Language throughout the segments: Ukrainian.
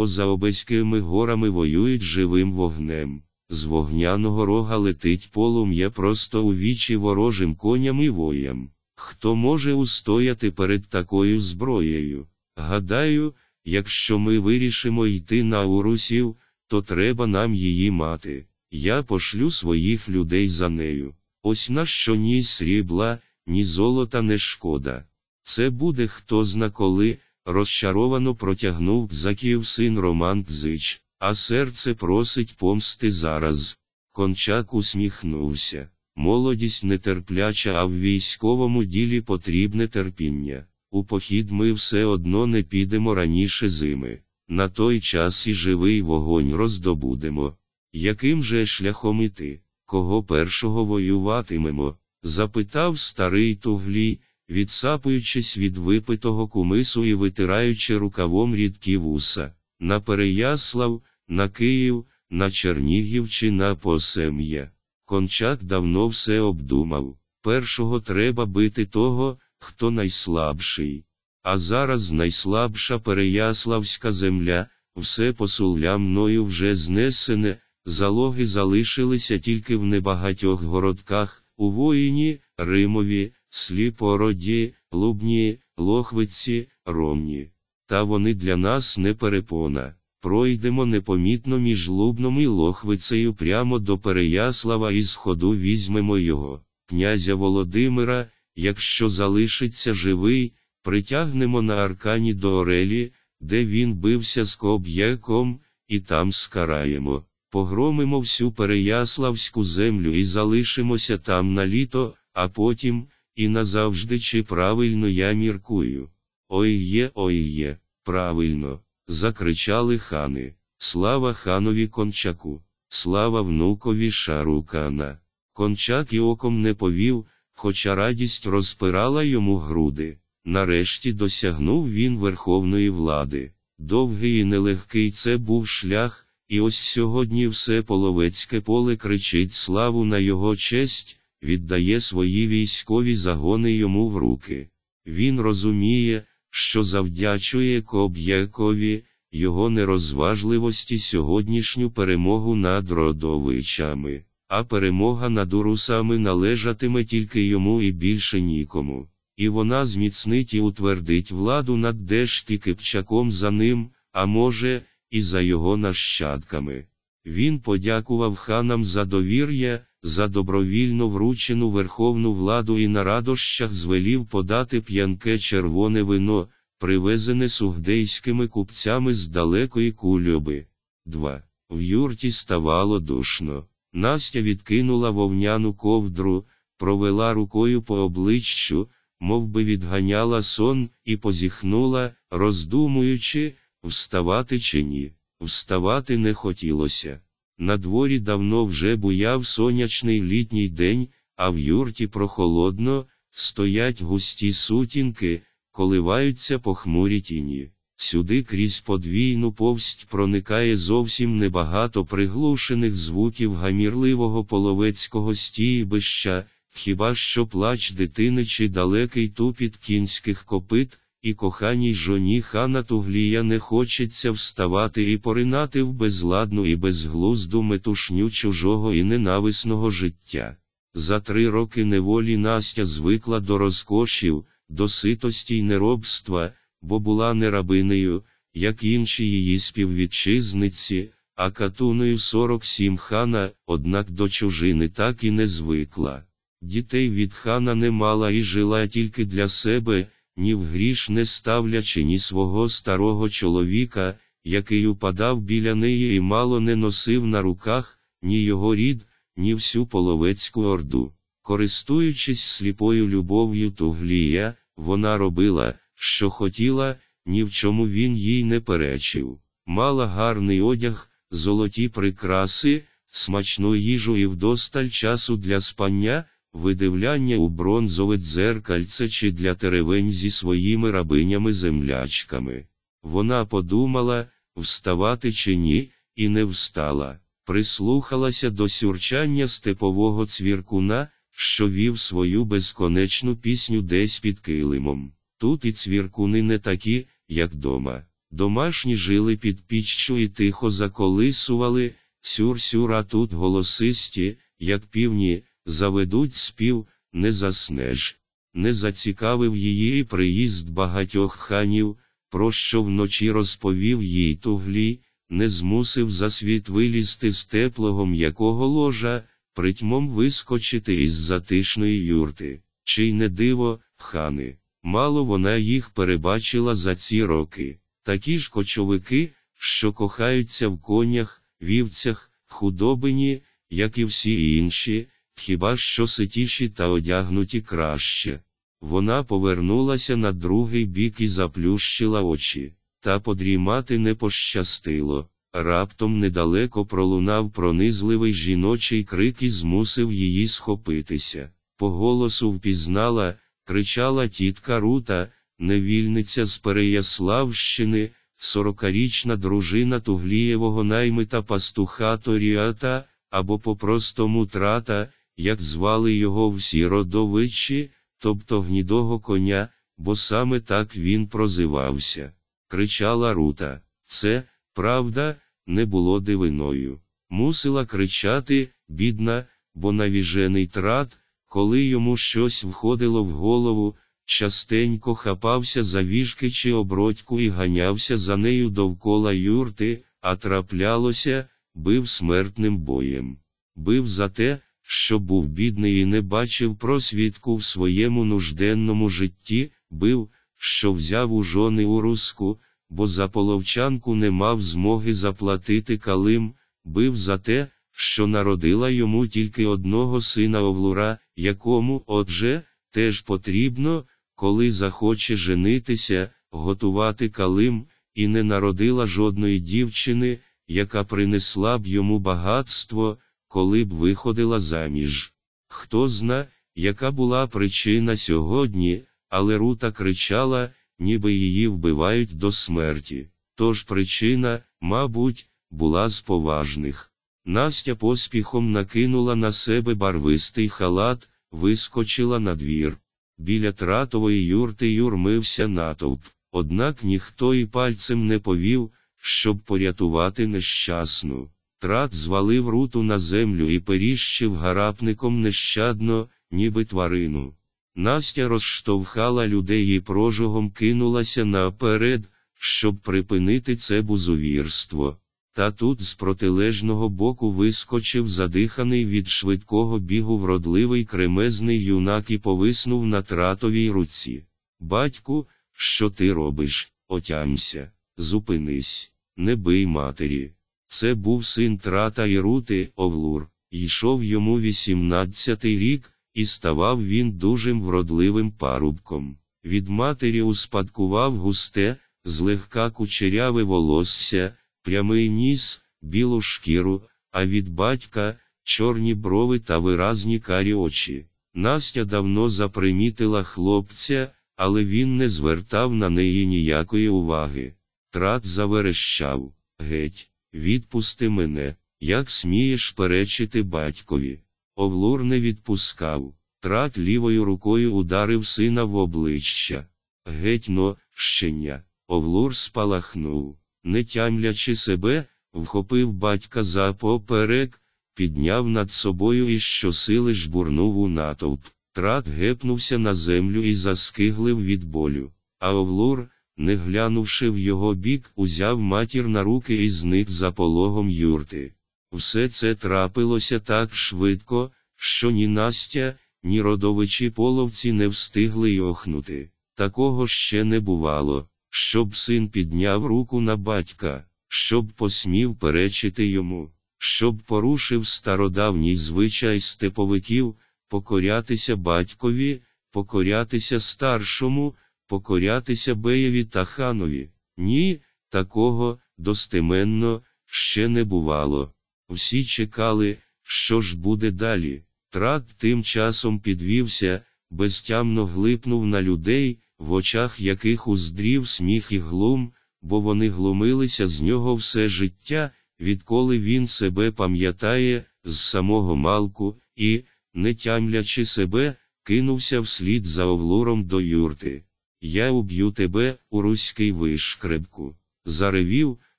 Поза обеськими горами воюють живим вогнем. З вогняного рога летить полум'я просто у вічі ворожим коням і воям. Хто може устояти перед такою зброєю? Гадаю, якщо ми вирішимо йти на урусів, то треба нам її мати. Я пошлю своїх людей за нею. Ось на що ні срібла, ні золота не шкода. Це буде хто зна коли, розчаровано протягнув Кзаків син Роман Кзич, а серце просить помсти зараз. Кончак усміхнувся. Молодість нетерпляча, а в військовому ділі потрібне терпіння. У похід ми все одно не підемо раніше зими. На той час і живий вогонь роздобудемо. Яким же шляхом іти, кого першого воюватимемо? запитав старий туглій, відсапуючись від випитого кумису і витираючи рукавом рідкі вуса, на Переяслав, на Київ, на Чернігів чи на Посем'я. Кончак давно все обдумав. Першого треба бити того, хто найслабший. А зараз найслабша Переяславська земля, все посулля мною вже знесене, залоги залишилися тільки в небагатьох городках, у воїні, Римові, Сліпороді, Лубні, Лохвиці, Ромні. Та вони для нас не перепона. Пройдемо непомітно між Лубном і Лохвицею прямо до Переяслава і з ходу візьмемо його, князя Володимира, якщо залишиться живий, притягнемо на аркані до Орелі, де він бився з Коб'єком, і там скараємо, погромимо всю Переяславську землю і залишимося там на літо, а потім, і назавжди чи правильно я міркую. Ой є, ой є, правильно закричали хани. Слава ханові кончаку, слава внукові шарукана. Кончак і оком не повів, хоча радість розпирала йому груди. Нарешті досягнув він верховної влади. Довгий і нелегкий це був шлях, і ось сьогодні все половецьке поле кричить славу на його честь, віддає свої військові загони йому в руки. Він розуміє, що завдячує Коб'якові, його нерозважливості сьогоднішню перемогу над родовичами, а перемога над урусами належатиме тільки йому і більше нікому. І вона зміцнить і утвердить владу над Дешті Кипчаком за ним, а може, і за його нащадками. Він подякував ханам за довір'я, за добровільно вручену верховну владу і на радощах звелів подати п'янке червоне вино, привезене сугдейськими купцями з далекої кульоби. 2. В юрті ставало душно. Настя відкинула вовняну ковдру, провела рукою по обличчю, мов би відганяла сон, і позіхнула, роздумуючи, вставати чи ні. Вставати не хотілося. На дворі давно вже буяв сонячний літній день, а в юрті прохолодно, стоять густі сутінки, коливаються похмурі тіні. Сюди крізь подвійну повсть проникає зовсім небагато приглушених звуків гамірливого половецького стійбища, хіба що плач дитини чи далекий тупіт кінських копит, і коханій жоні хана Туглія не хочеться вставати і поринати в безладну і безглузду метушню чужого і ненависного життя. За три роки неволі Настя звикла до розкошів, до ситості й неробства, бо була не рабинею, як інші її співвітчизниці, а катуною 47 хана, однак до чужини так і не звикла. Дітей від хана не мала і жила тільки для себе, ні в гріш не ставлячи ні свого старого чоловіка, який упадав біля неї і мало не носив на руках, ні його рід, ні всю половецьку орду. Користуючись сліпою любов'ю Туглія, вона робила, що хотіла, ні в чому він їй не перечив. Мала гарний одяг, золоті прикраси, смачну їжу і вдосталь часу для спання, видивляння у бронзове дзеркальце чи для теревень зі своїми рабинями-землячками. Вона подумала, вставати чи ні, і не встала, прислухалася до сюрчання степового цвіркуна, що вів свою безконечну пісню десь під килимом. Тут і цвіркуни не такі, як дома. Домашні жили під піччю і тихо заколисували, сюр-сюр, тут голосисті, як півні, заведуть спів, не заснеш. Не зацікавив її приїзд багатьох ханів, про що вночі розповів їй туглі, не змусив за світ вилізти з теплого м'якого ложа, притьмом вискочити із затишної юрти. Чи й не диво, хани, мало вона їх перебачила за ці роки. Такі ж кочовики, що кохаються в конях, вівцях, худобині, як і всі інші, хіба що ситіші та одягнуті краще. Вона повернулася на другий бік і заплющила очі, та подрімати не пощастило. Раптом недалеко пролунав пронизливий жіночий крик і змусив її схопитися. По голосу впізнала, кричала тітка Рута, невільниця з Переяславщини, сорокарічна дружина Туглієвого наймита пастуха Торіата, або по-простому трата, як звали його всі родовичі, тобто гнідого коня, бо саме так він прозивався. Кричала Рута. Це, правда, не було дивиною. Мусила кричати, бідна, бо навіжений трат, коли йому щось входило в голову, частенько хапався за віжки чи обродьку і ганявся за нею довкола юрти, а траплялося, бив смертним боєм. Бив за те, що був бідний і не бачив просвідку в своєму нужденному житті, бив, що взяв у жони у руску, бо за половчанку не мав змоги заплатити калим, бив за те, що народила йому тільки одного сина Овлура, якому, отже, теж потрібно, коли захоче женитися, готувати калим, і не народила жодної дівчини, яка принесла б йому багатство, коли б виходила заміж. Хто зна, яка була причина сьогодні, але Рута кричала, ніби її вбивають до смерті. Тож причина, мабуть, була з поважних. Настя поспіхом накинула на себе барвистий халат, вискочила на двір. Біля тратової юрти юрмився натовп, однак ніхто і пальцем не повів, щоб порятувати нещасну. Трат звалив руту на землю і періщив гарапником нещадно, ніби тварину. Настя розштовхала людей і прожогом кинулася наперед, щоб припинити це бузовірство. Та тут з протилежного боку вискочив задиханий від швидкого бігу вродливий кремезний юнак і повиснув на тратовій руці. Батьку, що ти робиш? Отямся, зупинись, не бий матері. Це був син трата і рути, Овлур, йшов йому вісімнадцятий рік, і ставав він дужим вродливим парубком. Від матері успадкував густе, злегка кучеряве волосся, прямий ніс, білу шкіру, а від батька чорні брови та виразні карі очі. Настя давно запримітила хлопця, але він не звертав на неї ніякої уваги. Трат заверещав Геть, відпусти мене, як смієш перечити батькові. Овлур не відпускав. Трат лівою рукою ударив сина в обличчя. Геть но, щеня. Овлур спалахнув не тямлячи себе, вхопив батька за поперек, підняв над собою і щосили жбурнув у натовп. Трат гепнувся на землю і заскиглив від болю. А Овлур, не глянувши в його бік, узяв матір на руки і зник за пологом юрти. Все це трапилося так швидко, що ні Настя, ні родовичі половці не встигли й охнути. Такого ще не бувало щоб син підняв руку на батька, щоб посмів перечити йому, щоб порушив стародавній звичай степовиків, покорятися батькові, покорятися старшому, покорятися беєві та ханові. Ні, такого, достеменно, ще не бувало. Всі чекали, що ж буде далі. Трат тим часом підвівся, безтямно глипнув на людей, в очах яких уздрів сміх і глум, бо вони глумилися з нього все життя, відколи він себе пам'ятає, з самого малку, і, не тямлячи себе, кинувся вслід за овлуром до юрти. Я уб'ю тебе, у руський вишкребку. заревів,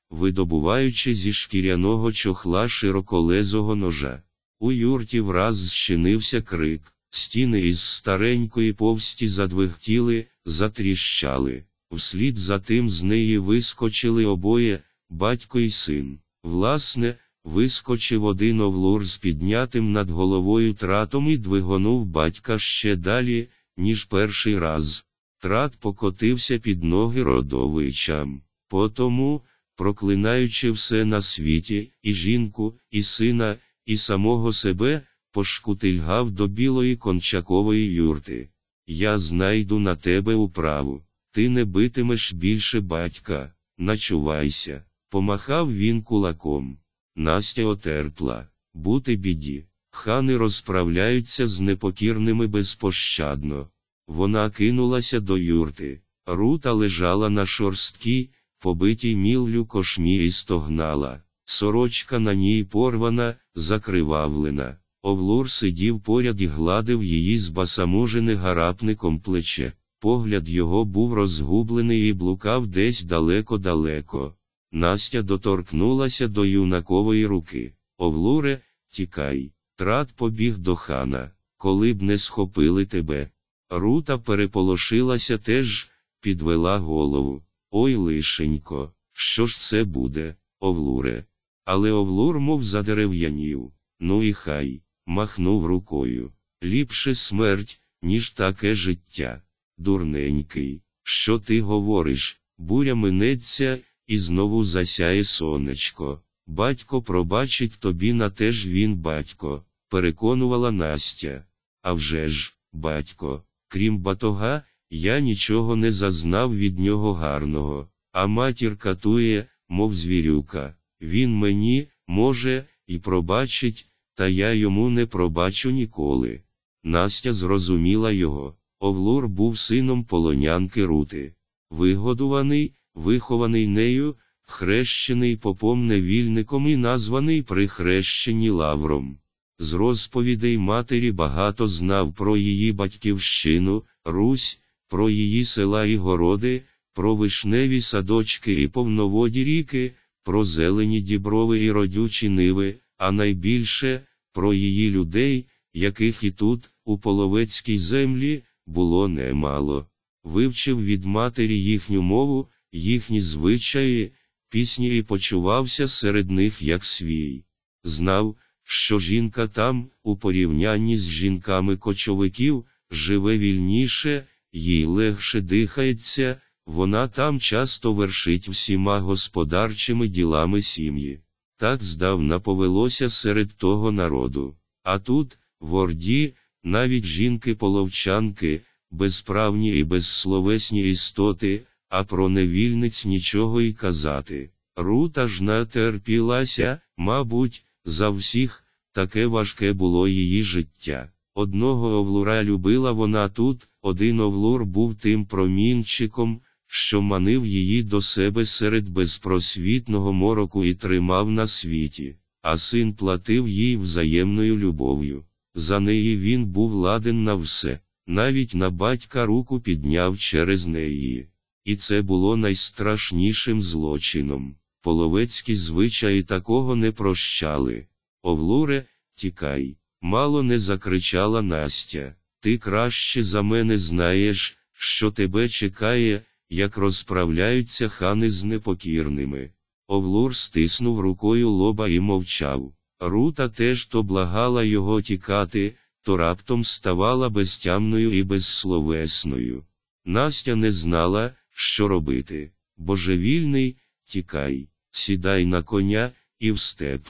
видобуваючи зі шкіряного чохла широколезого ножа. У юрті враз зчинився крик, стіни із старенької повсті задвигтіли, затріщали. Вслід за тим з неї вискочили обоє, батько і син. Власне, вискочив один овлур з піднятим над головою тратом і двигонув батька ще далі, ніж перший раз. Трат покотився під ноги родовичам. Потому, проклинаючи все на світі, і жінку, і сина, і самого себе, пошкутильгав до білої кончакової юрти. Я знайду на тебе управу. Ти не битимеш більше батька, начувайся. Помахав він кулаком. Настя отерпла, бути біді. Хани розправляються з непокірними безпощадно. Вона кинулася до юрти. Рута лежала на шорсткій, побитій міллю кошмі і стогнала. Сорочка на ній порвана, закривавлена. Овлур сидів поряд і гладив її з басамужене гарапником плече. Погляд його був розгублений і блукав десь далеко-далеко. Настя доторкнулася до юнакової руки. Овлуре, тікай. Трат побіг до хана, коли б не схопили тебе. Рута переполошилася теж, підвела голову. Ой лишенько, що ж це буде, Овлуре? Але Овлур мов задерев'янів. Ну і хай, махнув рукою. Ліпше смерть, ніж таке життя. Дурненький, що ти говориш? Буря минеться, і знову засяє сонечко. Батько пробачить тобі на те ж він батько, переконувала Настя. А вже ж, батько, крім батога, я нічого не зазнав від нього гарного, а матір катує, мов звірюка. Він мені, може, і пробачить, та я йому не пробачу ніколи. Настя зрозуміла його. Овлур був сином полонянки Рути. Вигодуваний, вихований нею, хрещений попом невільником і названий при хрещенні Лавром. З розповідей матері багато знав про її батьківщину, Русь, про її села і городи, про вишневі садочки і повноводі ріки, про зелені діброви і родючі ниви, а найбільше про її людей, яких і тут, у половецькій землі, було немало. Вивчив від матері їхню мову, їхні звичаї, пісні і почувався серед них як свій. Знав, що жінка там, у порівнянні з жінками кочовиків, живе вільніше, їй легше дихається, вона там часто вершить всіма господарчими ділами сім'ї. Так здавна повелося серед того народу. А тут, в Орді, навіть жінки-половчанки, безправні і безсловесні істоти, а про невільниць нічого й казати. Рута ж натерпілася, мабуть, за всіх, таке важке було її життя. Одного овлура любила вона тут, один овлур був тим промінчиком, що манив її до себе серед безпросвітного мороку і тримав на світі, а син платив їй взаємною любов'ю. За неї він був ладен на все, навіть на батька руку підняв через неї. І це було найстрашнішим злочином. Половецькі звичаї такого не прощали. Овлуре, тікай, мало не закричала Настя. Ти краще за мене знаєш, що тебе чекає, як розправляються хани з непокірними. Овлур стиснув рукою лоба і мовчав. Рута теж то благала його тікати, то раптом ставала безтямною і безсловесною. Настя не знала, що робити. Божевільний, тікай, сідай на коня і в степ.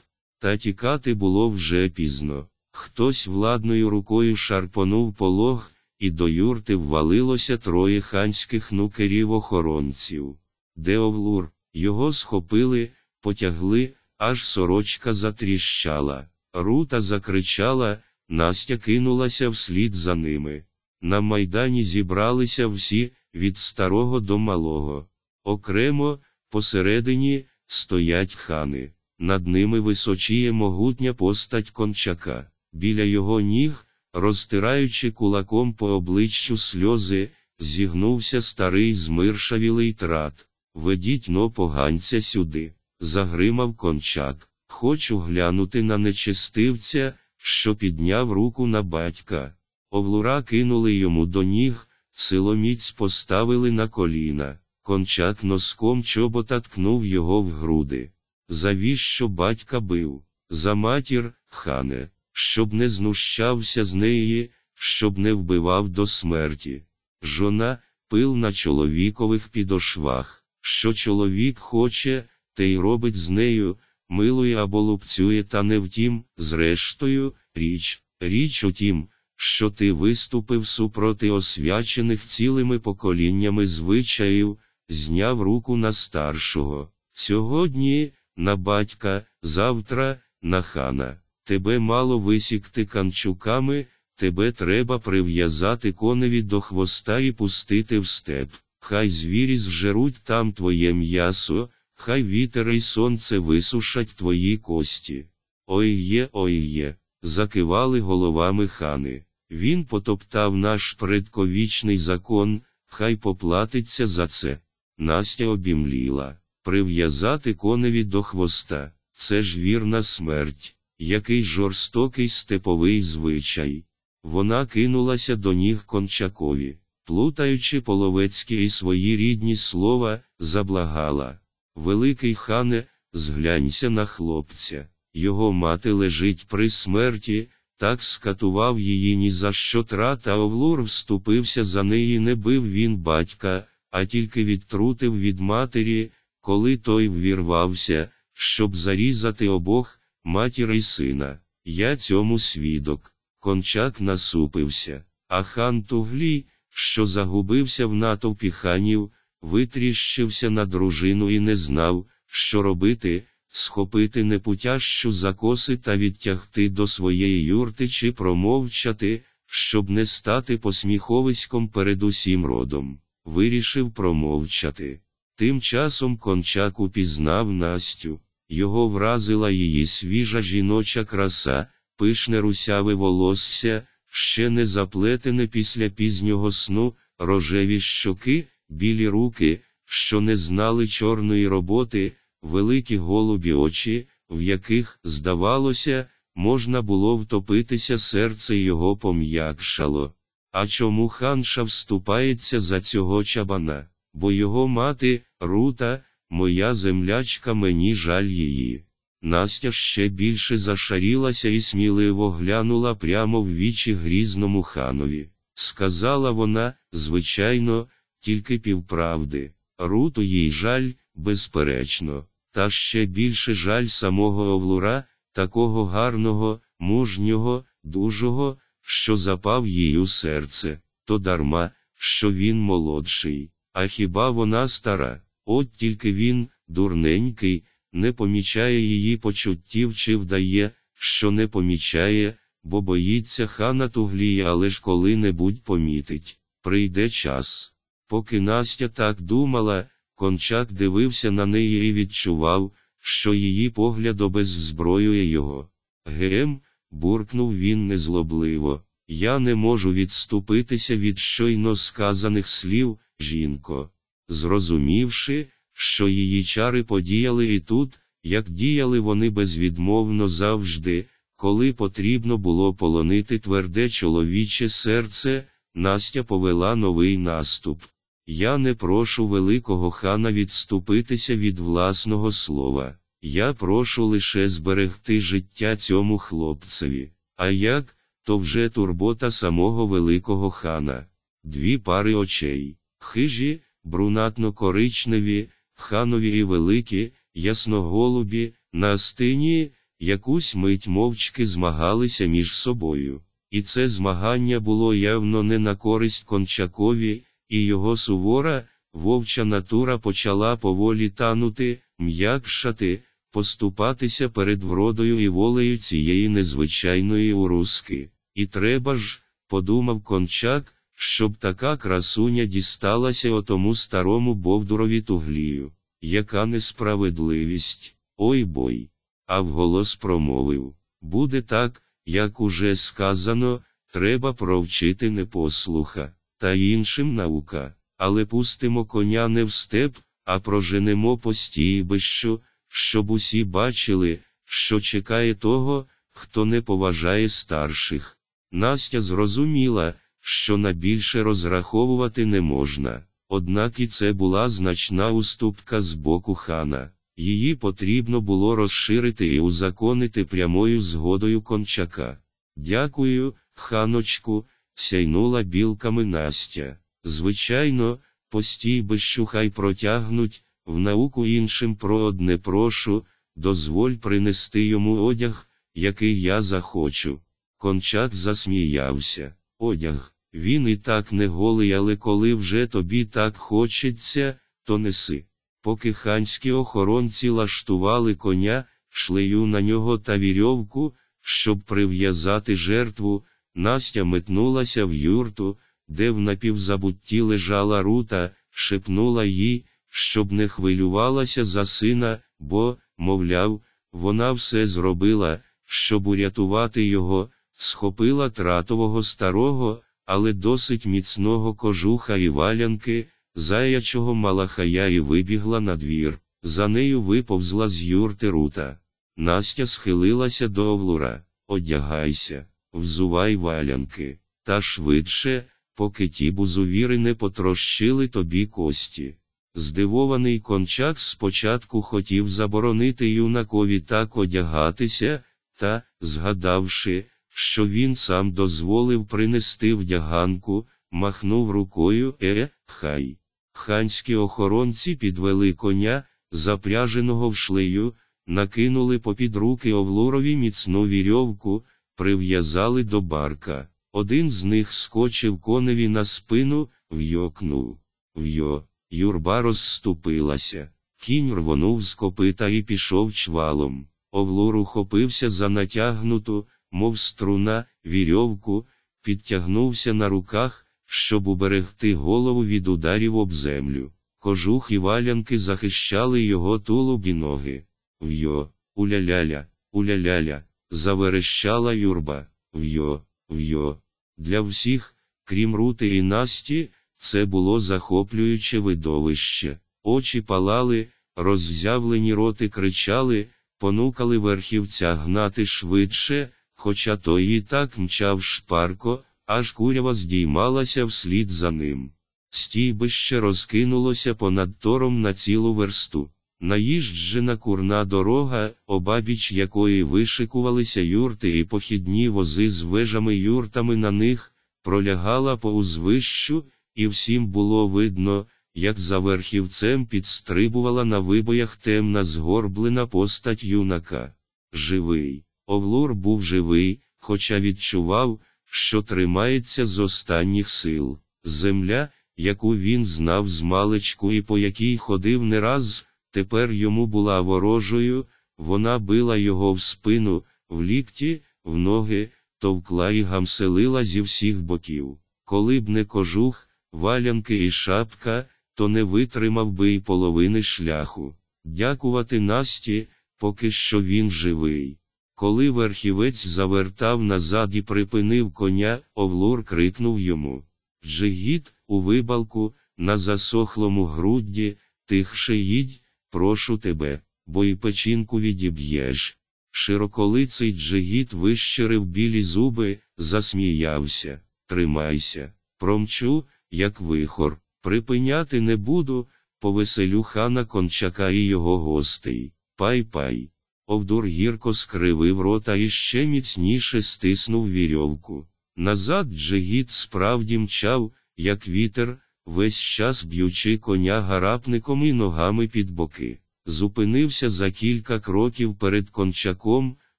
Та тікати було вже пізно. Хтось владною рукою шарпонув полог, і до юрти ввалилося троє ханських нукерів охоронців. Де Овлур, його схопили, потягли, аж сорочка затріщала. Рута закричала, Настя кинулася вслід за ними. На майдані зібралися всі, від старого до малого. Окремо, посередині, стоять хани. Над ними височіє могутня постать кончака. Біля його ніг, розтираючи кулаком по обличчю сльози, зігнувся старий змиршавілий трат. Ведіть но поганця сюди, загримав кончак. Хочу глянути на нечестивця, що підняв руку на батька. Овлура кинули йому до ніг, силоміць поставили на коліна. Кончак носком чобота ткнув його в груди. Завіщо батька бив? За матір, хане, щоб не знущався з неї, щоб не вбивав до смерті. Жона, пил на чоловікових підошвах. Що чоловік хоче, те й робить з нею, милує або лупцює, та не втім, зрештою, річ, річ у тім, що ти виступив супроти освячених цілими поколіннями звичаїв, зняв руку на старшого. Сьогодні, на батька, завтра, на хана. Тебе мало висікти канчуками, тебе треба прив'язати коневі до хвоста і пустити в степ. Хай звірі зжеруть там твоє м'ясо, хай вітер і сонце висушать твої кості. Ой є, ой є, закивали головами хани. Він потоптав наш предковічний закон, хай поплатиться за це. Настя обімліла. Прив'язати коневі до хвоста, це ж вірна смерть, який жорстокий степовий звичай. Вона кинулася до ніг кончакові, плутаючи половецькі і свої рідні слова, заблагала. Великий хане, зглянься на хлопця, його мати лежить при смерті, так скатував її ні за що трата Овлур вступився за неї, не бив він батька, а тільки відтрутив від матері, коли той ввірвався, щоб зарізати обох, матір і сина. Я цьому свідок. Кончак насупився, а хан Туглій, що загубився в натовпі ханів, витріщився на дружину і не знав, що робити, схопити непутящу за коси та відтягти до своєї юрти чи промовчати, щоб не стати посміховиськом перед усім родом. Вирішив промовчати. Тим часом кончак упізнав Настю, його вразила її свіжа жіноча краса, пишне русяве волосся, ще не заплетене після пізнього сну, рожеві щоки, білі руки, що не знали чорної роботи, великі голубі очі, в яких, здавалося, можна було втопитися серце його пом'якшало. А чому ханша вступається за цього чабана? Бо його мати, рута, моя землячка, мені жаль її. Настя ще більше зашарілася і сміливо глянула прямо в вічі грізному ханові. Сказала вона, звичайно, тільки півправди. Руту їй жаль, безперечно, та ще більше жаль самого Овлура, такого гарного, мужнього, дужого, що запав їй у серце, то дарма, що він молодший. А хіба вона стара? От тільки він, дурненький, не помічає її почуттів чи вдає, що не помічає, бо боїться хана Туглія, але ж коли-небудь помітить. Прийде час. Поки Настя так думала, кончак дивився на неї і відчував, що її погляд обеззброює його. Гем, буркнув він незлобливо, я не можу відступитися від щойно сказаних слів, жінко. Зрозумівши, що її чари подіяли і тут, як діяли вони безвідмовно завжди, коли потрібно було полонити тверде чоловіче серце, Настя повела новий наступ. Я не прошу великого хана відступитися від власного слова. Я прошу лише зберегти життя цьому хлопцеві. А як, то вже турбота самого великого хана. Дві пари очей, хижі, брунатно-коричневі, ханові і великі, ясноголубі, на стині, якусь мить мовчки змагалися між собою. І це змагання було явно не на користь кончакові, і його сувора, вовча натура почала поволі танути, м'якшати, поступатися перед вродою і волею цієї незвичайної уруски. І треба ж, подумав кончак, щоб така красуня дісталася отому старому Бовдурові туглію. Яка несправедливість, ой бой. А вголос промовив буде так, як уже сказано, треба провчити непослуха, та іншим наука, але пустимо коня не в степ, а проженемо по стійбищу, щоб усі бачили, що чекає того, хто не поважає старших. Настя зрозуміла, що на більше розраховувати не можна, однак і це була значна уступка з боку хана. Її потрібно було розширити і узаконити прямою згодою кончака. Дякую, ханочку, сяйнула білками Настя. Звичайно, постій хай протягнуть, в науку іншим про одне прошу, дозволь принести йому одяг, який я захочу. Кончак засміявся. Одяг, він і так не голий, але коли вже тобі так хочеться, то неси. Поки ханські охоронці лаштували коня, шлею на нього та вірьовку, щоб прив'язати жертву, Настя метнулася в юрту, де в напівзабутті лежала рута, шепнула їй, щоб не хвилювалася за сина, бо, мовляв, вона все зробила, щоб урятувати його, схопила тратового старого, але досить міцного кожуха і валянки, заячого малахая і вибігла на двір. За нею виповзла з юрти рута. Настя схилилася до Овлура. Одягайся, взувай валянки, та швидше, поки ті бузувіри не потрощили тобі кості. Здивований кончак спочатку хотів заборонити юнакові так одягатися, та, згадавши, що він сам дозволив принести вдяганку, махнув рукою е, хай. Ханські охоронці підвели коня, запряженого в шлею, накинули попід руки Овлурові міцну вірьовку, прив'язали до барка. Один з них скочив коневі на спину, вйокнув. Вйо, юрба розступилася. Кінь рвонув з копита і пішов чвалом. Овлур ухопився за натягнуту, мов струна, вірьовку, підтягнувся на руках, щоб уберегти голову від ударів об землю. Кожух і валянки захищали його тулуб і ноги. Вйо, уляляля, уляляля, заверещала юрба. Вйо, вйо. Для всіх, крім рути і Насті, це було захоплююче видовище. Очі палали, роззявлені роти кричали, понукали верхівця гнати швидше, хоча той і так мчав шпарко, аж курява здіймалася вслід за ним. Стійбище розкинулося понад тором на цілу версту. Наїжджена курна дорога, обабіч якої вишикувалися юрти і похідні вози з вежами юртами на них, пролягала по узвищу, і всім було видно, як за верхівцем підстрибувала на вибоях темна згорблена постать юнака. Живий. Овлур був живий, хоча відчував, що тримається з останніх сил. Земля, яку він знав з маличку і по якій ходив не раз, тепер йому була ворожою, вона била його в спину, в лікті, в ноги, товкла і гамселила зі всіх боків. Коли б не кожух, валянки і шапка, то не витримав би й половини шляху. Дякувати Насті, поки що він живий. Коли верхівець завертав назад і припинив коня, Овлур крикнув йому Джигіт, у вибалку, на засохлому грудді, тихше їдь, прошу тебе, бо і печінку відіб'єш. Широколиций Джигіт вищерив білі зуби, засміявся. Тримайся, промчу, як вихор, припиняти не буду, повеселю хана кончака і його гостей. Пай-пай. Овдур гірко скривив рота і ще міцніше стиснув вірьовку. Назад Джигіт справді мчав, як вітер, весь час б'ючи коня гарапником і ногами під боки. Зупинився за кілька кроків перед кончаком,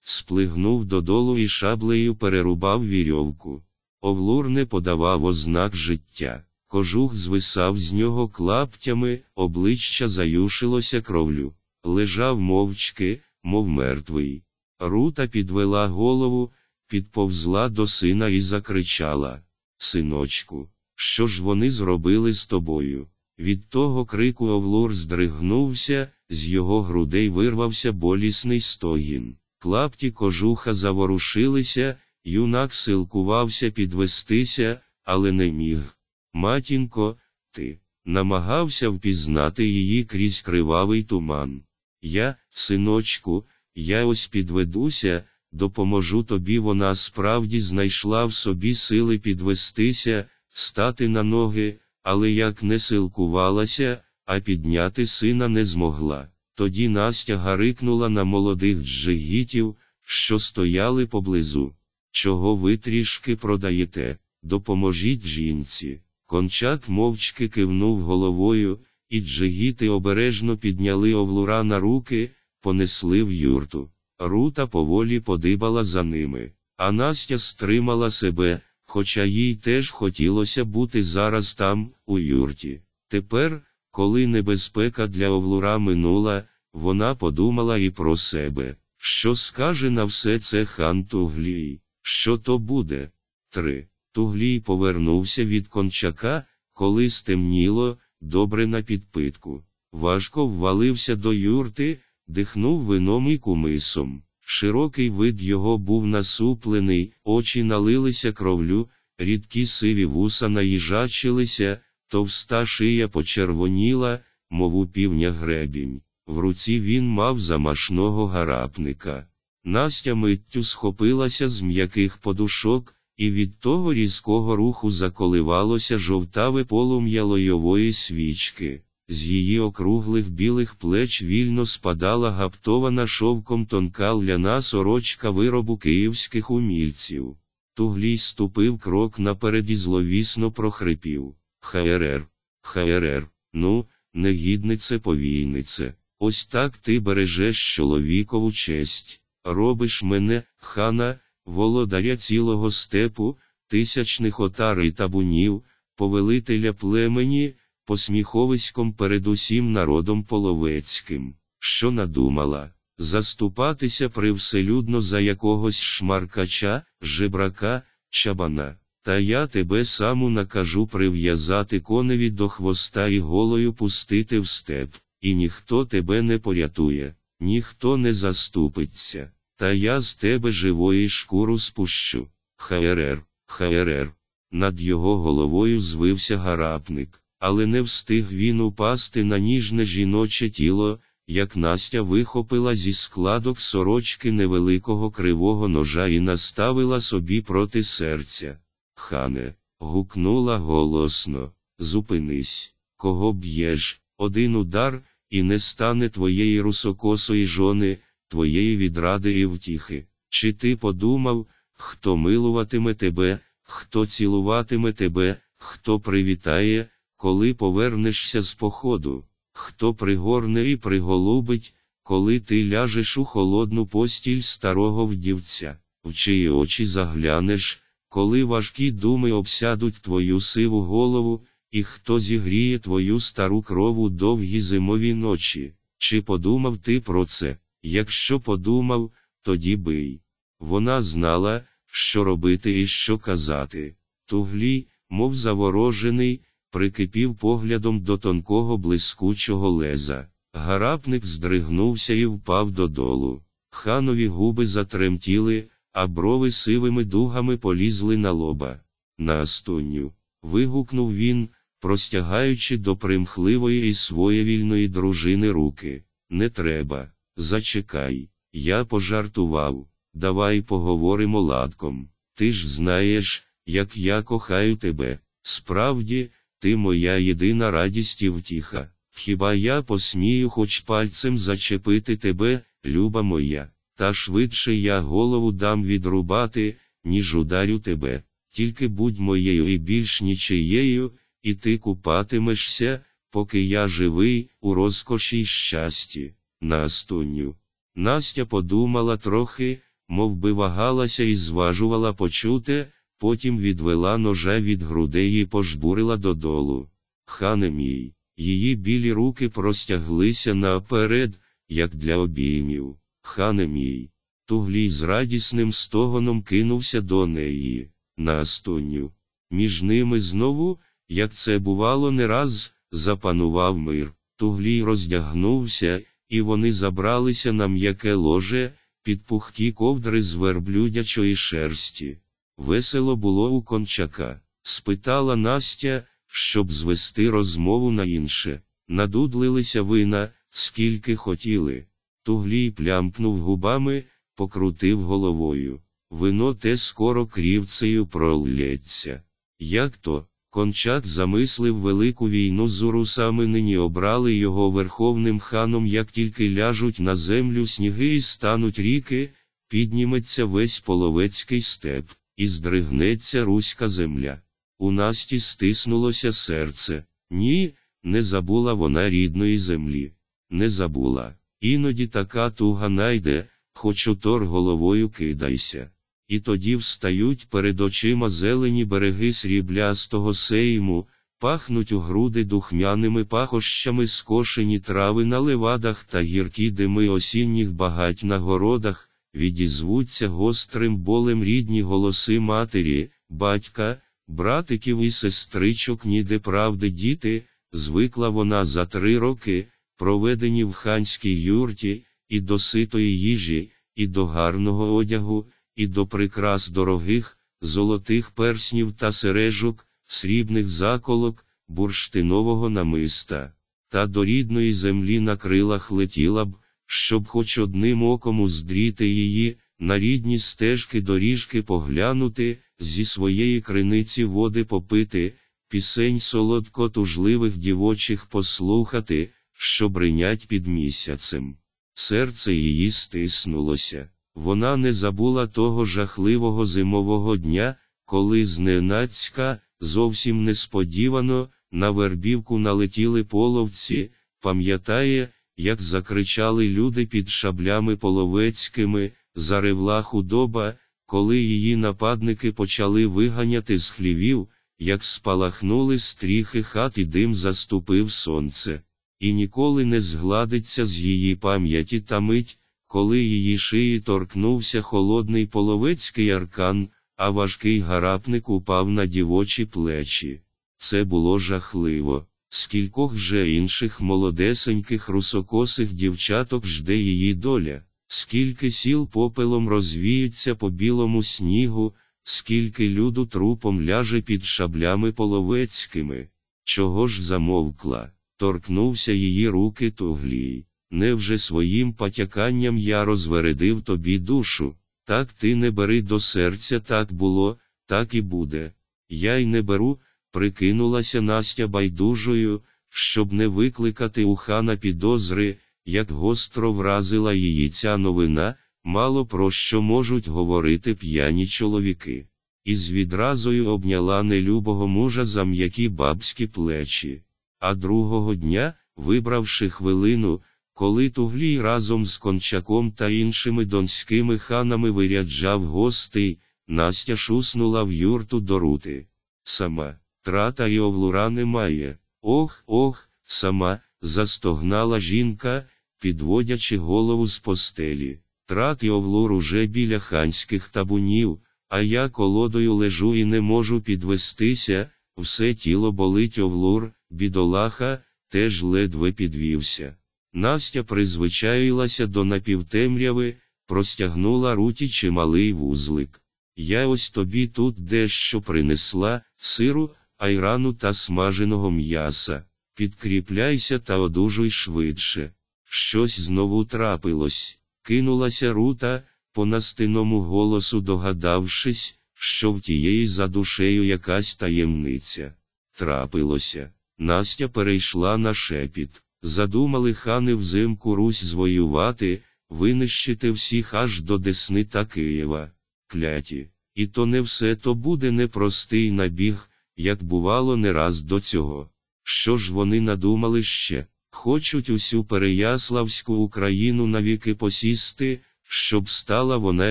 сплигнув додолу і шаблею перерубав вірьовку. Овлур не подавав ознак життя. Кожух звисав з нього клаптями, обличчя заюшилося кровлю. Лежав мовчки, мов мертвий. Рута підвела голову, підповзла до сина і закричала Синочку, що ж вони зробили з тобою? Від того крику Овлур здригнувся, з його грудей вирвався болісний стогін. Клапті кожуха заворушилися, юнак силкувався підвестися, але не міг. Матінко, ти, намагався впізнати її крізь кривавий туман. Я, синочку, я ось підведуся, допоможу тобі. Вона справді знайшла в собі сили підвестися, стати на ноги, але як не силкувалася, а підняти сина не змогла. Тоді Настя гарикнула на молодих джигітів, що стояли поблизу. Чого ви трішки продаєте? Допоможіть жінці. Кончак мовчки кивнув головою, і джигіти обережно підняли овлура на руки, понесли в юрту. Рута поволі подибала за ними, а Настя стримала себе, хоча їй теж хотілося бути зараз там, у юрті. Тепер, коли небезпека для овлура минула, вона подумала і про себе, що скаже на все це хан Туглій, що то буде. 3. Туглій повернувся від кончака, коли стемніло, добре на підпитку. Важко ввалився до юрти, дихнув вином і кумисом. Широкий вид його був насуплений, очі налилися кровлю, рідкі сиві вуса наїжачилися, товста шия почервоніла, мов у півня гребінь. В руці він мав замашного гарапника. Настя миттю схопилася з м'яких подушок, і від того різкого руху заколивалося жовтаве полум'я лойової свічки. З її округлих білих плеч вільно спадала гаптована шовком тонка ляна сорочка виробу київських умільців. Туглій ступив крок наперед і зловісно прохрипів. ХРР, ХРР, ну, негіднице повійнице, ось так ти бережеш чоловікову честь, робиш мене, хана, володаря цілого степу, тисячних отар і табунів, повелителя племені, посміховиськом перед усім народом половецьким, що надумала, заступатися привселюдно за якогось шмаркача, жебрака, чабана. Та я тебе саму накажу прив'язати коневі до хвоста і голою пустити в степ, і ніхто тебе не порятує, ніхто не заступиться, та я з тебе живої шкуру спущу. ХРР, ХРР. Над його головою звився гарапник, але не встиг він упасти на ніжне жіноче тіло, як Настя вихопила зі складок сорочки невеликого кривого ножа і наставила собі проти серця. Хане, гукнула голосно, зупинись, кого б'єш, один удар, і не стане твоєї русокосої жони, твоєї відради і втіхи. Чи ти подумав, хто милуватиме тебе, хто цілуватиме тебе, хто привітає, коли повернешся з походу, хто пригорне і приголубить, коли ти ляжеш у холодну постіль старого вдівця, в чиї очі заглянеш, коли важкі думи обсядуть твою сиву голову, і хто зігріє твою стару крову довгі зимові ночі, чи подумав ти про це? Якщо подумав, тоді бий. Вона знала, що робити і що казати. Туглі, мов заворожений, прикипів поглядом до тонкого блискучого леза. Гарапник здригнувся і впав додолу. Ханові губи затремтіли, а брови сивими дугами полізли на лоба. На астуню. вигукнув він, простягаючи до примхливої і своєвільної дружини руки. Не треба, зачекай, я пожартував. Давай поговоримо ладком. Ти ж знаєш, як я кохаю тебе. Справді, ти моя єдина радість і втіха. Хіба я посмію хоч пальцем зачепити тебе, люба моя, та швидше я голову дам відрубати, ніж ударю тебе, тільки будь моєю і більш нічиєю, і ти купатимешся, поки я живий, у розкоші й щасті, Настуню. Настя подумала трохи, мов би вагалася і зважувала почуте, потім відвела ножа від грудей і пожбурила додолу. Хане мій, її білі руки простяглися наперед, як для обіймів. Хане мій. Туглій з радісним стогоном кинувся до неї, на астоню. Між ними знову, як це бувало не раз, запанував мир. Туглій роздягнувся, і вони забралися на м'яке ложе, під пухкі ковдри з верблюдячої шерсті. Весело було у кончака. Спитала Настя, щоб звести розмову на інше. Надудлилися вина, скільки хотіли. Туглій плямкнув губами, покрутив головою. Вино те скоро крівцею пролється. Як то, Кончак замислив велику війну з урусами нині обрали його верховним ханом, як тільки ляжуть на землю сніги і стануть ріки, підніметься весь половецький степ, і здригнеться руська земля. У Насті стиснулося серце. Ні, не забула вона рідної землі. Не забула. Іноді така туга найде, хоч у тор головою кидайся. І тоді встають перед очима зелені береги сріблястого сейму, пахнуть у груди духмяними пахощами скошені трави на левадах та гіркі дими осінніх багать на городах, відізвуться гострим болем рідні голоси матері, батька, братиків і сестричок, ніде правди діти, звикла вона за три роки, проведені в ханській юрті, і до ситої їжі, і до гарного одягу і до прикрас дорогих, золотих перснів та сережок, срібних заколок, бурштинового намиста, та до рідної землі на крилах летіла б, щоб хоч одним оком уздріти її, на рідні стежки доріжки поглянути, зі своєї криниці води попити, пісень солодко тужливих дівочих послухати, що бринять під місяцем. Серце її стиснулося. Вона не забула того жахливого зимового дня, коли зненацька, зовсім несподівано, на вербівку налетіли половці, пам'ятає, як закричали люди під шаблями половецькими, заревла худоба, коли її нападники почали виганяти з хлівів, як спалахнули стріхи хат і дим заступив сонце, і ніколи не згладиться з її пам'яті та мить коли її шиї торкнувся холодний половецький аркан, а важкий гарапник упав на дівочі плечі. Це було жахливо. Скількох же інших молодесеньких русокосих дівчаток жде її доля, скільки сіл попелом розвіються по білому снігу, скільки люду трупом ляже під шаблями половецькими. Чого ж замовкла? Торкнувся її руки туглій. Невже своїм потяканням я розвередив тобі душу? Так ти не бери до серця, так було, так і буде. Я й не беру, прикинулася Настя байдужою, щоб не викликати у хана підозри, як гостро вразила її ця новина, мало про що можуть говорити п'яні чоловіки. І з відразою обняла нелюбого мужа за м'які бабські плечі. А другого дня, вибравши хвилину, коли Туглій разом з Кончаком та іншими донськими ханами виряджав гостей, Настя шуснула в юрту до рути. Сама, трата й овлура немає. Ох, ох, сама, застогнала жінка, підводячи голову з постелі. Трат і овлур уже біля ханських табунів, а я колодою лежу і не можу підвестися, все тіло болить овлур, бідолаха, теж ледве підвівся. Настя призвичаїлася до напівтемряви, простягнула руті чималий вузлик. Я ось тобі тут дещо принесла, сиру, айрану та смаженого м'яса. Підкріпляйся та одужуй швидше. Щось знову трапилось. Кинулася рута, по настиному голосу догадавшись, що в тієї за душею якась таємниця. Трапилося. Настя перейшла на шепіт. Задумали хани взимку Русь звоювати, винищити всіх аж до Десни та Києва. Кляті. І то не все то буде непростий набіг, як бувало не раз до цього. Що ж вони надумали ще? Хочуть усю Переяславську Україну навіки посісти, щоб стала вона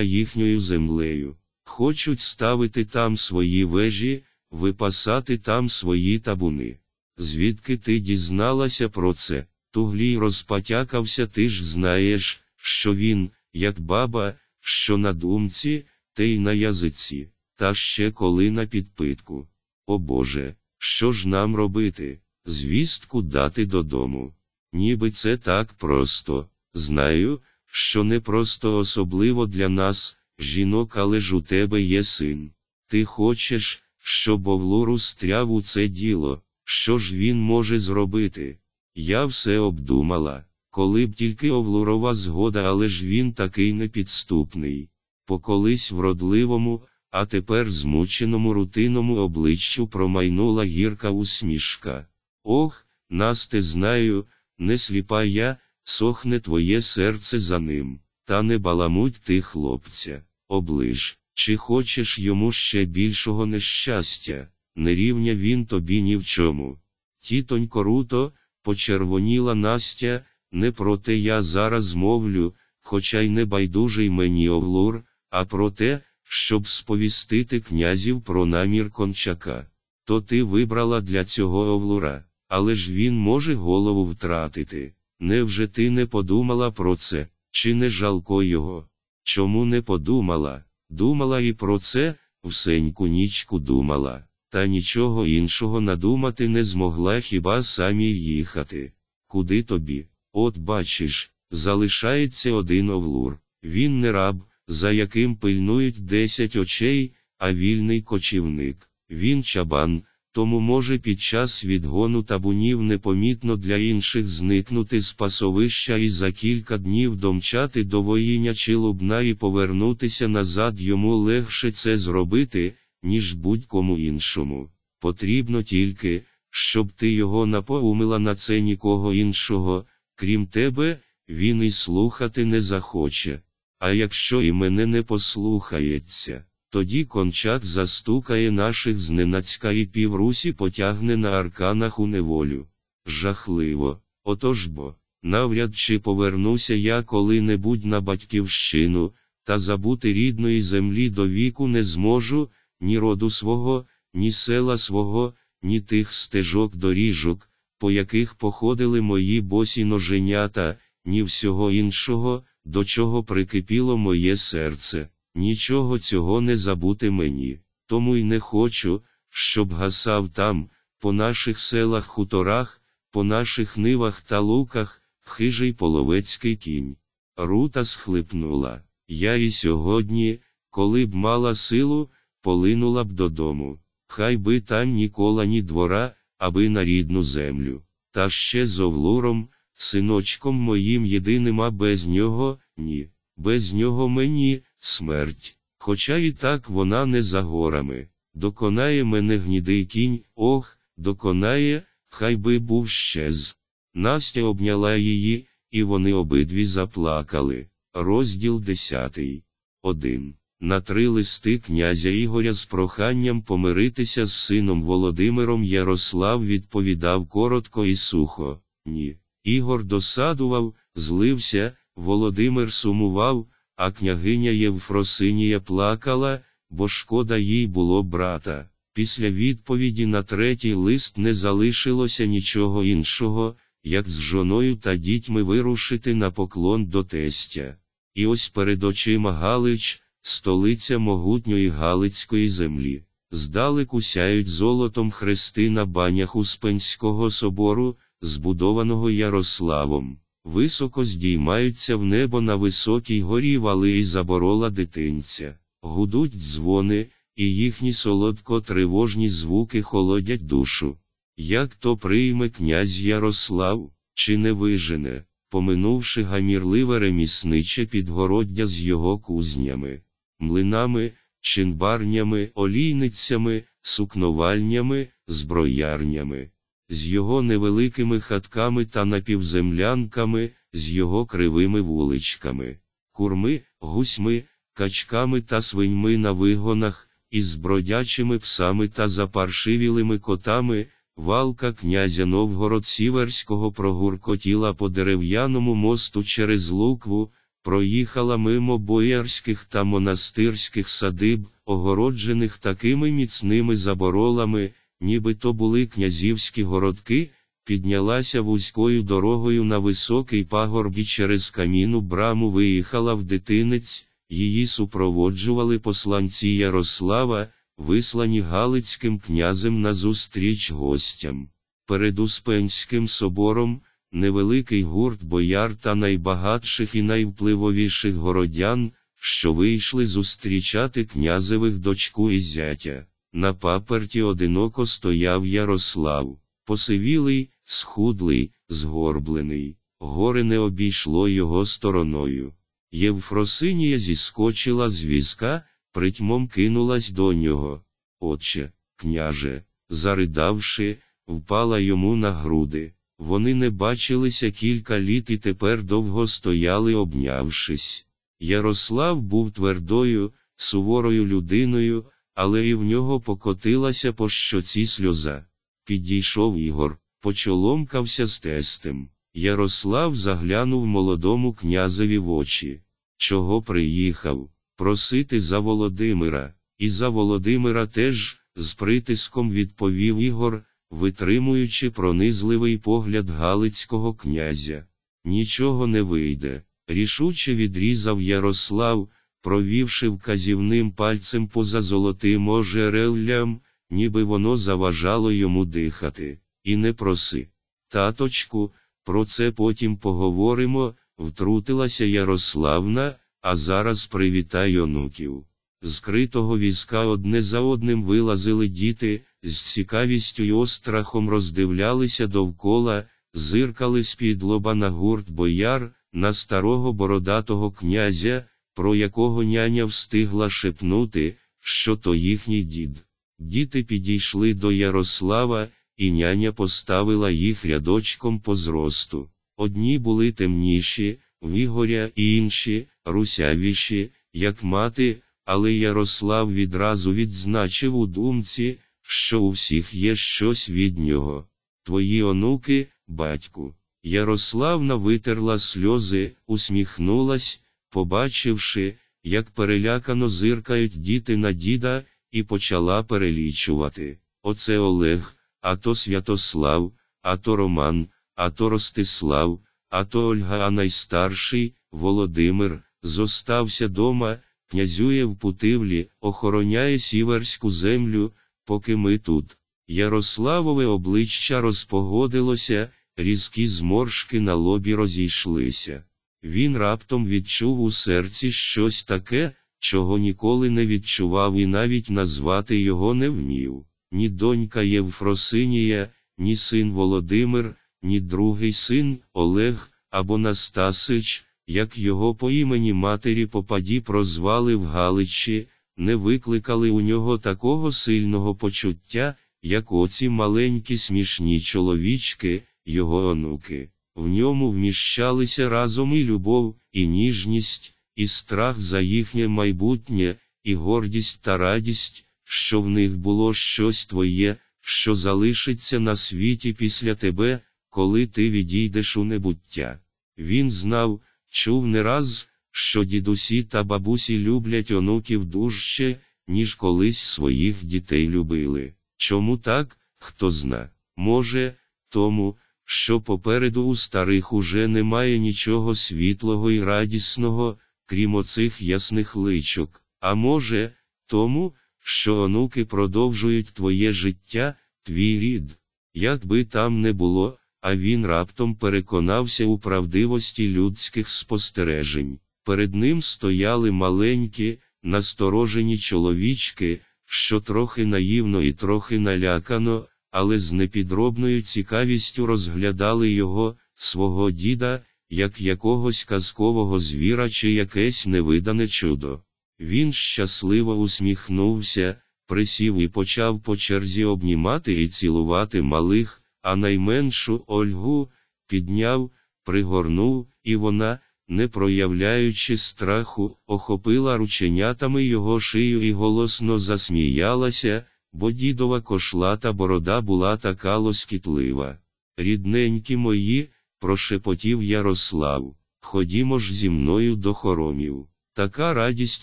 їхньою землею. Хочуть ставити там свої вежі, випасати там свої табуни. Звідки ти дізналася про це? Туглій розпотякався, ти ж знаєш, що він, як баба, що на думці, те й на язиці, та ще коли на підпитку. О Боже, що ж нам робити? Звістку дати додому. Ніби це так просто. Знаю, що не просто особливо для нас, жінок, але ж у тебе є син. Ти хочеш, щоб Овлуру стряв у це діло. Що ж він може зробити? Я все обдумала, коли б тільки овлурова згода, але ж він такий непідступний. По колись вродливому, а тепер змученому рутинному обличчю промайнула гірка усмішка. Ох, Насте, знаю, не сліпа я, сохне твоє серце за ним, та не баламуть ти, хлопця, оближ, чи хочеш йому ще більшого нещастя, не рівня він тобі ні в чому. Тітонько руто, почервоніла Настя, не про те я зараз мовлю, хоча й не байдужий мені овлур, а про те, щоб сповістити князів про намір кончака. То ти вибрала для цього овлура, але ж він може голову втратити. Невже ти не подумала про це, чи не жалко його? Чому не подумала? Думала і про це, всеньку нічку думала, та нічого іншого надумати не змогла хіба самі їхати. Куди тобі? От бачиш, залишається один овлур. Він не раб, за яким пильнують десять очей, а вільний кочівник. Він чабан, тому може під час відгону табунів непомітно для інших зникнути з пасовища і за кілька днів домчати до воїня чи лубна і повернутися назад йому легше це зробити, ніж будь-кому іншому. Потрібно тільки, щоб ти його напоумила на це нікого іншого, крім тебе, він і слухати не захоче. А якщо і мене не послухається, тоді кончак застукає наших зненацька і піврусі потягне на арканах у неволю. Жахливо, отож бо, навряд чи повернуся я коли-небудь на батьківщину, та забути рідної землі до віку не зможу, ні роду свого, ні села свого, ні тих стежок доріжок, по яких походили мої босі ноженята, ні всього іншого, до чого прикипіло моє серце. Нічого цього не забути мені, тому й не хочу, щоб гасав там, по наших селах хуторах, по наших нивах та луках, хижий половецький кінь. Рута схлипнула. Я і сьогодні, коли б мала силу, полинула б додому. Хай би там ніколи ні двора, аби на рідну землю. Та ще з Овлуром, синочком моїм єдиним, а без нього, ні, без нього мені смерть. Хоча і так вона не за горами. Доконає мене гнідий кінь, ох, доконає, хай би був щез. Настя обняла її, і вони обидві заплакали. Розділ десятий. Один. На три листи князя Ігоря з проханням помиритися з сином Володимиром Ярослав відповідав коротко і сухо. Ні. Ігор досадував, злився, Володимир сумував, а княгиня Євфросинія плакала, бо шкода їй було брата. Після відповіді на третій лист не залишилося нічого іншого, як з жоною та дітьми вирушити на поклон до тестя. І ось перед очима Галич, столиця могутньої Галицької землі. Здалеку сяють золотом хрести на банях Успенського собору, збудованого Ярославом. Високо здіймаються в небо на високій горі вали і заборола дитинця, гудуть дзвони, і їхні солодко тривожні звуки холодять душу. Як то прийме князь Ярослав, чи не вижене, поминувши гамірливе ремісниче підгороддя з його кузнями, млинами, чинбарнями, олійницями, сукновальнями, зброярнями з його невеликими хатками та напівземлянками, з його кривими вуличками, курми, гусьми, качками та свиньми на вигонах, із бродячими псами та запаршивілими котами, валка князя Новгород Сіверського прогуркотіла по дерев'яному мосту через Лукву, проїхала мимо боярських та монастирських садиб, огороджених такими міцними заборолами ніби то були князівські городки, піднялася вузькою дорогою на високий пагорб і через каміну браму виїхала в дитинець, її супроводжували посланці Ярослава, вислані Галицьким князем на зустріч гостям. Перед Успенським собором, невеликий гурт бояр та найбагатших і найвпливовіших городян, що вийшли зустрічати князевих дочку і зятя. На паперті одиноко стояв Ярослав. посивілий, схудлий, згорблений. Горе не обійшло його стороною. Євфросинія зіскочила з візка, притьмом кинулась до нього. Отче, княже, заридавши, впала йому на груди. Вони не бачилися кілька літ і тепер довго стояли, обнявшись. Ярослав був твердою, суворою людиною, але і в нього покотилася по щоці сльоза. Підійшов Ігор, почоломкався з тестем. Ярослав заглянув молодому князеві в очі. Чого приїхав? Просити за Володимира, і за Володимира теж, з притиском відповів Ігор, витримуючи пронизливий погляд Галицького князя. Нічого не вийде. Рішуче відрізав Ярослав, провівши вказівним пальцем поза золотим ожереллям, ніби воно заважало йому дихати. І не проси. Таточку, про це потім поговоримо, втрутилася Ярославна, а зараз привітай онуків. З критого візка одне за одним вилазили діти, з цікавістю й острахом роздивлялися довкола, зиркали з-під лоба на гурт бояр, на старого бородатого князя, про якого няня встигла шепнути, що то їхній дід. Діти підійшли до Ярослава, і няня поставила їх рядочком по зросту. Одні були темніші, вигоря і інші, русявіші, як мати, але Ярослав відразу відзначив у думці, що у всіх є щось від нього. Твої онуки, батьку. Ярославна витерла сльози, усміхнулась, побачивши, як перелякано зиркають діти на діда, і почала перелічувати. Оце Олег, а то Святослав, а то Роман, а то Ростислав, а то Ольга, а найстарший, Володимир, зостався дома, князює в Путивлі, охороняє сіверську землю, поки ми тут. Ярославове обличчя розпогодилося, різкі зморшки на лобі розійшлися. Він раптом відчув у серці щось таке, чого ніколи не відчував і навіть назвати його не вмів. Ні донька Євфросинія, ні син Володимир, ні другий син Олег або Настасич, як його по імені матері попаді прозвали в Галичі, не викликали у нього такого сильного почуття, як оці маленькі смішні чоловічки, його онуки. В ньому вміщалися разом і любов, і ніжність, і страх за їхнє майбутнє, і гордість та радість, що в них було щось твоє, що залишиться на світі після тебе, коли ти відійдеш у небуття. Він знав, чув не раз, що дідусі та бабусі люблять онуків дужче, ніж колись своїх дітей любили. Чому так, хто зна? Може, тому, що попереду у старих уже немає нічого світлого і радісного, крім оцих ясних личок, а може, тому, що онуки продовжують твоє життя, твій рід. Як би там не було, а він раптом переконався у правдивості людських спостережень. Перед ним стояли маленькі, насторожені чоловічки, що трохи наївно і трохи налякано, але з непідробною цікавістю розглядали його, свого діда, як якогось казкового звіра чи якесь невидане чудо. Він щасливо усміхнувся, присів і почав по черзі обнімати і цілувати малих, а найменшу Ольгу підняв, пригорнув, і вона, не проявляючи страху, охопила рученятами його шию і голосно засміялася, бо дідова кошлата борода була така лоскітлива. Рідненькі мої, прошепотів Ярослав, ходімо ж зі мною до хоромів. Така радість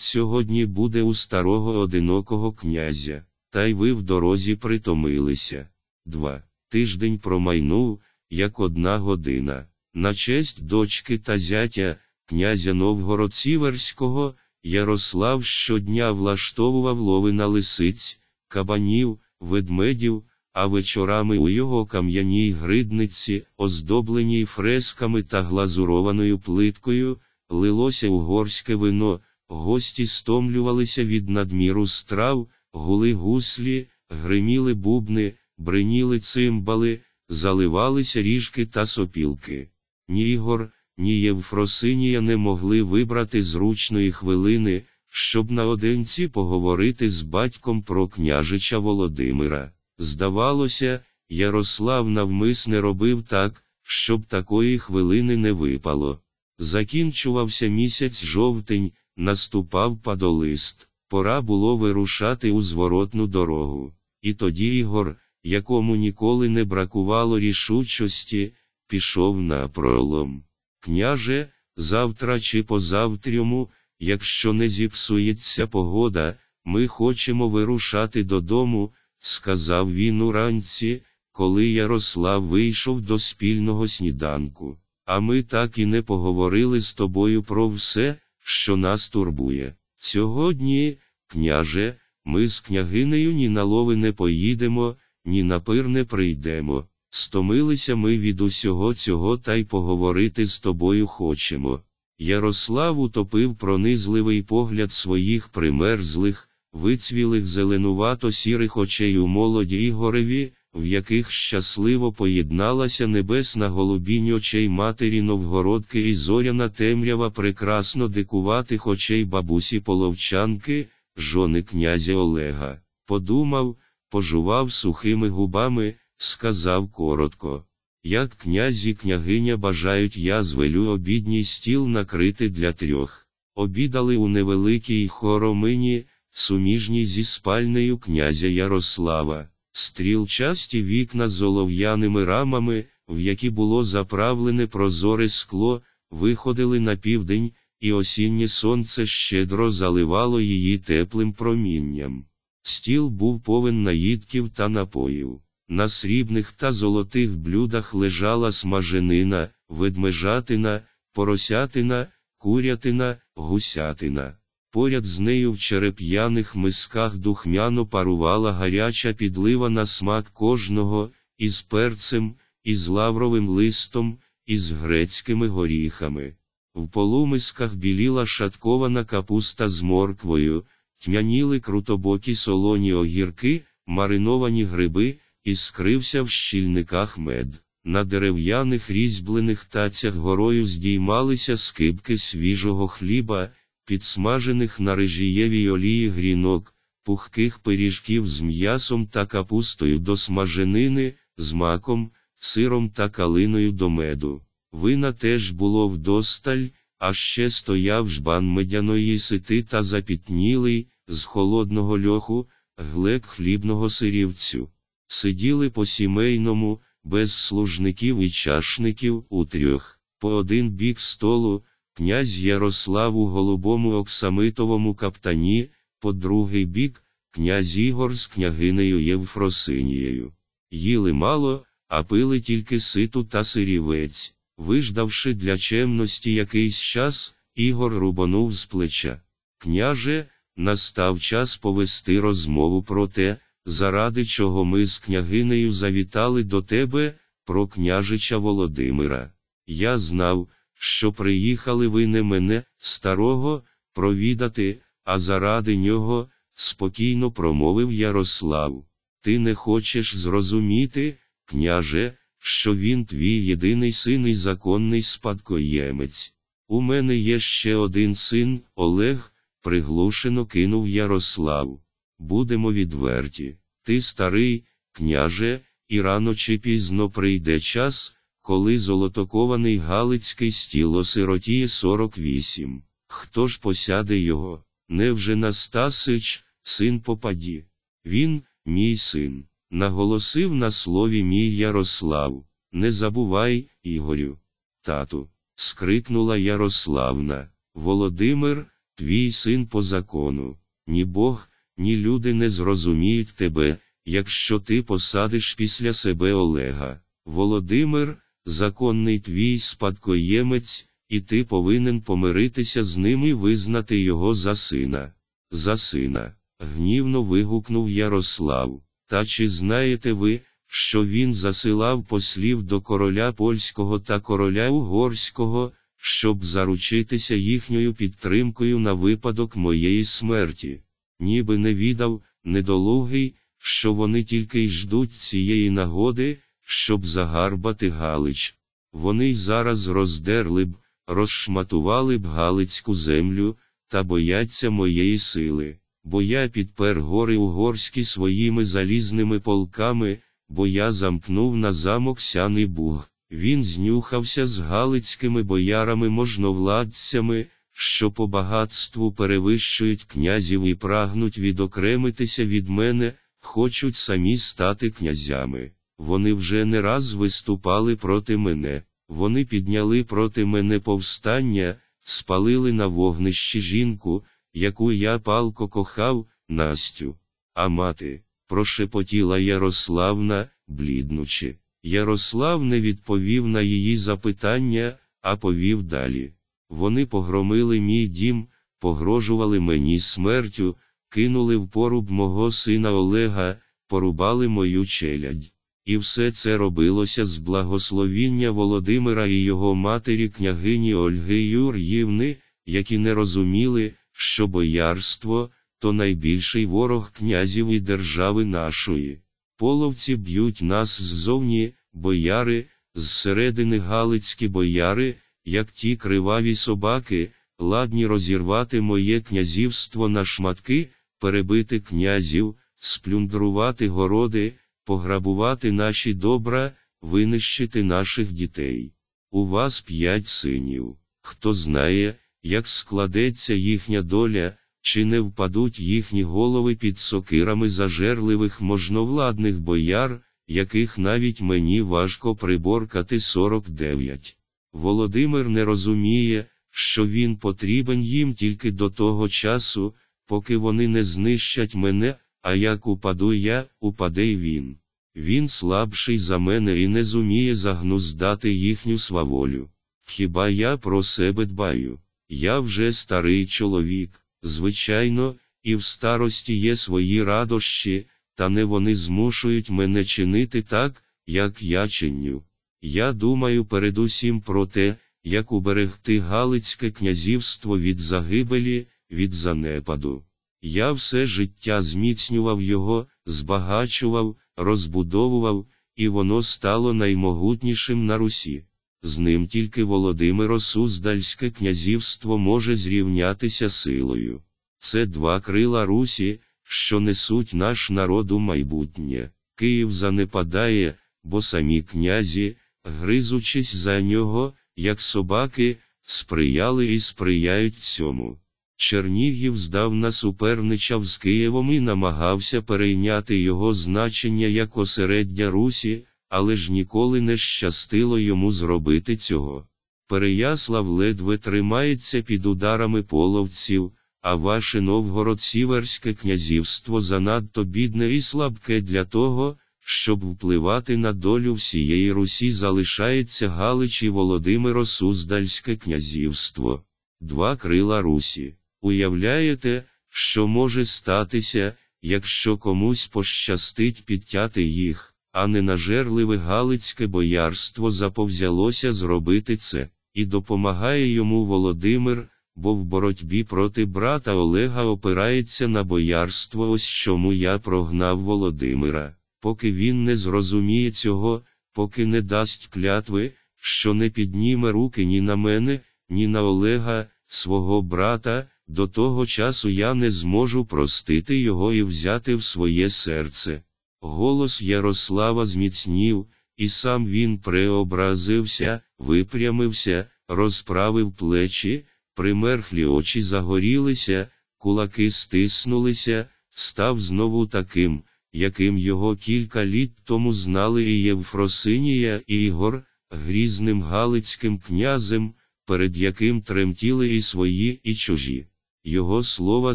сьогодні буде у старого одинокого князя, та й ви в дорозі притомилися. Два. Тиждень промайнув, як одна година. На честь дочки та зятя, князя Новгород Сіверського, Ярослав щодня влаштовував лови на лисиць, кабанів, ведмедів, а вечорами у його кам'яній гридниці, оздобленій фресками та глазурованою плиткою, лилося угорське вино, гості стомлювалися від надміру страв, гули гуслі, гриміли бубни, бриніли цимбали, заливалися ріжки та сопілки. Ні Ігор, ні Євфросинія не могли вибрати зручної хвилини, щоб наодинці поговорити з батьком про княжича Володимира. Здавалося, Ярослав навмисне робив так, щоб такої хвилини не випало. Закінчувався місяць жовтень, наступав падолист. Пора було вирушати у зворотну дорогу. І тоді Ігор, якому ніколи не бракувало рішучості, пішов на пролом. Княже, завтра чи позавтрьому, якщо не зіпсується погода, ми хочемо вирушати додому, сказав він уранці, коли Ярослав вийшов до спільного сніданку. А ми так і не поговорили з тобою про все, що нас турбує. Сьогодні, княже, ми з княгинею ні на лови не поїдемо, ні на пир не прийдемо. Стомилися ми від усього цього та й поговорити з тобою хочемо. Ярослав утопив пронизливий погляд своїх примерзлих, вицвілих зеленувато сірих очей у молоді Ігореві, в яких щасливо поєдналася небесна голубінь очей матері Новгородки і зоряна темрява прекрасно дикуватих очей бабусі половчанки, жони князя Олега. Подумав, пожував сухими губами, сказав коротко. Як князь і княгиня бажають я звелю обідній стіл накрити для трьох. Обідали у невеликій хоромині, суміжній зі спальнею князя Ярослава, стрілчасті вікна з олов'яними рамами, в які було заправлене прозоре скло, виходили на південь, і осіннє сонце щедро заливало її теплим промінням. Стіл був повен наїдків та напоїв. На срібних та золотих блюдах лежала смаженина, ведмежатина, поросятина, курятина, гусятина. Поряд з нею в череп'яних мисках духмяно парувала гаряча підлива на смак кожного, із перцем, із лавровим листом, із грецькими горіхами. В полумисках біліла шаткована капуста з морквою, тьмяніли крутобокі солоні огірки, мариновані гриби, і скрився в щільниках мед. На дерев'яних різьблених тацях горою здіймалися скибки свіжого хліба, підсмажених на режієвій олії грінок, пухких пиріжків з м'ясом та капустою до смаженини, з маком, сиром та калиною до меду. Вина теж було вдосталь, а ще стояв жбан медяної сити та запітнілий, з холодного льоху, глек хлібного сирівцю. Сиділи по сімейному, без служників і чашників у трьох, по один бік столу, князь Ярослав у голубому оксамитовому каптані, по другий бік, князь Ігор з княгинею Євфросинією. Їли мало, а пили тільки ситу та сирівець. Виждавши для чемності якийсь час, Ігор рубанув з плеча. Княже, настав час повести розмову про те, заради чого ми з княгинею завітали до тебе, про княжича Володимира. Я знав, що приїхали ви не мене, старого, провідати, а заради нього, спокійно промовив Ярослав. Ти не хочеш зрозуміти, княже, що він твій єдиний син і законний спадкоємець. У мене є ще один син, Олег, приглушено кинув Ярослав. Будемо відверті. Ти старий, княже, і рано чи пізно прийде час, коли золотокований Галицький стіл осиротіє 48. Хто ж посяде його? Невже Настасич, син попаді? Він, мій син, наголосив на слові мій Ярослав. Не забувай, Ігорю. Тату, скрикнула Ярославна. Володимир, твій син по закону. Ні Бог, ні люди не зрозуміють тебе, якщо ти посадиш після себе Олега. Володимир, законний твій спадкоємець, і ти повинен помиритися з ним і визнати його за сина. За сина. Гнівно вигукнув Ярослав. Та чи знаєте ви, що він засилав послів до короля польського та короля угорського, щоб заручитися їхньою підтримкою на випадок моєї смерті? Ніби не відав, недолугий, що вони тільки й ждуть цієї нагоди, щоб загарбати Галич. Вони й зараз роздерли б, розшматували б Галицьку землю, та бояться моєї сили, бо я підпер гори угорські своїми залізними полками, бо я замкнув на замок сяний буг. Він знюхався з галицькими боярами можновладцями, що по багатству перевищують князів і прагнуть відокремитися від мене, хочуть самі стати князями. Вони вже не раз виступали проти мене, вони підняли проти мене повстання, спалили на вогнищі жінку, яку я палко кохав, Настю. А мати, прошепотіла Ярославна, бліднучи. Ярослав не відповів на її запитання, а повів далі. Вони погромили мій дім, погрожували мені смертю, кинули в поруб мого сина Олега, порубали мою челядь. І все це робилося з благословіння Володимира і його матері княгині Ольги Юр'ївни, які не розуміли, що боярство то найбільший ворог князів і держави нашої. Половці б'ють нас ззовні, бояри, зсередини галицькі бояри, як ті криваві собаки, ладні розірвати моє князівство на шматки, перебити князів, сплюндрувати городи, пограбувати наші добра, винищити наших дітей. У вас п'ять синів. Хто знає, як складеться їхня доля, чи не впадуть їхні голови під сокирами зажерливих можновладних бояр, яких навіть мені важко приборкати 49. Володимир не розуміє, що він потрібен їм тільки до того часу, поки вони не знищать мене, а як упаду я, упаде й він. Він слабший за мене і не зуміє загнуздати їхню сваволю. Хіба я про себе дбаю? Я вже старий чоловік, звичайно, і в старості є свої радощі, та не вони змушують мене чинити так, як я чиню. Я думаю передусім про те, як уберегти Галицьке князівство від загибелі, від занепаду. Я все життя зміцнював його, збагачував, розбудовував, і воно стало наймогутнішим на Русі. З ним тільки Володимиро Суздальське князівство може зрівнятися силою. Це два крила Русі, що несуть наш народ у майбутнє. Київ занепадає, бо самі князі, гризучись за нього, як собаки, сприяли і сприяють цьому. Чернігів здавна суперничав з Києвом і намагався перейняти його значення як осереддя Русі, але ж ніколи не щастило йому зробити цього. Переяслав ледве тримається під ударами половців, а ваше Новгород-Сіверське князівство занадто бідне і слабке для того, щоб впливати на долю всієї Русі залишається Галич і Володимиро Суздальське князівство. Два крила Русі. Уявляєте, що може статися, якщо комусь пощастить підтяти їх, а ненажерливе Галицьке боярство заповзялося зробити це, і допомагає йому Володимир, бо в боротьбі проти брата Олега опирається на боярство. Ось чому я прогнав Володимира, поки він не зрозуміє цього, поки не дасть клятви, що не підніме руки ні на мене, ні на Олега, свого брата. До того часу я не зможу простити його і взяти в своє серце. Голос Ярослава зміцнів, і сам він преобразився, випрямився, розправив плечі, примерхлі очі загорілися, кулаки стиснулися, став знову таким, яким його кілька літ тому знали і Євфросинія і Ігор, грізним Галицьким князем, перед яким тремтіли і свої, і чужі. Його слова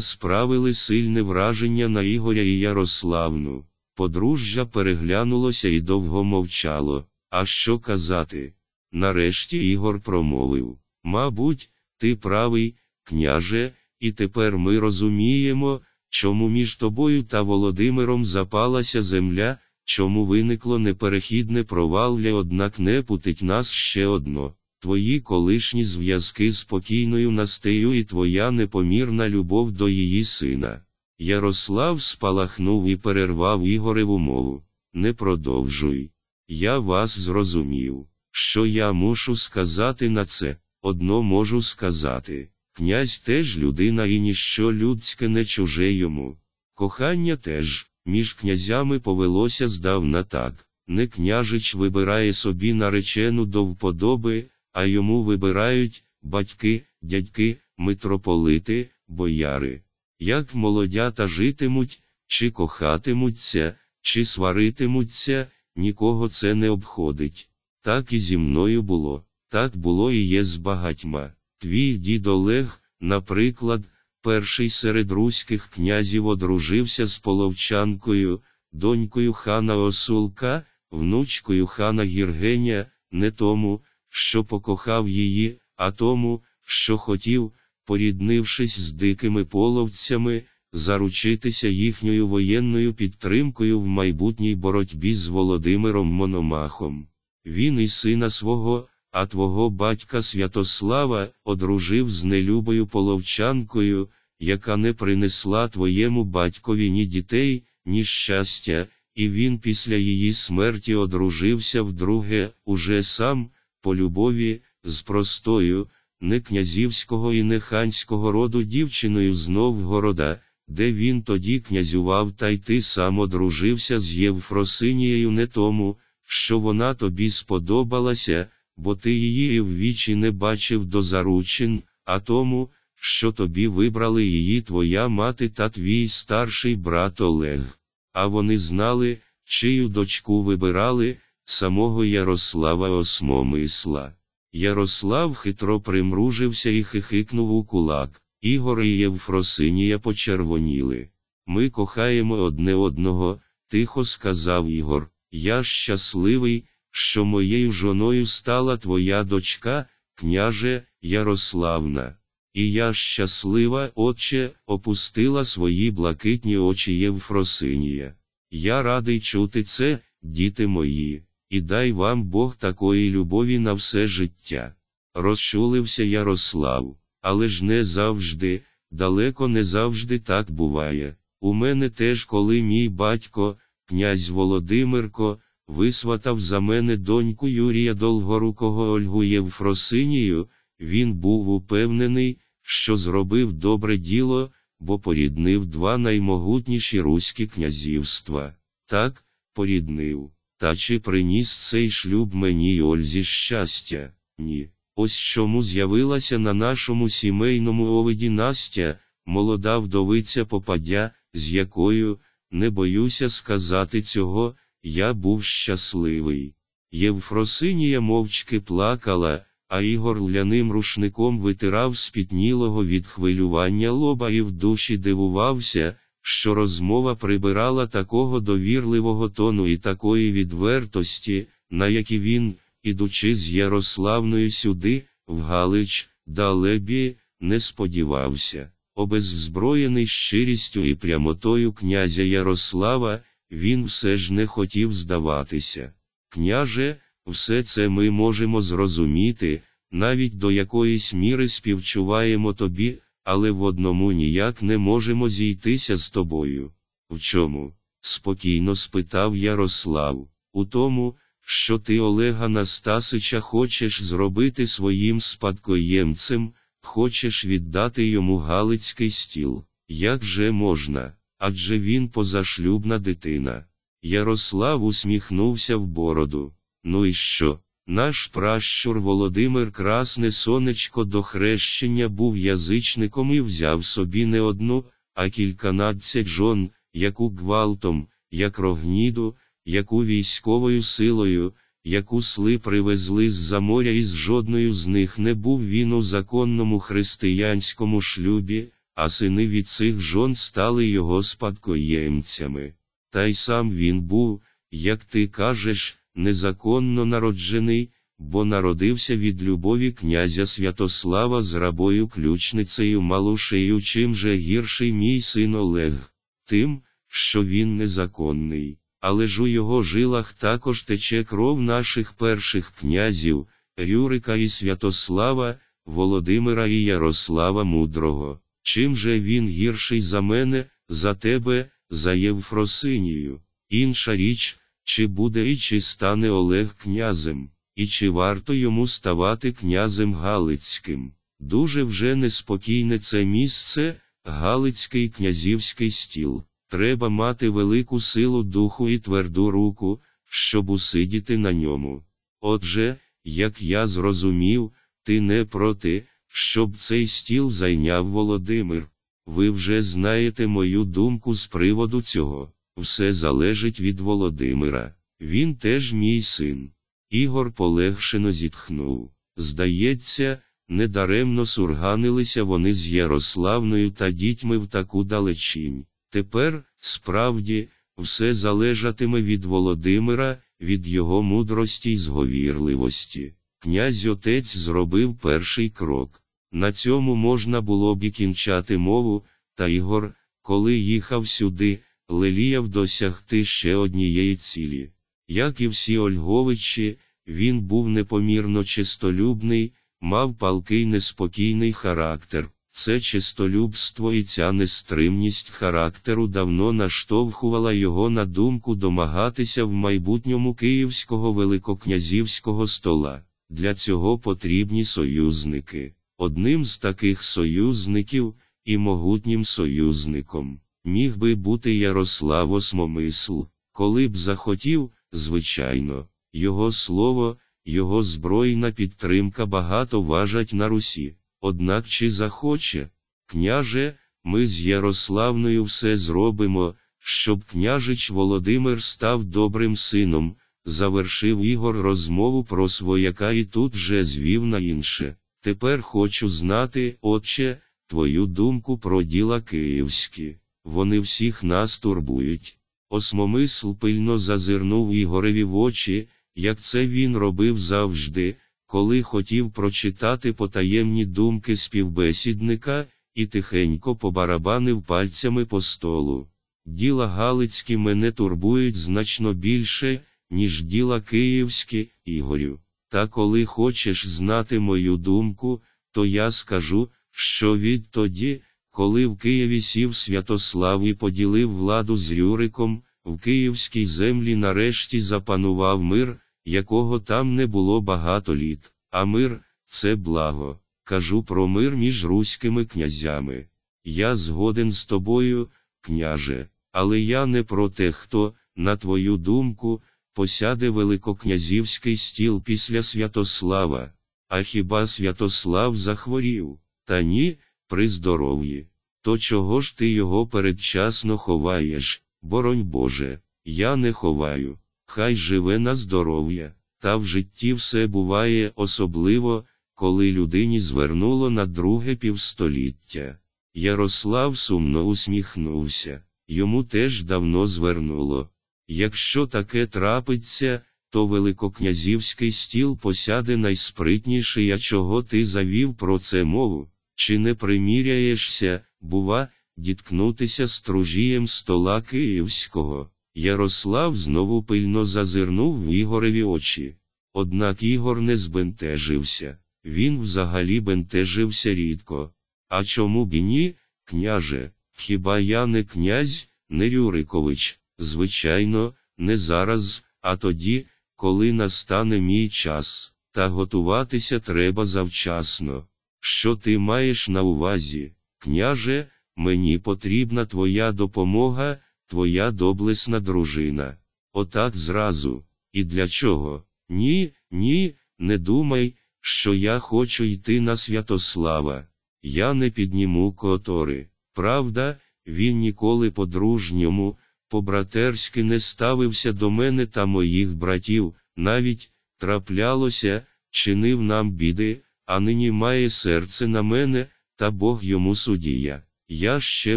справили сильне враження на Ігоря і Ярославну. Подружжя переглянулося і довго мовчало. А що казати? Нарешті Ігор промовив Мабуть, ти правий, княже, і тепер ми розуміємо, чому між тобою та Володимиром запалася земля, чому виникло неперехідне провалля, однак не путить нас ще одно твої колишні зв'язки з покійною Настею і твоя непомірна любов до її сина. Ярослав спалахнув і перервав Ігореву мову. Не продовжуй. Я вас зрозумів, що я мушу сказати на це, одно можу сказати. Князь теж людина і ніщо людське не чуже йому. Кохання теж, між князями повелося здавна так. Не княжич вибирає собі наречену до вподоби, а йому вибирають батьки, дядьки, митрополити, бояри. Як молодята житимуть, чи кохатимуться, чи сваритимуться, нікого це не обходить. Так і зі мною було, так було і є з багатьма. Твій дід Олег, наприклад, перший серед руських князів одружився з половчанкою, донькою хана Осулка, внучкою хана Гіргеня, не тому, що покохав її, а тому, що хотів, поріднившись з дикими половцями, заручитися їхньою воєнною підтримкою в майбутній боротьбі з Володимиром Мономахом. Він і сина свого, а твого батька Святослава одружив з нелюбою половчанкою, яка не принесла твоєму батькові ні дітей, ні щастя, і він після її смерті одружився вдруге, уже сам, по любові, з простою, не князівського і не ханського роду дівчиною з Новгорода, де він тоді князював та й ти сам одружився з Євфросинією не тому, що вона тобі сподобалася, бо ти її в вічі не бачив до заручин, а тому, що тобі вибрали її твоя мати та твій старший брат Олег. А вони знали, чию дочку вибирали, самого Ярослава Осмомисла. Ярослав хитро примружився і хихикнув у кулак. Ігор і Євфросинія почервоніли. Ми кохаємо одне одного, тихо сказав Ігор. Я щасливий, що моєю жоною стала твоя дочка, княже Ярославна. І я щаслива, отче, опустила свої блакитні очі Євфросинія. Я радий чути це, діти мої, і дай вам Бог такої любові на все життя. Розчулився Ярослав, але ж не завжди, далеко не завжди так буває. У мене теж, коли мій батько, князь Володимирко, висватав за мене доньку Юрія Долгорукого Ольгу Євфросинію, він був упевнений, що зробив добре діло, бо поріднив два наймогутніші руські князівства. Так, поріднив. Та чи приніс цей шлюб мені й Ользі щастя? Ні. Ось чому з'явилася на нашому сімейному овиді Настя, молода вдовиця попадя, з якою, не боюся сказати цього, я був щасливий. Євфросинія мовчки плакала, а Ігор ляним рушником витирав спітнілого від хвилювання лоба і в душі дивувався, що розмова прибирала такого довірливого тону і такої відвертості, на які він, ідучи з Ярославною сюди, в Галич, далебі, не сподівався. Обеззброєний щирістю і прямотою князя Ярослава, він все ж не хотів здаватися. Княже, все це ми можемо зрозуміти, навіть до якоїсь міри співчуваємо тобі, але в одному ніяк не можемо зійтися з тобою. В чому? спокійно спитав Ярослав. У тому, що ти Олега Настасича хочеш зробити своїм спадкоємцем, хочеш віддати йому Галицький стіл. Як же можна? Адже він позашлюбна дитина. Ярослав усміхнувся в бороду. Ну і що? Наш пращур Володимир Красне Сонечко до хрещення був язичником і взяв собі не одну, а кільканадцять жон, яку гвалтом, як рогніду, яку військовою силою, яку сли привезли з за моря і з жодною з них не був він у законному християнському шлюбі, а сини від цих жон стали його спадкоємцями. Та й сам він був, як ти кажеш, незаконно народжений, бо народився від любові князя Святослава з рабою ключницею Малушею, чим же гірший мій син Олег, тим, що він незаконний, але ж у його жилах також тече кров наших перших князів, Рюрика і Святослава, Володимира і Ярослава Мудрого. Чим же він гірший за мене, за тебе, за Євфросинію? Інша річ, чи буде і чи стане Олег князем, і чи варто йому ставати князем Галицьким. Дуже вже неспокійне це місце, Галицький князівський стіл. Треба мати велику силу духу і тверду руку, щоб усидіти на ньому. Отже, як я зрозумів, ти не проти, щоб цей стіл зайняв Володимир. Ви вже знаєте мою думку з приводу цього. Все залежить від Володимира. Він теж мій син. Ігор полегшено зітхнув. Здається, недаремно сурганилися вони з Ярославною та дітьми в таку далечінь. Тепер, справді, все залежатиме від Володимира, від його мудрості й зговірливості. Князь отець зробив перший крок. На цьому можна було б і кінчати мову, та Ігор, коли їхав сюди, леліяв досягти ще однієї цілі. Як і всі Ольговичі, він був непомірно чистолюбний, мав палкий неспокійний характер. Це чистолюбство і ця нестримність характеру давно наштовхувала його на думку домагатися в майбутньому київського великокнязівського стола. Для цього потрібні союзники. Одним з таких союзників і могутнім союзником міг би бути Ярослав Осмомисл, коли б захотів, звичайно, його слово, його збройна підтримка багато важать на Русі. Однак чи захоче, княже, ми з Ярославною все зробимо, щоб княжич Володимир став добрим сином, завершив Ігор розмову про свояка і тут же звів на інше. Тепер хочу знати, отче, твою думку про діла київські. Вони всіх нас турбують. Осмомисл пильно зазирнув Ігореві в очі, як це він робив завжди, коли хотів прочитати потаємні думки співбесідника, і тихенько побарабанив пальцями по столу. Діла Галицькі мене турбують значно більше, ніж діла київські, Ігорю. Та коли хочеш знати мою думку, то я скажу, що відтоді, коли в Києві сів Святослав і поділив владу з Рюриком, в київській землі нарешті запанував мир, якого там не було багато літ, а мир це благо. Кажу про мир між руськими князями. Я згоден з тобою, княже, але я не про те, хто, на твою думку, посяде великокнязівський стіл після Святослава. А хіба Святослав захворів? Та ні, при здоров'ї. То чого ж ти його передчасно ховаєш, боронь Боже, я не ховаю хай живе на здоров'я, та в житті все буває особливо, коли людині звернуло на друге півстоліття. Ярослав сумно усміхнувся, йому теж давно звернуло. Якщо таке трапиться, то великокнязівський стіл посяде найспритніший, а чого ти завів про це мову, чи не приміряєшся, бува, діткнутися стружієм стола київського. Ярослав знову пильно зазирнув в Ігореві очі. Однак Ігор не збентежився, він взагалі бентежився рідко. А чому б і ні, княже, хіба я не князь, не Рюрикович, звичайно, не зараз, а тоді, коли настане мій час, та готуватися треба завчасно. Що ти маєш на увазі, княже, мені потрібна твоя допомога твоя доблесна дружина. Отак зразу. І для чого? Ні, ні, не думай, що я хочу йти на Святослава. Я не підніму котори. Правда, він ніколи по-дружньому, по-братерськи не ставився до мене та моїх братів, навіть траплялося, чинив нам біди, а нині має серце на мене, та Бог йому судія. Я ще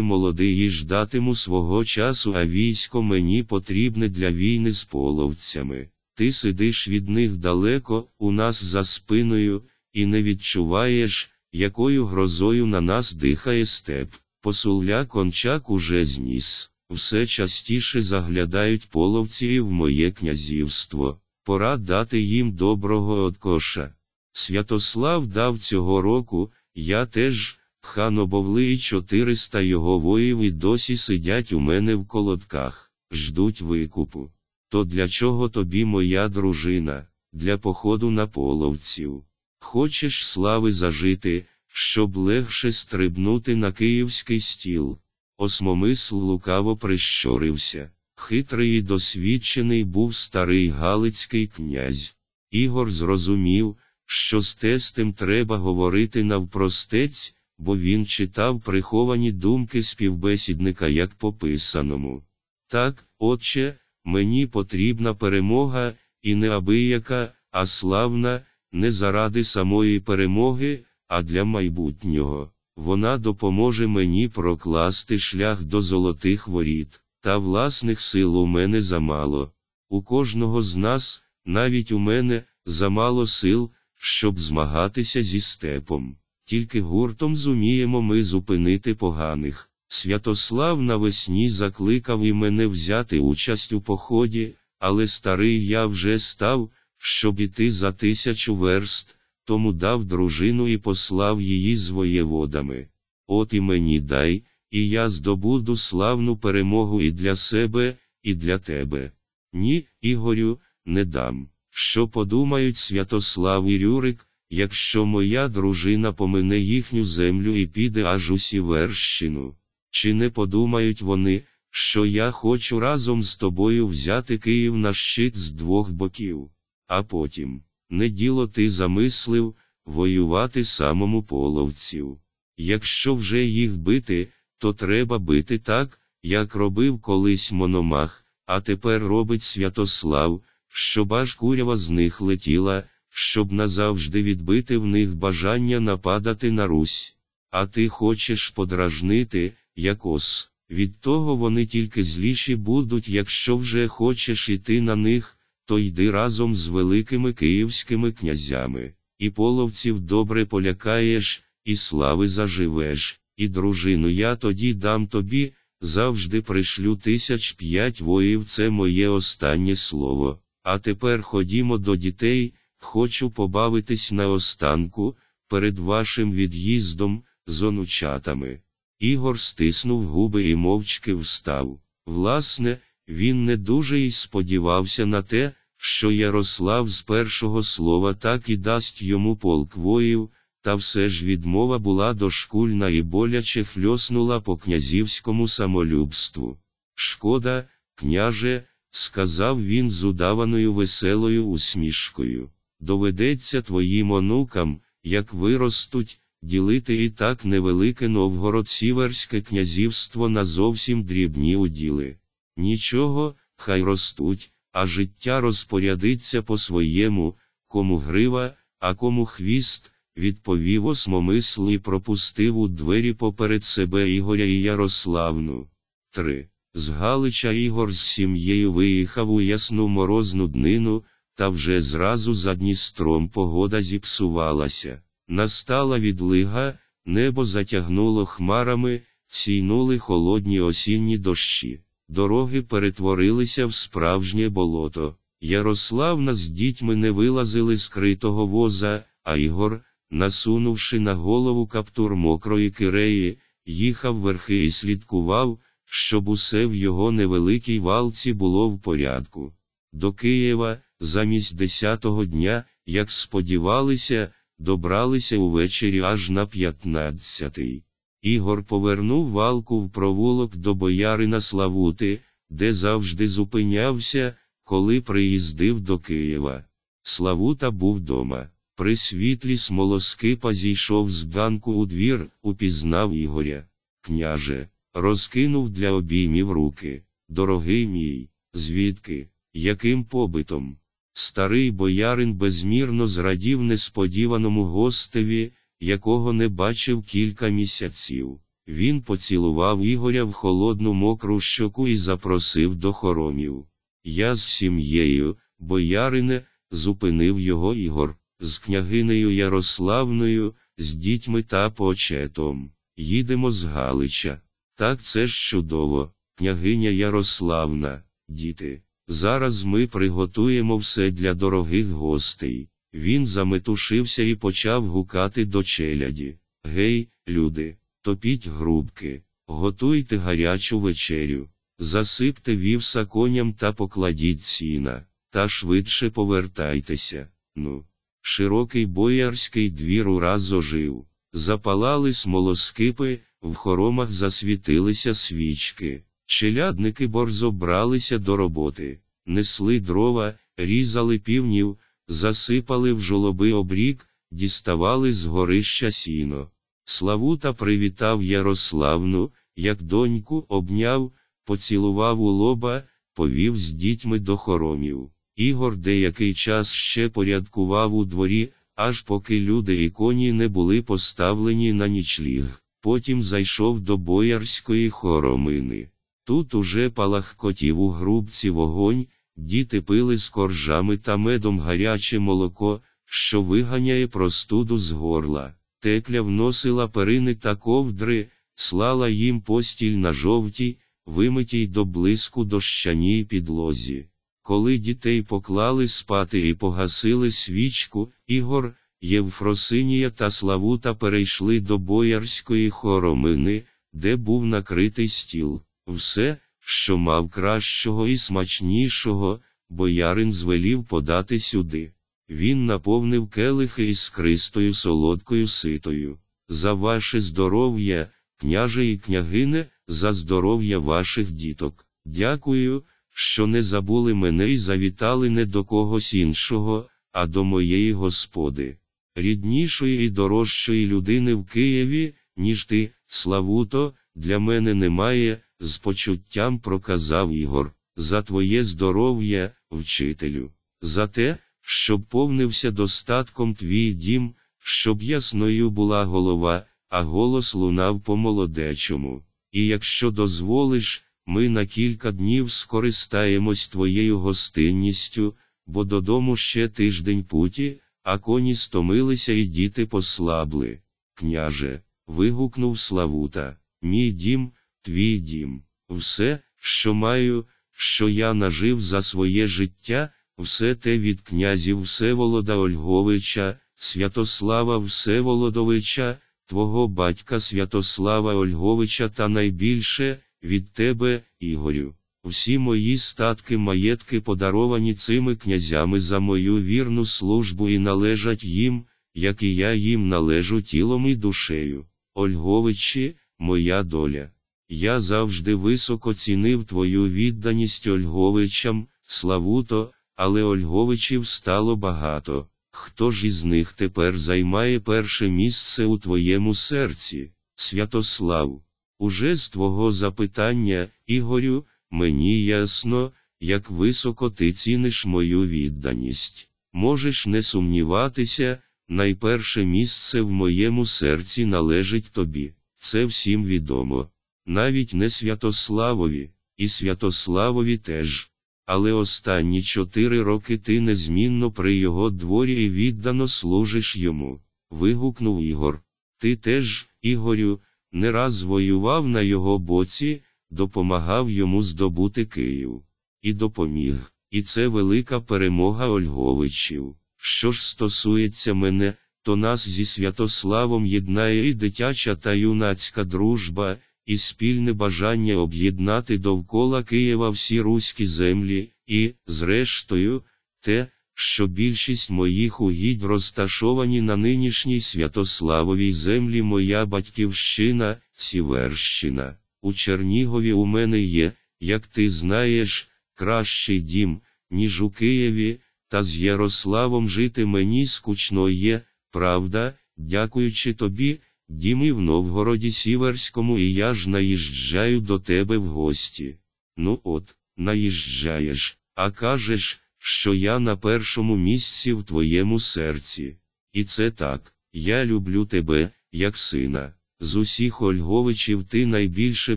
молодий і ждатиму свого часу, а військо мені потрібне для війни з половцями. Ти сидиш від них далеко, у нас за спиною, і не відчуваєш, якою грозою на нас дихає степ. Посуля кончак уже зніс. Все частіше заглядають половці в моє князівство. Пора дати їм доброго откоша. Святослав дав цього року, я теж. Хан обовли і 400 його воїв і досі сидять у мене в колодках, ждуть викупу. То для чого тобі моя дружина, для походу на половців? Хочеш слави зажити, щоб легше стрибнути на київський стіл? Осмомисл лукаво прищурився. Хитрий і досвідчений був старий Галицький князь. Ігор зрозумів, що з тестем треба говорити навпростець, бо він читав приховані думки співбесідника як пописаному. Так, отче, мені потрібна перемога, і не абияка, а славна, не заради самої перемоги, а для майбутнього. Вона допоможе мені прокласти шлях до золотих воріт, та власних сил у мене замало. У кожного з нас, навіть у мене, замало сил, щоб змагатися зі степом. Тільки гуртом зуміємо ми зупинити поганих. Святослав навесні закликав і мене взяти участь у поході, але старий я вже став, щоб іти за тисячу верст, тому дав дружину і послав її з воєводами. От і мені дай, і я здобуду славну перемогу і для себе, і для тебе. Ні, Ігорю, не дам. Що подумають Святослав і Рюрик, якщо моя дружина помине їхню землю і піде аж у Сіверщину? Чи не подумають вони, що я хочу разом з тобою взяти Київ на щит з двох боків, а потім, не діло ти замислив, воювати самому половців. Якщо вже їх бити, то треба бити так, як робив колись Мономах, а тепер робить Святослав, щоб аж курява з них летіла, щоб назавжди відбити в них бажання нападати на Русь. А ти хочеш подражнити, як ос. Від того вони тільки зліші будуть, якщо вже хочеш іти на них, то йди разом з великими київськими князями, і половців добре полякаєш, і слави заживеш, і дружину я тоді дам тобі, завжди пришлю тисяч п'ять воїв, це моє останнє слово. А тепер ходімо до дітей, хочу побавитись на останку, перед вашим від'їздом, з онучатами. Ігор стиснув губи і мовчки встав. Власне, він не дуже й сподівався на те, що Ярослав з першого слова так і дасть йому полк воїв, та все ж відмова була дошкульна і боляче хльоснула по князівському самолюбству. Шкода, княже, сказав він з удаваною веселою усмішкою. Доведеться твоїм онукам, як виростуть, ділити і так невелике Новгород-Сіверське князівство на зовсім дрібні уділи. Нічого, хай ростуть, а життя розпорядиться по своєму, кому грива, а кому хвіст, відповів осмомисл і пропустив у двері поперед себе Ігоря і Ярославну. 3. З Галича Ігор з сім'єю виїхав у ясну морозну днину, та вже зразу за Дністром погода зіпсувалася. Настала відлига, небо затягнуло хмарами, сійнули холодні осінні дощі. Дороги перетворилися в справжнє болото. Ярославна з дітьми не вилазили з критого воза, а Ігор, насунувши на голову каптур мокрої киреї, їхав верхи і слідкував, щоб усе в його невеликій валці було в порядку. До Києва, замість десятого дня, як сподівалися, добралися увечері аж на п'ятнадцятий. Ігор повернув валку в провулок до боярина Славути, де завжди зупинявся, коли приїздив до Києва. Славута був дома. При світлі смолоскипа зійшов з ганку у двір, упізнав Ігоря. Княже, розкинув для обіймів руки. Дорогий мій, звідки, яким побитом? Старий боярин безмірно зрадів несподіваному гостеві, якого не бачив кілька місяців. Він поцілував Ігоря в холодну мокру щоку і запросив до хоромів. Я з сім'єю, боярине, зупинив його Ігор, з княгинею Ярославною, з дітьми та почетом. Їдемо з Галича. Так це ж чудово, княгиня Ярославна, діти. Зараз ми приготуємо все для дорогих гостей. Він заметушився і почав гукати до челяді. Гей, люди, топіть грубки, готуйте гарячу вечерю. засипте вівса коням та покладіть сіна, та швидше повертайтеся. Ну, широкий боярський двір ураз ожив, запалали смолоскипи, в хоромах засвітилися свічки, челядники борзо бралися до роботи, несли дрова, різали півнів, засипали в жолоби обрік, діставали з горища сіно. Славута привітав Ярославну, як доньку обняв, поцілував у лоба, повів з дітьми до хоромів. Ігор деякий час ще порядкував у дворі, аж поки люди і коні не були поставлені на нічліг. Потім зайшов до боярської хоромини. Тут уже палахкотів у грубці вогонь, діти пили з коржами та медом гаряче молоко, що виганяє простуду з горла. Текля вносила перини та ковдри, слала їм постіль на жовтій, вимитій до блиску дощаній підлозі. Коли дітей поклали спати і погасили свічку, Ігор, Євфросинія та Славута перейшли до боярської хоромини, де був накритий стіл. Все, що мав кращого і смачнішого, боярин звелів подати сюди. Він наповнив келихи із кристою солодкою ситою. За ваше здоров'я, княже і княгине, за здоров'я ваших діток. Дякую, що не забули мене і завітали не до когось іншого, а до моєї господи. Ріднішої і дорожчої людини в Києві, ніж ти, Славуто, для мене немає, з почуттям проказав Ігор, за твоє здоров'я, вчителю, за те, щоб повнився достатком твій дім, щоб ясною була голова, а голос лунав по молодечому. І якщо дозволиш, ми на кілька днів скористаємось твоєю гостинністю, бо додому ще тиждень путі, а коні стомилися і діти послабли. Княже, вигукнув Славута, мій дім, твій дім, все, що маю, що я нажив за своє життя, все те від князів Всеволода Ольговича, Святослава Всеволодовича, твого батька Святослава Ольговича та найбільше від тебе, Ігорю. Всі мої статки маєтки подаровані цими князями за мою вірну службу і належать їм, як і я їм належу тілом і душею. Ольговичі, моя доля. Я завжди високо цінив твою відданість Ольговичам, Славуто, але Ольговичів стало багато. Хто ж із них тепер займає перше місце у твоєму серці, Святослав? Уже з твого запитання, Ігорю, мені ясно, як високо ти ціниш мою відданість. Можеш не сумніватися, найперше місце в моєму серці належить тобі, це всім відомо. Навіть не Святославові, і Святославові теж. Але останні чотири роки ти незмінно при його дворі і віддано служиш йому. Вигукнув Ігор. Ти теж, Ігорю, не раз воював на його боці, допомагав йому здобути Київ. І допоміг. І це велика перемога Ольговичів. Що ж стосується мене, то нас зі Святославом єднає і дитяча та юнацька дружба, і спільне бажання об'єднати довкола Києва всі руські землі, і, зрештою, те, що більшість моїх угідь розташовані на нинішній Святославовій землі моя батьківщина, Сіверщина. У Чернігові у мене є, як ти знаєш, кращий дім, ніж у Києві, та з Ярославом жити мені скучно є, правда, дякуючи тобі, дім в Новгороді Сіверському, і я ж наїжджаю до тебе в гості. Ну от, наїжджаєш, а кажеш, що я на першому місці в твоєму серці. І це так, я люблю тебе, як сина. З усіх Ольговичів ти найбільше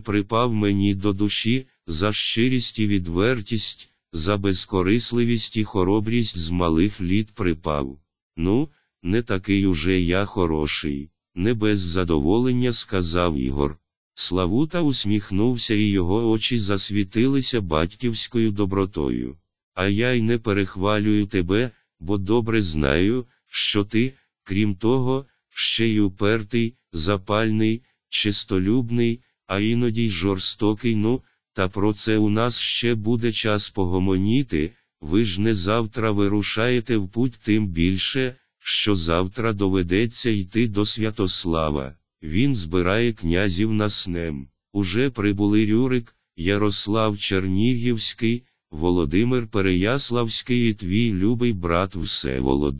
припав мені до душі, за щирість і відвертість, за безкорисливість і хоробрість з малих літ припав. Ну, не такий уже я хороший, не без задоволення сказав Ігор. Славута усміхнувся, і його очі засвітилися батьківською добротою. А я й не перехвалюю тебе, бо добре знаю, що ти, крім того, ще й упертий, запальний, чистолюбний, а іноді й жорстокий, ну, Та про це у нас ще буде час погомоніти, ви ж не завтра вирушаєте в путь тим більше, що завтра доведеться йти до Святослава. Він збирає князів на снем. Уже прибули Рюрик, Ярослав Чернігівський, Володимир Переяславський і твій любий брат Всеволод.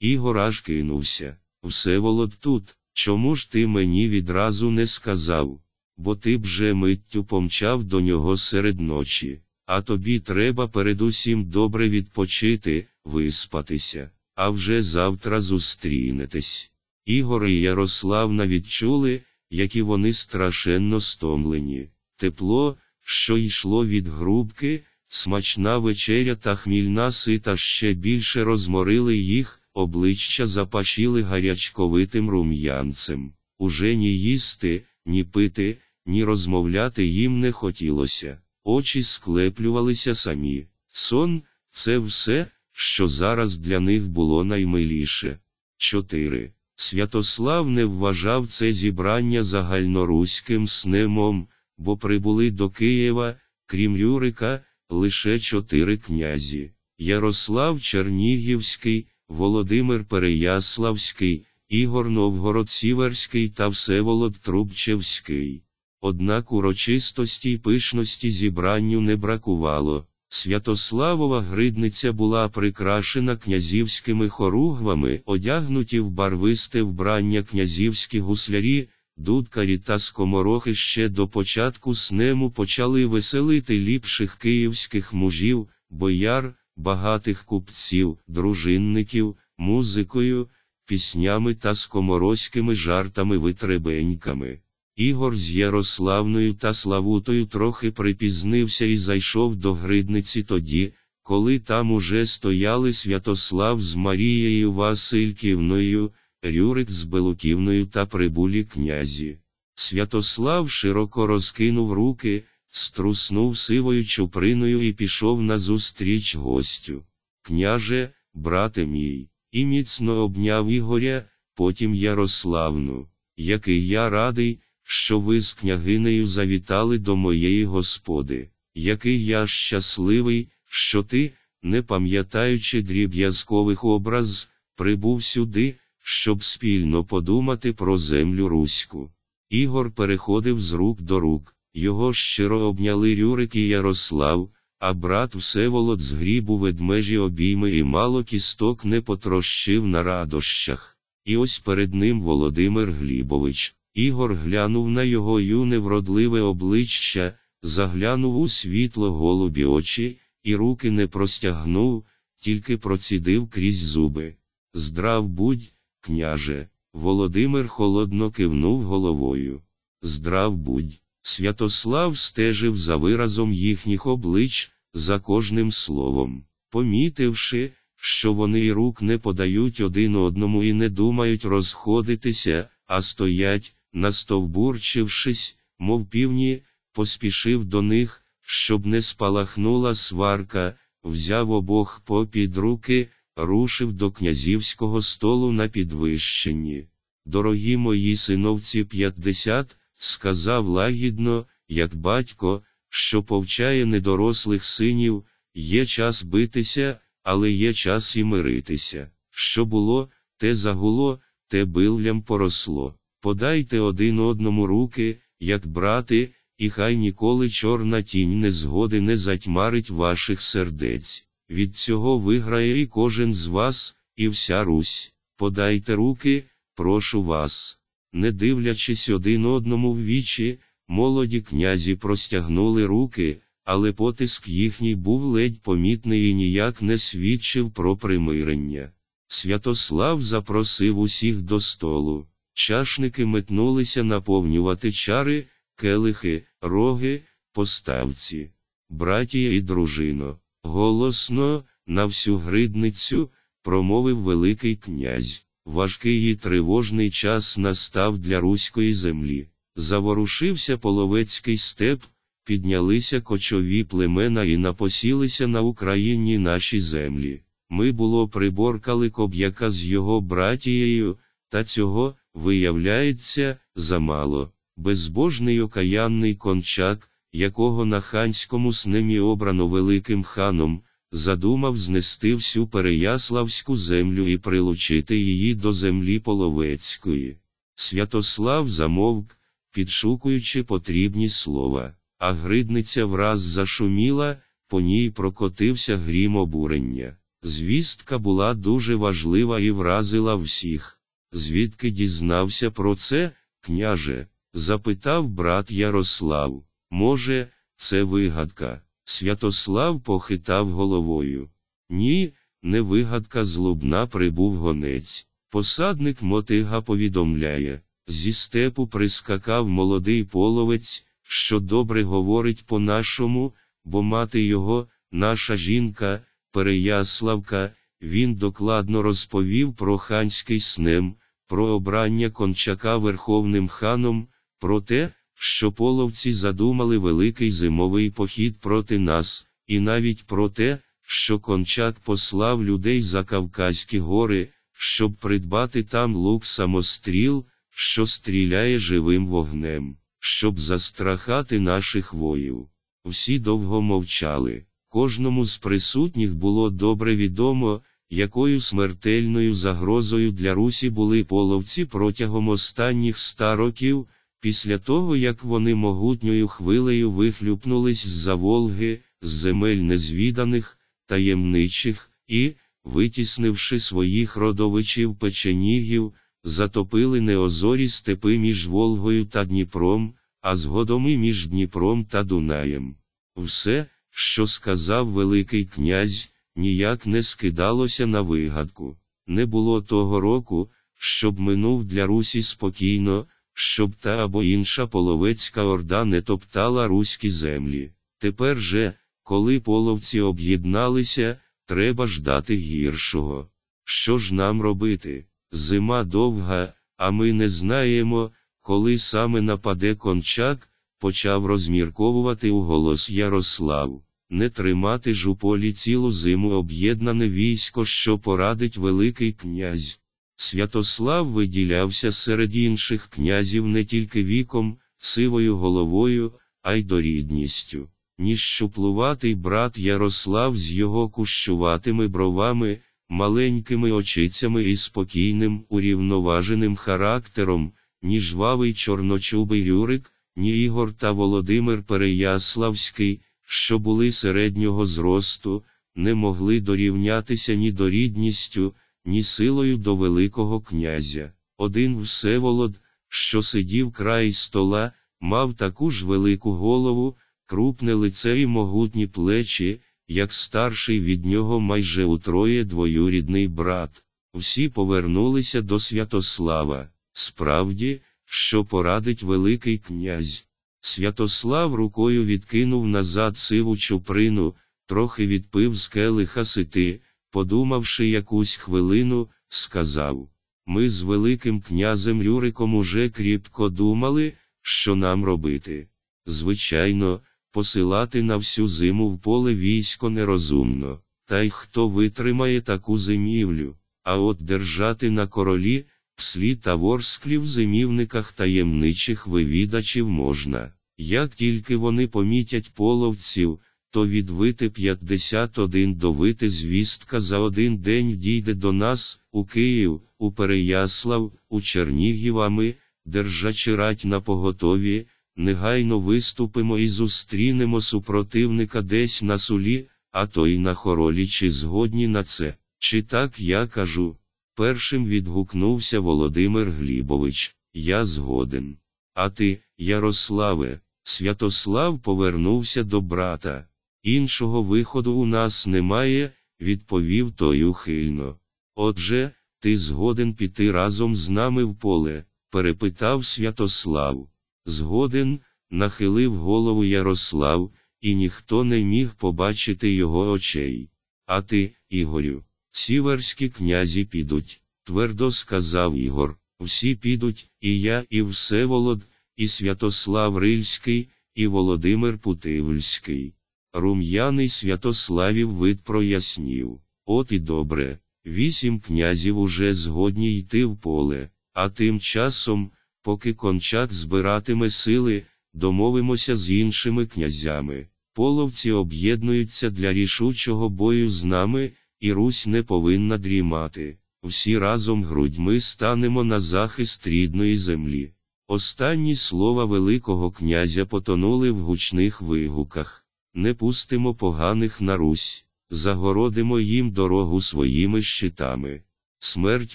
Ігор аж кинувся. Всеволод тут, чому ж ти мені відразу не сказав? Бо ти б же миттю помчав до нього серед ночі, а тобі треба передусім добре відпочити, виспатися, а вже завтра зустрінетесь. Ігор і Ярославна відчули, які вони страшенно стомлені. Тепло, що йшло від грубки, смачна вечеря та хмільна сита ще більше розморили їх, обличчя запашіли гарячковитим рум'янцем. Уже ні їсти, ні пити, ні розмовляти їм не хотілося. Очі склеплювалися самі. Сон це все, що зараз для них було наймиліше. 4. Святослав не вважав це зібрання загальноруським снемом, бо прибули до Києва, крім Юрика, лише чотири князі: Ярослав Чернігівський, Володимир Переяславський, Ігор Новгород-Сіверський та Всеволод Трубчевський. Однак урочистості й пишності зібранню не бракувало. Святославова гридниця була прикрашена князівськими хоругвами, одягнуті в барвисте вбрання князівські гуслярі, дудкарі та скоморохи ще до початку снему почали веселити ліпших київських мужів, бояр, багатих купців, дружинників, музикою, піснями та скоморозькими жартами витребеньками. Ігор з Ярославною та Славутою трохи припізнився і зайшов до гридниці тоді, коли там уже стояли Святослав з Марією Васильківною, Рюрик з Белуківною та прибулі князі. Святослав широко розкинув руки, струснув сивою чуприною і пішов назустріч гостю. Княже, брате мій, і міцно обняв Ігоря, потім Ярославну, який я радий що ви з княгинею завітали до моєї господи, який я щасливий, що ти, не пам'ятаючи дріб'язкових образ, прибув сюди, щоб спільно подумати про землю Руську. Ігор переходив з рук до рук, його щиро обняли Рюрик і Ярослав, а брат Всеволод згріб у ведмежі обійми і мало кісток не потрощив на радощах. І ось перед ним Володимир Глібович. Ігор глянув на його юне вродливе обличчя, заглянув у світло голубі очі, і руки не простягнув, тільки процідив крізь зуби. Здрав будь, княже, Володимир холодно кивнув головою. Здрав будь. Святослав стежив за виразом їхніх облич, за кожним словом, помітивши, що вони й рук не подають один одному і не думають розходитися, а стоять, настовбурчившись, мов півні, поспішив до них, щоб не спалахнула сварка, взяв обох попід руки, рушив до князівського столу на підвищенні. Дорогі мої синовці п'ятдесят, сказав лагідно, як батько, що повчає недорослих синів, є час битися, але є час і миритися. Що було, те загуло, те биллям поросло. Подайте один одному руки, як брати, і хай ніколи чорна тінь незгоди не затьмарить ваших сердець. Від цього виграє і кожен з вас, і вся Русь. Подайте руки, прошу вас. Не дивлячись один одному в вічі, молоді князі простягнули руки, але потиск їхній був ледь помітний і ніяк не свідчив про примирення. Святослав запросив усіх до столу. Чашники метнулися наповнювати чари, келихи, роги, поставці. Братія і дружино, голосно, на всю гридницю, промовив Великий князь. Важкий і тривожний час настав для руської землі. Заворушився половецький степ, піднялися кочові племена і напосілися на Україні наші землі. Ми було приборкали коб'яка з його братією, та цього виявляється, замало. Безбожний окаянний кончак, якого на ханському снемі обрано великим ханом, задумав знести всю Переяславську землю і прилучити її до землі Половецької. Святослав замовк, підшукуючи потрібні слова, а гридниця враз зашуміла, по ній прокотився грім обурення. Звістка була дуже важлива і вразила всіх. Звідки дізнався про це, княже? запитав брат Ярослав. Може, це вигадка. Святослав похитав головою. Ні, не вигадка злобна прибув гонець. Посадник мотига повідомляє зі степу прискакав молодий половець, що добре говорить по-нашому, бо мати його, наша жінка, Переяславка, він докладно розповів про ханський снем, про обрання кончака верховним ханом, про те, що половці задумали великий зимовий похід проти нас, і навіть про те, що кончак послав людей за Кавказькі гори, щоб придбати там лук самостріл, що стріляє живим вогнем, щоб застрахати наших воїв. Всі довго мовчали. Кожному з присутніх було добре відомо, якою смертельною загрозою для Русі були половці протягом останніх ста років, після того як вони могутньою хвилею вихлюпнулись з-за Волги, з земель незвіданих, таємничих, і, витіснивши своїх родовичів печенігів, затопили неозорі степи між Волгою та Дніпром, а згодом і між Дніпром та Дунаєм. Все, що сказав Великий князь, ніяк не скидалося на вигадку. Не було того року, щоб минув для Русі спокійно, щоб та або інша половецька орда не топтала руські землі. Тепер же, коли половці об'єдналися, треба ждати гіршого. Що ж нам робити? Зима довга, а ми не знаємо, коли саме нападе кончак, почав розмірковувати у голос Ярослав. Не тримати ж у полі цілу зиму об'єднане військо, що порадить Великий князь. Святослав виділявся серед інших князів не тільки віком, сивою головою, а й дорідністю. Ніж щуплуватий брат Ярослав з його кущуватими бровами, маленькими очицями і спокійним, урівноваженим характером, ні жвавий чорночубий Юрик, ні Ігор та Володимир Переяславський, що були середнього зросту, не могли дорівнятися ні дорідністю, ні силою до Великого князя. Один Всеволод, що сидів край стола, мав таку ж велику голову, крупне лице і могутні плечі, як старший від нього майже утроє двоюрідний брат. Всі повернулися до Святослава. Справді, що порадить Великий князь. Святослав рукою відкинув назад сиву чуприну, трохи відпив з келиха сити, подумавши якусь хвилину, сказав: Ми з Великим князем Рюриком уже кріпко думали, що нам робити. Звичайно, посилати на всю зиму в поле військо нерозумно, та й хто витримає таку зимівлю, а от держати на королі, пслі та ворсклі в зимівниках таємничих вивідачів можна. Як тільки вони помітять половців, то відвити 51 довити звістка за один день дійде до нас, у Київ, у Переяслав, у Чернігів, а ми, держачи рать на поготові, негайно виступимо і зустрінемо супротивника десь на сулі, а то й на хоролі, чи згодні на це, чи так я кажу. Першим відгукнувся Володимир Глібович, я згоден. А ти, Ярославе, Святослав повернувся до брата. Іншого виходу у нас немає, відповів той ухильно. Отже, ти згоден піти разом з нами в поле? перепитав Святослав. Згоден, нахилив голову Ярослав, і ніхто не міг побачити його очей. А ти, Ігорю, сіверські князі підуть, твердо сказав Ігор. Всі підуть, і я, і Всеволод, і Святослав Рильський, і Володимир Путивльський. Рум'яний Святославів вид прояснів. От і добре, вісім князів уже згодні йти в поле, а тим часом, поки кончак збиратиме сили, домовимося з іншими князями. Половці об'єднуються для рішучого бою з нами, і Русь не повинна дрімати. Всі разом грудьми станемо на захист рідної землі. Останні слова Великого князя потонули в гучних вигуках. Не пустимо поганих на Русь, загородимо їм дорогу своїми щитами. Смерть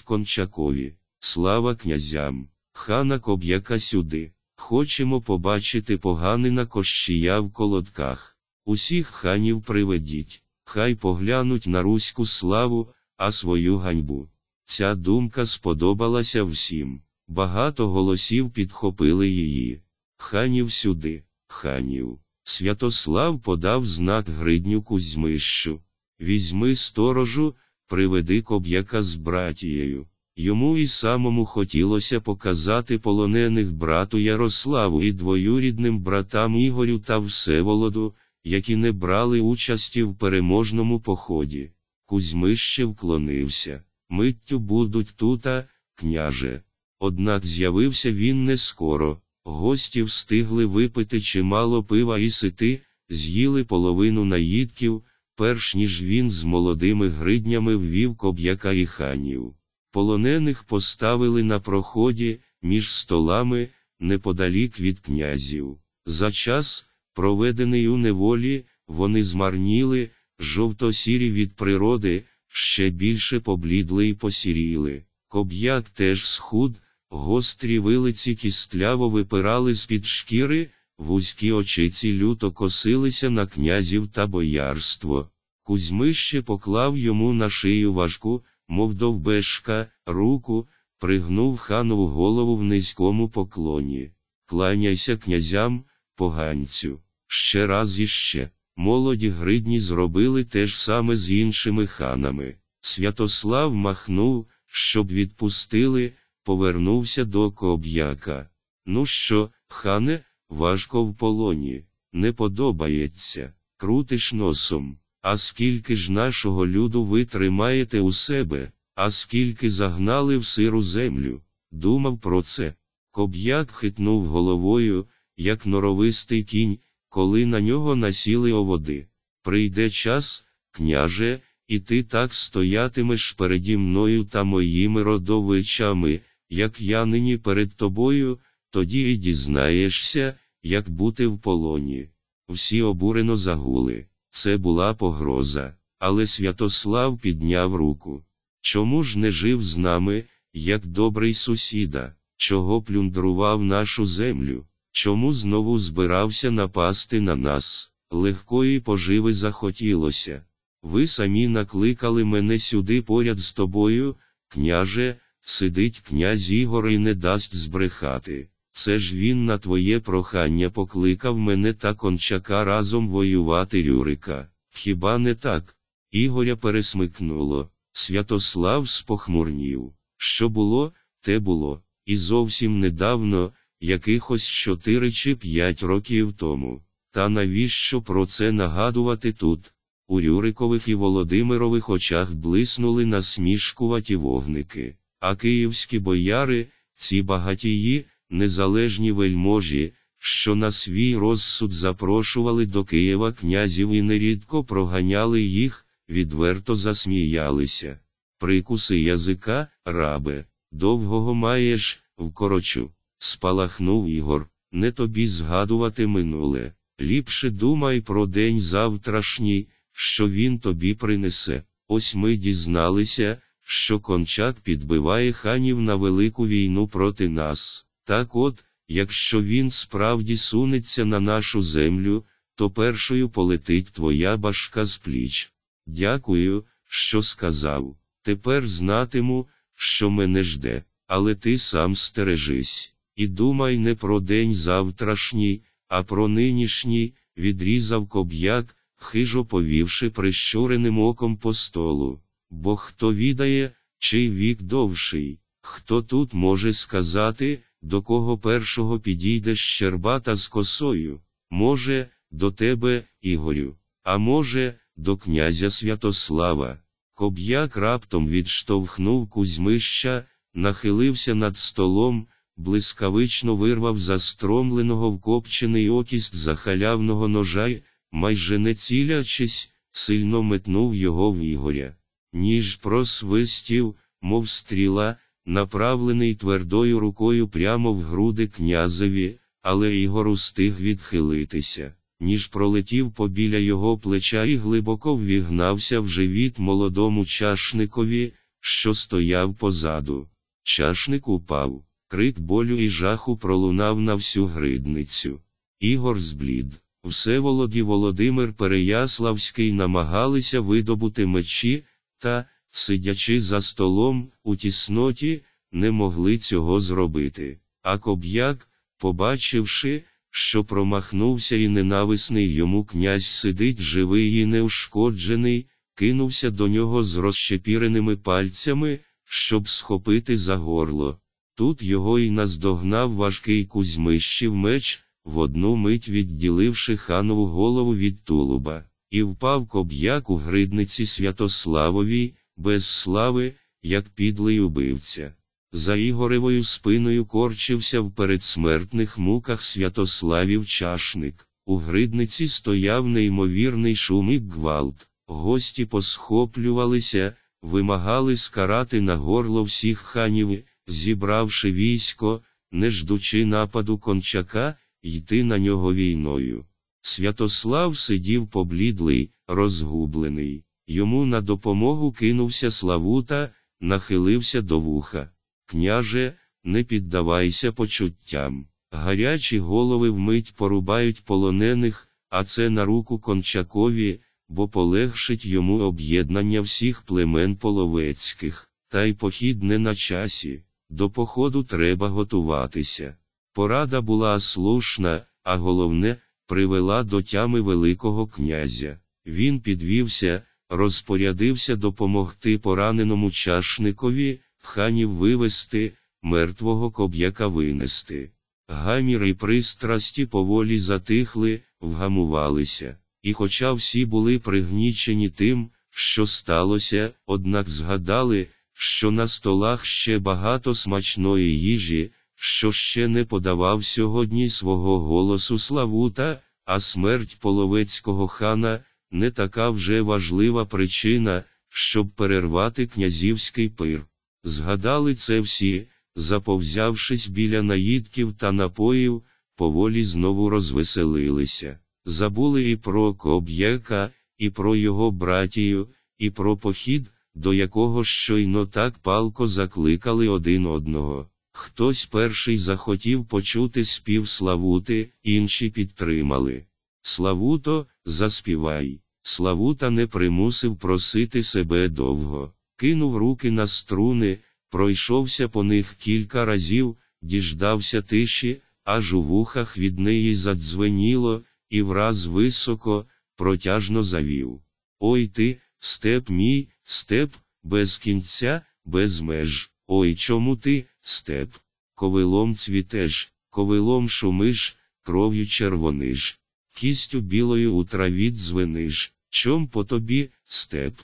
кончакові, слава князям, хана коб'яка сюди. Хочемо побачити поганина кощія в колодках. Усіх ханів приведіть, хай поглянуть на руську славу, а свою ганьбу. Ця думка сподобалася всім. Багато голосів підхопили її. Ханів сюди, ханів. Святослав подав знак гридню Кузьмищу. Візьми сторожу, приведи коб'яка з братією. Йому і самому хотілося показати полонених брату Ярославу і двоюрідним братам Ігорю та Всеволоду, які не брали участі в переможному поході. Кузьмище вклонився. Миттю будуть тута, княже. Однак з'явився він не скоро. Гості встигли випити чимало пива і сити, з'їли половину наїдків, перш ніж він з молодими гриднями ввів коб'яка і ханів. Полонених поставили на проході, між столами, неподалік від князів. За час, проведений у неволі, вони змарніли, жовто-сірі від природи, ще більше поблідли і посіріли. Коб'як теж схуд, гострі вилиці кістляво випирали з-під шкіри, вузькі очиці люто косилися на князів та боярство. Кузьмище поклав йому на шию важку, мов довбешка, руку, пригнув ханову голову в низькому поклоні. Кланяйся князям, поганцю. Ще раз іще. Молоді гридні зробили те ж саме з іншими ханами. Святослав махнув, щоб відпустили, повернувся до коб'яка. Ну що, хане, важко в полоні, не подобається, крутиш носом. А скільки ж нашого люду ви тримаєте у себе, а скільки загнали в сиру землю? Думав про це. Коб'як хитнув головою, як норовистий кінь, коли на нього насіли оводи. Прийде час, княже, і ти так стоятимеш переді мною та моїми родовичами, як я нині перед тобою, тоді і дізнаєшся, як бути в полоні. Всі обурено загули. Це була погроза, але Святослав підняв руку. Чому ж не жив з нами, як добрий сусіда, чого плюндрував нашу землю? Чому знову збирався напасти на нас? Легкої поживи захотілося. Ви самі накликали мене сюди поряд з тобою, княже, сидить князь Ігор і не дасть збрехати. Це ж він на твоє прохання покликав мене та кончака разом воювати Рюрика. Хіба не так? Ігоря пересмикнуло. Святослав спохмурнів. Що було, те було, і зовсім недавно, якихось чотири чи п'ять років тому. Та навіщо про це нагадувати тут? У Рюрикових і Володимирових очах блиснули насмішкуваті вогники, а київські бояри, ці багатії, незалежні вельможі, що на свій розсуд запрошували до Києва князів і нерідко проганяли їх, відверто засміялися. Прикуси язика, рабе, довгого маєш, вкорочу, спалахнув Ігор, не тобі згадувати минуле. Ліпше думай про день завтрашній, що він тобі принесе. Ось ми дізналися, що кончак підбиває ханів на велику війну проти нас. Так от, якщо він справді сунеться на нашу землю, то першою полетить твоя башка з пліч. Дякую, що сказав. Тепер знатиму, що мене жде, але ти сам стережись. І думай не про день завтрашній, а про нинішній, відрізав коб'як, хижо повівши прищуреним оком по столу. Бо хто відає, чий вік довший, хто тут може сказати, до кого першого підійде щербата з косою, може, до тебе, Ігорю, а може, до князя Святослава. Коб'як раптом відштовхнув Кузьмища, нахилився над столом, блискавично вирвав застромленого вкопчений окість захалявного ножа й, майже не цілячись, сильно метнув його в Ігоря. Ніж просвистів, мов стріла, направлений твердою рукою прямо в груди князеві, але Ігор устиг відхилитися. Ніж пролетів побіля його плеча і глибоко ввігнався в живіт молодому чашникові, що стояв позаду. Чашник упав, крик болю і жаху пролунав на всю гридницю. Ігор зблід. Всеволод і Володимир Переяславський намагалися видобути мечі, та, сидячи за столом, у тісноті, не могли цього зробити. А коб'як, побачивши, що промахнувся і ненависний йому князь сидить живий і неушкоджений, кинувся до нього з розщепіреними пальцями, щоб схопити за горло. Тут його й наздогнав важкий Кузьмищів меч, в одну мить відділивши ханову голову від тулуба, і впав коб'як у гридниці Святославовій, без слави, як підлий убивця. За Ігоревою спиною корчився в передсмертних муках Святославів чашник. У гридниці стояв неймовірний шум і гвалт. Гості посхоплювалися, вимагали скарати на горло всіх ханів, зібравши військо, не ждучи нападу кончака, йти на нього війною. Святослав сидів поблідлий, розгублений. Йому на допомогу кинувся Славута, нахилився до вуха. Княже, не піддавайся почуттям. Гарячі голови вмить порубають полонених, а це на руку кончакові, бо полегшить йому об'єднання всіх племен половецьких, та й похід не на часі. До походу треба готуватися. Порада була слушна, а головне, привела до тями Великого князя. Він підвівся, розпорядився допомогти пораненому чашникові, ханів вивести, мертвого коб'яка винести. Гамір і пристрасті поволі затихли, вгамувалися, і хоча всі були пригнічені тим, що сталося, однак згадали, що на столах ще багато смачної їжі, що ще не подавав сьогодні свого голосу Славута, а смерть половецького хана не така вже важлива причина, щоб перервати князівський пир. Згадали це всі, заповзявшись біля наїдків та напоїв, поволі знову розвеселилися. Забули і про Коб'єка, і про його братію, і про похід, до якого щойно так палко закликали один одного. Хтось перший захотів почути спів Славути, інші підтримали. Славуто, заспівай. Славута не примусив просити себе довго, кинув руки на струни, пройшовся по них кілька разів, діждався тиші, аж у вухах від неї задзвеніло, і враз високо, протяжно завів. Ой ти, степ мій, степ, без кінця, без меж. Ой чому ти, степ, ковилом цвітеш, ковилом шумиш, кров'ю червониш, кістю білою у траві дзвениш, чом по тобі, степ?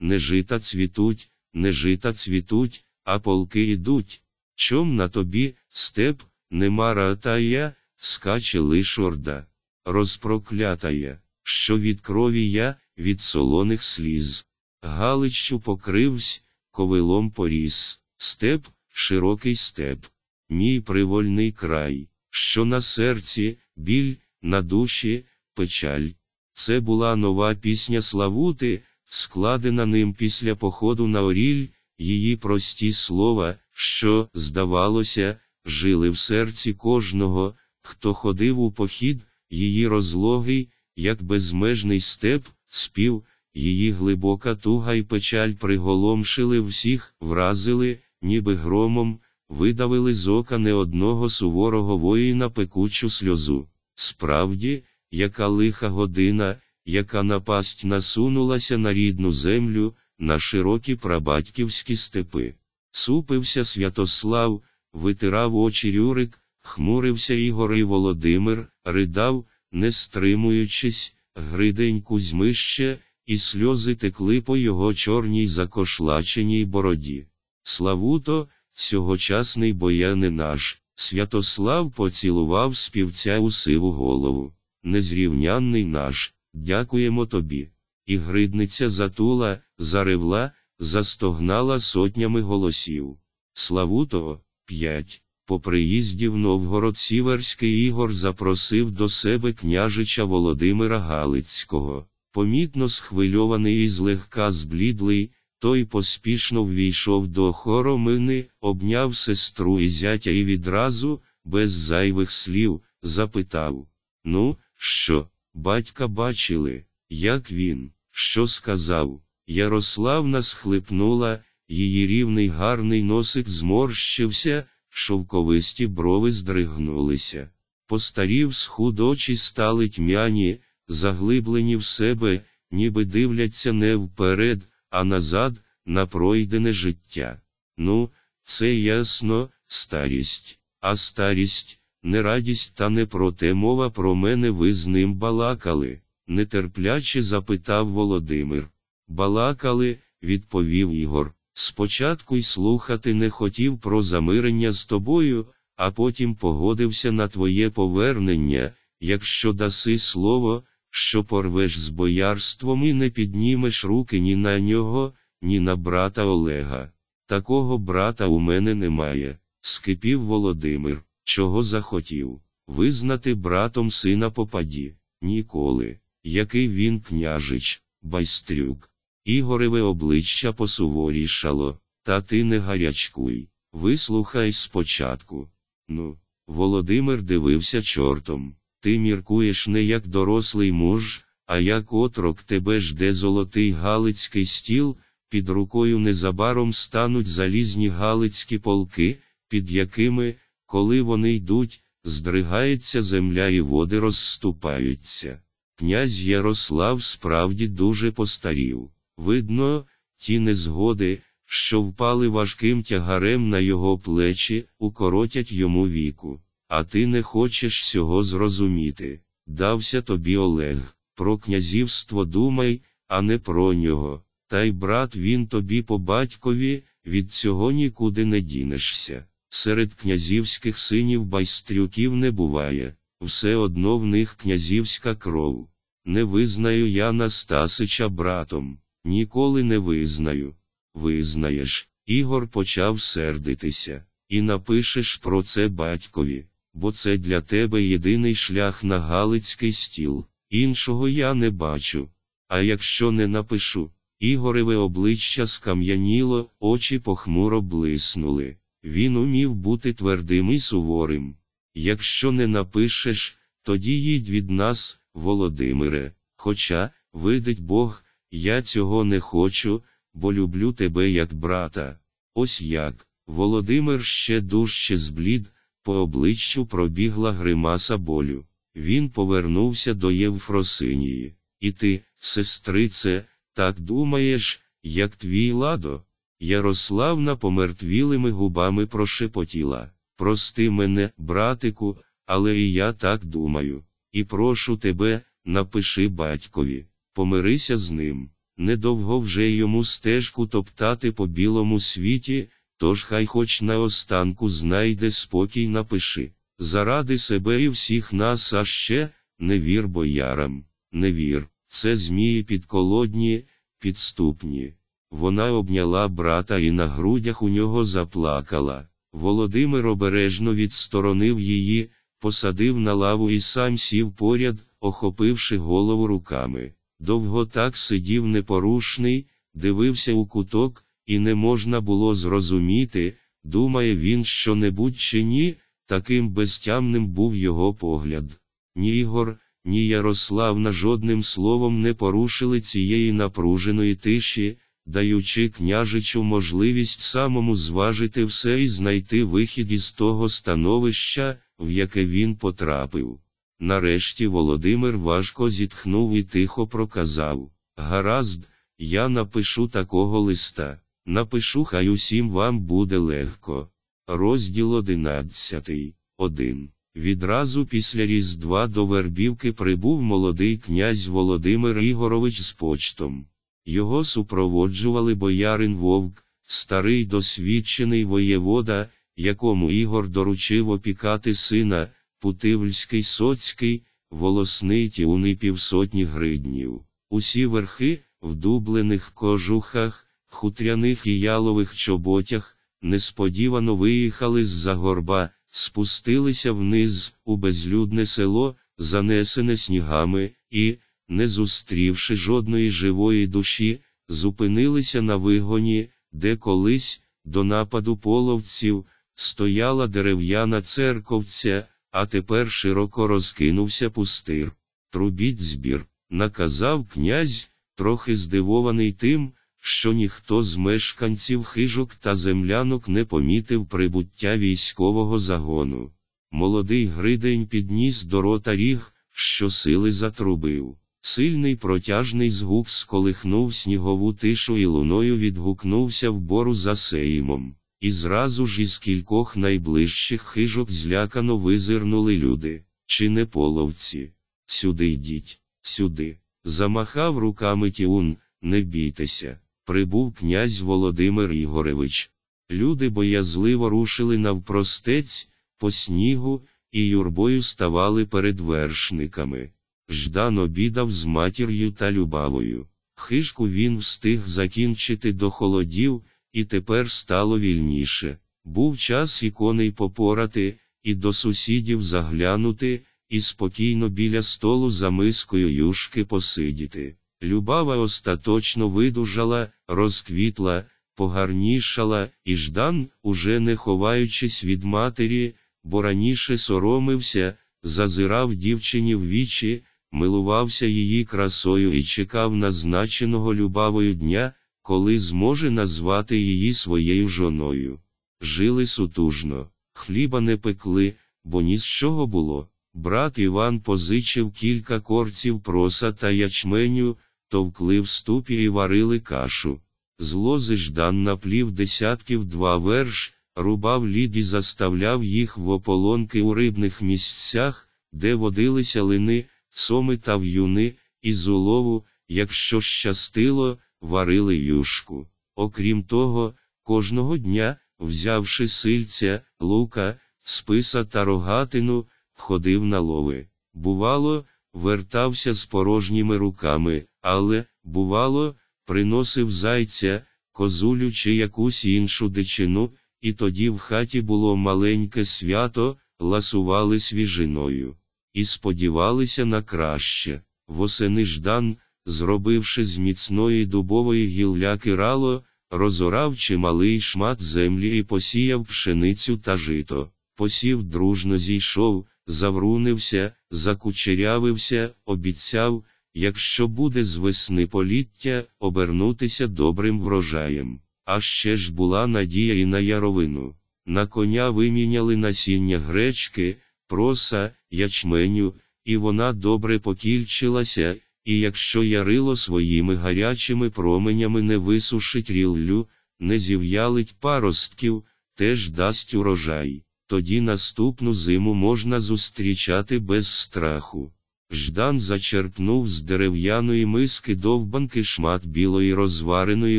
Не жита цвітуть, не жита цвітуть, а полки йдуть. Чом на тобі, степ, нема ратая, скаче лиш орда, розпроклятая, що від крові я, від солоних сліз. Галиччю покривсь, ковилом поріс, степ, широкий степ, мій привольний край, що на серці, біль, на душі, печаль. Це була нова пісня Славути, складена ним після походу на Оріль, її прості слова, що, здавалося, жили в серці кожного, хто ходив у похід, її розлогий, як безмежний степ, спів, її глибока туга й печаль приголомшили всіх, вразили, ніби громом, видавили з ока не одного суворого воїна пекучу сльозу. Справді, яка лиха година, яка напасть насунулася на рідну землю, на широкі прабатьківські степи. Супився Святослав, витирав очі Рюрик, хмурився Ігор і Володимир, ридав, не стримуючись, гридень Кузьмище, і сльози текли по його чорній закошлаченій бороді. Славуто, сьогочасний бояни наш, Святослав поцілував співця у сиву голову. Незрівнянний наш, дякуємо тобі. І гридниця затула, заревла, застогнала сотнями голосів. Славутого, п'ять. По приїзді в Новгород Сіверський Ігор запросив до себе княжича Володимира Галицького. Помітно схвильований і злегка зблідлий, той поспішно ввійшов до хоромини, обняв сестру і зятя і відразу, без зайвих слів, запитав: Ну, що, батька бачили, як він, що сказав? Ярославна схлипнула, її рівний гарний носик зморщився, шовковисті брови здригнулися. Постарів схуд очі стали тьмяні, заглиблені в себе, ніби дивляться не вперед, а назад, на пройдене життя. Ну, це ясно, старість, а старість, не радість та не про те мова про мене ви з ним балакали, нетерпляче запитав Володимир. Балакали, відповів Ігор. Спочатку й слухати не хотів про замирення з тобою, а потім погодився на твоє повернення, якщо даси слово, що порвеш з боярством і не піднімеш руки ні на нього, ні на брата Олега. Такого брата у мене немає, скипів Володимир, чого захотів, визнати братом сина попаді, ніколи, який він княжич, байстрюк. Ігореве обличчя посуворішало, та ти не гарячкуй, вислухай спочатку. Ну, Володимир дивився чортом. Ти міркуєш не як дорослий муж, а як отрок тебе жде золотий галицький стіл, під рукою незабаром стануть залізні галицькі полки, під якими, коли вони йдуть, здригається земля і води розступаються. Князь Ярослав справді дуже постарів. Видно, ті незгоди, що впали важким тягарем на його плечі, укоротять йому віку. А ти не хочеш цього зрозуміти. Дався тобі Олег, про князівство думай, а не про нього. Та й брат він тобі по батькові, від цього нікуди не дінешся. Серед князівських синів байстрюків не буває, все одно в них князівська кров. Не визнаю я Настасича братом, ніколи не визнаю. Визнаєш, Ігор почав сердитися, і напишеш про це батькові бо це для тебе єдиний шлях на Галицький стіл, іншого я не бачу. А якщо не напишу, Ігореве обличчя скам'яніло, очі похмуро блиснули. Він умів бути твердим і суворим. Якщо не напишеш, тоді їдь від нас, Володимире. Хоча, видить Бог, я цього не хочу, бо люблю тебе як брата. Ось як. Володимир ще дужче зблід, по обличчю пробігла гримаса болю. Він повернувся до Євфросинії. І ти, сестрице, так думаєш, як твій ладо? Ярославна помертвілими губами прошепотіла. Прости мене, братику, але і я так думаю. І прошу тебе, напиши батькові, помирися з ним. Недовго вже йому стежку топтати по білому світі, Тож хай хоч наостанку знайде спокій напиши. Заради себе і всіх нас, а ще не вір боярам, не вір, це змії підколодні, підступні. Вона обняла брата і на грудях у нього заплакала. Володимир обережно відсторонив її, посадив на лаву і сам сів поряд, охопивши голову руками. Довго так сидів непорушний, дивився у куток і не можна було зрозуміти, думає він що-небудь чи ні, таким безтямним був його погляд. Ні Ігор, ні Ярославна жодним словом не порушили цієї напруженої тиші, даючи княжичу можливість самому зважити все і знайти вихід із того становища, в яке він потрапив. Нарешті Володимир важко зітхнув і тихо проказав Гаразд, я напишу такого листа. Напишу, хай усім вам буде легко. Розділ одинадцятий. 1. Відразу після Різдва до Вербівки прибув молодий князь Володимир Ігорович з почтом. Його супроводжували боярин Вовк, старий досвідчений воєвода, якому Ігор доручив опікати сина, Путивльський соцький, волосний тіуни півсотні гриднів. Усі верхи, в дублених кожухах, хутряних і ялових чоботях, несподівано виїхали з-за горба, спустилися вниз, у безлюдне село, занесене снігами, і, не зустрівши жодної живої душі, зупинилися на вигоні, де колись, до нападу половців, стояла дерев'яна церковця, а тепер широко розкинувся пустир. Трубіть збір, наказав князь, трохи здивований тим, що ніхто з мешканців хижок та землянок не помітив прибуття військового загону. Молодий Гридень підніс до рота ріг, що сили затрубив. Сильний протяжний згук сколихнув снігову тишу і луною відгукнувся в бору за Сеймом. І зразу ж із кількох найближчих хижок злякано визирнули люди, чи не половці. Сюди йдіть, сюди. Замахав руками Тіун, не бійтеся. Прибув князь Володимир Ігоревич. Люди боязливо рушили навпростець, по снігу, і юрбою ставали перед вершниками. Ждан обідав з матір'ю та любавою. Хижку він встиг закінчити до холодів, і тепер стало вільніше. Був час і коней попорати, і до сусідів заглянути, і спокійно біля столу за мискою юшки посидіти. Любава остаточно видужала, розквітла, погарнішала, і Ждан, уже не ховаючись від матері, бо раніше соромився, зазирав дівчині в вічі, милувався її красою і чекав назначеного любавою дня, коли зможе назвати її своєю жоною. Жили сутужно, хліба не пекли, бо ні з чого було. Брат Іван позичив кілька корців проса та ячменю, товкли в ступі і варили кашу. З лози Ждан наплів десятків два верш, рубав лід і заставляв їх в ополонки у рибних місцях, де водилися лини, соми та в'юни, і з улову, якщо щастило, варили юшку. Окрім того, кожного дня, взявши сильця, лука, списа та рогатину, ходив на лови. Бувало, вертався з порожніми руками, але, бувало, приносив зайця, козулю чи якусь іншу дичину, і тоді в хаті було маленьке свято, ласували свіжиною. І сподівалися на краще. Восени Ждан, зробивши з міцної дубової гілляки рало, розорав чималий шмат землі і посіяв пшеницю та жито. Посів дружно зійшов, заврунився, закучерявився, обіцяв, якщо буде з весни поліття, обернутися добрим врожаєм. А ще ж була надія і на яровину. На коня виміняли насіння гречки, проса, ячменю, і вона добре покільчилася, і якщо ярило своїми гарячими променями не висушить ріллю, не зів'ялить паростків, теж дасть урожай, тоді наступну зиму можна зустрічати без страху. Ждан зачерпнув з дерев'яної миски довбанки шмат білої розвареної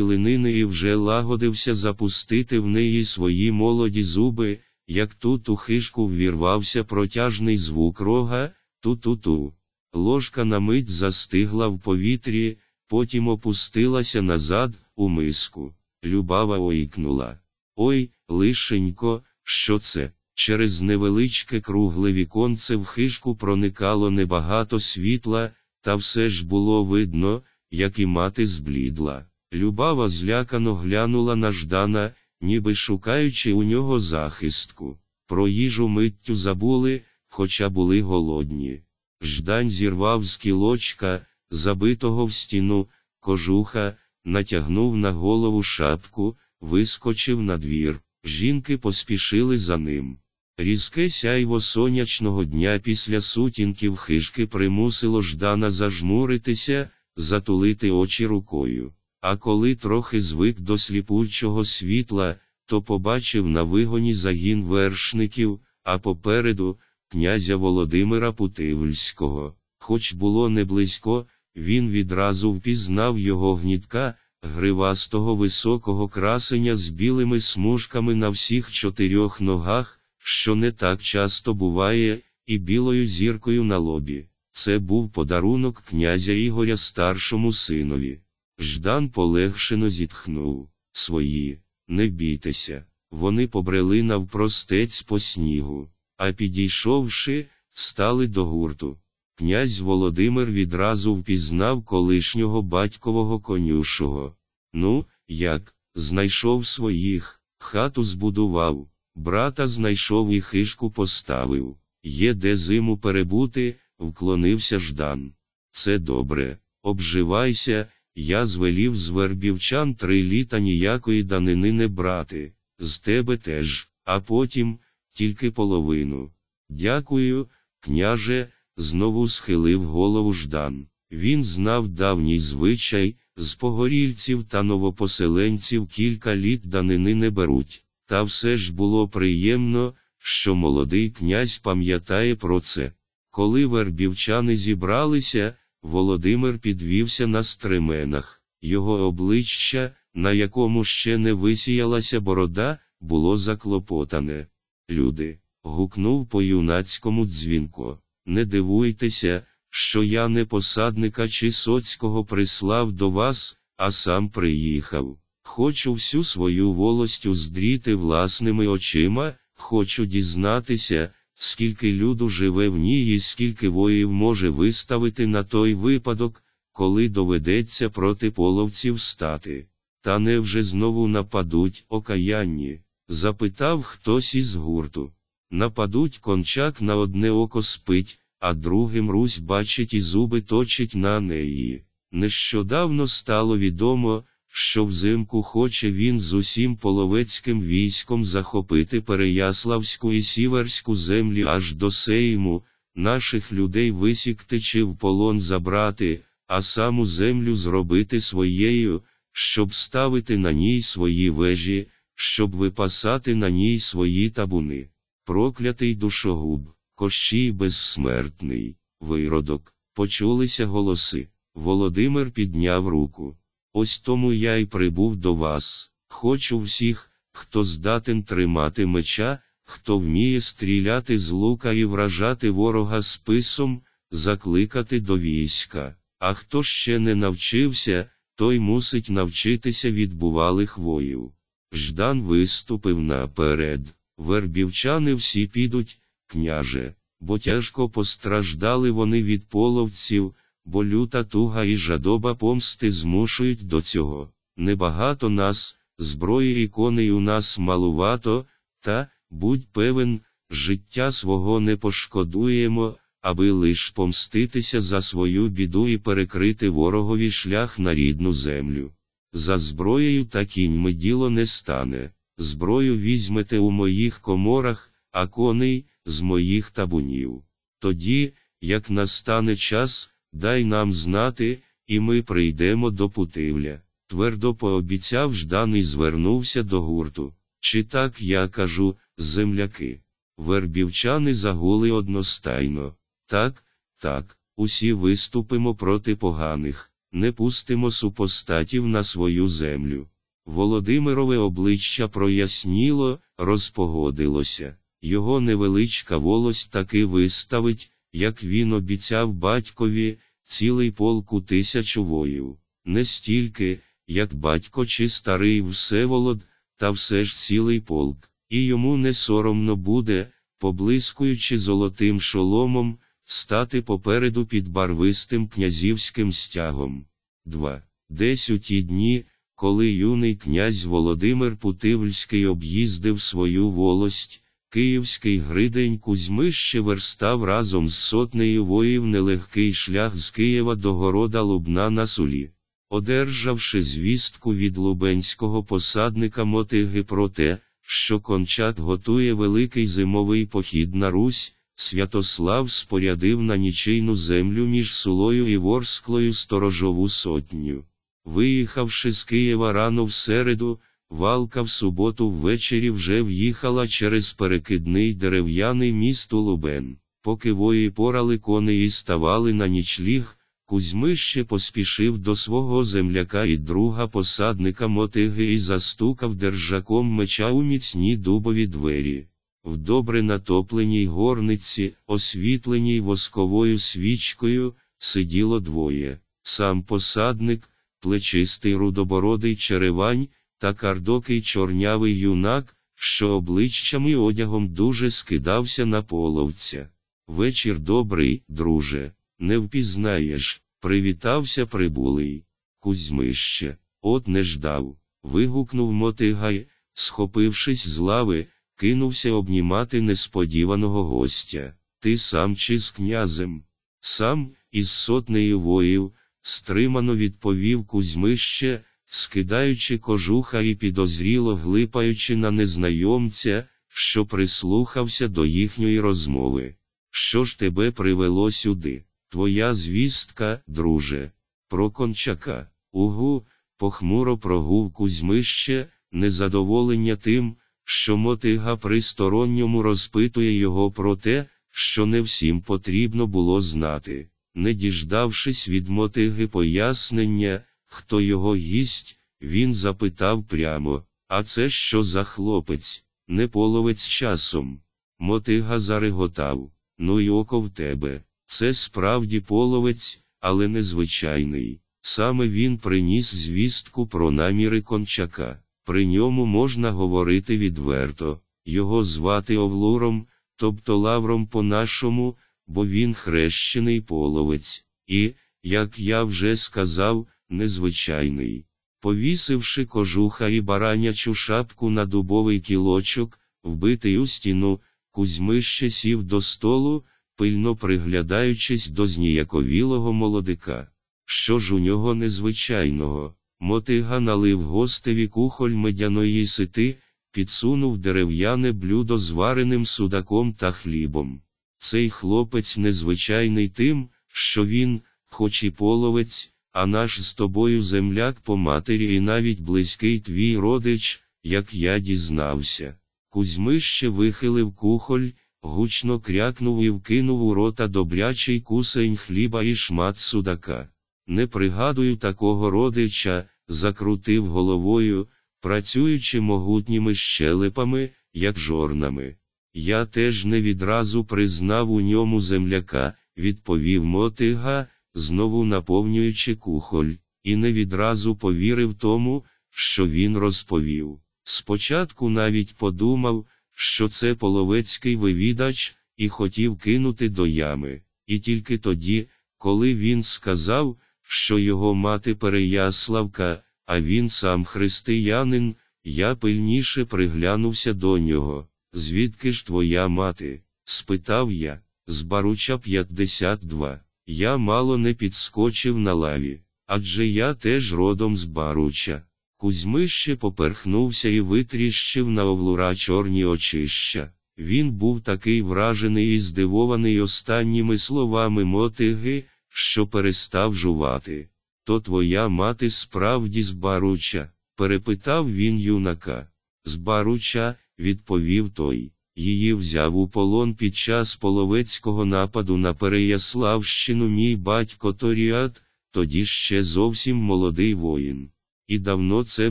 линини і вже лагодився запустити в неї свої молоді зуби, як тут у хижку ввірвався протяжний звук рога, ту-ту-ту. Ложка на мить застигла в повітрі, потім опустилася назад, у миску. Любава ойкнула. Ой, лишенько, що це? Через невеличке кругле віконце в хижку проникало небагато світла, та все ж було видно, як і мати зблідла. Любава злякано глянула на Ждана, ніби шукаючи у нього захистку. Про їжу миттю забули, хоча були голодні. Ждань зірвав з кілочка, забитого в стіну, кожуха, натягнув на голову шапку, вискочив на двір. Жінки поспішили за ним. Різке сяйво сонячного дня після сутінків хижки примусило Ждана зажмуритися, затулити очі рукою. А коли трохи звик до сліпучого світла, то побачив на вигоні загін вершників, а попереду князя Володимира Путивльського. Хоч було не близько, він відразу впізнав його гнітка, гривастого високого красення з білими смужками на всіх чотирьох ногах, що не так часто буває, і білою зіркою на лобі. Це був подарунок князя Ігоря старшому синові. Ждан полегшено зітхнув свої, не бійтеся. Вони побрели навпростець по снігу, а підійшовши, стали до гурту. Князь Володимир відразу впізнав колишнього батькового конюшого. Ну, як, знайшов своїх, хату збудував, брата знайшов і хишку поставив. Є де зиму перебути, вклонився Ждан. Це добре, обживайся, я звелів з вербівчан три літа ніякої данини не брати, з тебе теж, а потім тільки половину. Дякую, княже, знову схилив голову Ждан. Він знав давній звичай, з погорільців та новопоселенців кілька літ данини не беруть, та все ж було приємно, що молодий князь пам'ятає про це. Коли вербівчани зібралися, Володимир підвівся на стременах, його обличчя, на якому ще не висіялася борода, було заклопотане. Люди, гукнув по юнацькому дзвінко, не дивуйтеся, що я не посадника чи соцького прислав до вас, а сам приїхав. Хочу всю свою волость уздріти власними очима, хочу дізнатися, скільки люду живе в ній і скільки воїв може виставити на той випадок, коли доведеться проти половців стати. Та невже знову нападуть окаянні? запитав хтось із гурту. Нападуть кончак на одне око спить, а другим Русь бачить і зуби точить на неї. Нещодавно стало відомо, що взимку хоче він з усім половецьким військом захопити Переяславську і Сіверську землі аж до Сейму, наших людей висікти чи в полон забрати, а саму землю зробити своєю, щоб ставити на ній свої вежі, щоб випасати на ній свої табуни. Проклятий душогуб, кощій безсмертний, виродок, почулися голоси. Володимир підняв руку. Ось тому я й прибув до вас. Хочу всіх, хто здатен тримати меча, хто вміє стріляти з лука і вражати ворога списом, закликати до війська. А хто ще не навчився, той мусить навчитися від бувалих воїв. Ждан виступив наперед. Вербівчани всі підуть, княже, бо тяжко постраждали вони від половців, бо люта туга і жадоба помсти змушують до цього. Небагато нас, зброї і коней у нас малувато, та, будь певен, життя свого не пошкодуємо, аби лиш помститися за свою біду і перекрити ворогові шлях на рідну землю. За зброєю та кіньми діло не стане. Зброю візьмете у моїх коморах, а коней з моїх табунів. Тоді, як настане час, дай нам знати, і ми прийдемо до Путивля. Твердо пообіцяв Ждан звернувся до гурту. Чи так я кажу, земляки? Вербівчани загули одностайно. Так, так, усі виступимо проти поганих, не пустимо супостатів на свою землю. Володимирове обличчя проясніло, розпогодилося. Його невеличка волость таки виставить, як він обіцяв батькові, цілий полк у тисячу воїв. Не стільки, як батько чи старий Всеволод, та все ж цілий полк, і йому не соромно буде, поблискуючи золотим шоломом, стати попереду під барвистим князівським стягом. 2. Десь у ті дні, коли юний князь Володимир Путивльський об'їздив свою волость, Київський Гридень Кузьми ще верстав разом з сотнею воїв нелегкий шлях з Києва до города Лубна на Сулі. Одержавши звістку від лубенського посадника Мотиги про те, що Кончак готує великий зимовий похід на Русь, Святослав спорядив на нічийну землю між Сулою і Ворсклою сторожову сотню. Виїхавши з Києва рано в середу, валка в суботу ввечері вже в'їхала через перекидний дерев'яний міст Лубен. Поки вої порали коней і ставали на нічліг, Кузьмище поспішив до свого земляка і друга посадника мотиги і застукав держаком меча у міцні дубові двері. В добре натопленій горниці, освітленій восковою свічкою, сиділо двоє. Сам посадник, плечистий рудобородий черевань, та кардокий чорнявий юнак, що обличчям і одягом дуже скидався на половця. Вечір добрий, друже, не впізнаєш, привітався прибулий. Кузьмище, от не ждав. вигукнув Мотигай, схопившись з лави, кинувся обнімати несподіваного гостя. Ти сам чи з князем? Сам, із сотнею воїв, стримано відповів Кузьмище, скидаючи кожуха і підозріло глипаючи на незнайомця, що прислухався до їхньої розмови. Що ж тебе привело сюди? Твоя звістка, друже, про кончака, угу, похмуро прогув Кузьмище, незадоволення тим, що мотига при сторонньому розпитує його про те, що не всім потрібно було знати. Не діждавшись від мотиги пояснення, хто його гість, він запитав прямо А це що за хлопець, не половець часом? Мотига зареготав Ну й око в тебе. Це справді половець, але незвичайний. Саме він приніс звістку про наміри кончака. При ньому можна говорити відверто, його звати Овлуром, тобто Лавром по-нашому, бо він хрещений половець, і, як я вже сказав, незвичайний. Повісивши кожуха і баранячу шапку на дубовий кілочок, вбитий у стіну, Кузьмище сів до столу, пильно приглядаючись до зніяковілого молодика. Що ж у нього незвичайного? Мотига налив гостеві кухоль медяної сити, підсунув дерев'яне блюдо з вареним судаком та хлібом. Цей хлопець незвичайний тим, що він, хоч і половець, а наш з тобою земляк по матері і навіть близький твій родич, як я дізнався. Кузьмище вихилив кухоль, гучно крякнув і вкинув у рота добрячий кусень хліба і шмат судака. Не пригадую такого родича, закрутив головою, працюючи могутніми щелепами, як жорнами. Я теж не відразу признав у ньому земляка, відповів Мотига, знову наповнюючи кухоль, і не відразу повірив тому, що він розповів. Спочатку навіть подумав, що це половецький вивідач, і хотів кинути до ями, і тільки тоді, коли він сказав, що його мати Переяславка, а він сам християнин, я пильніше приглянувся до нього. Звідки ж твоя мати? спитав я, з Баруча 52. Я мало не підскочив на лаві, адже я теж родом з Баруча. Кузьмище поперхнувся і витріщив на овлура чорні очища. Він був такий вражений і здивований останніми словами мотиги, що перестав жувати. То твоя мати справді з Баруча? перепитав він юнака. З Баруча, відповів той. Її взяв у полон під час половецького нападу на Переяславщину мій батько Торіат, тоді ще зовсім молодий воїн. І давно це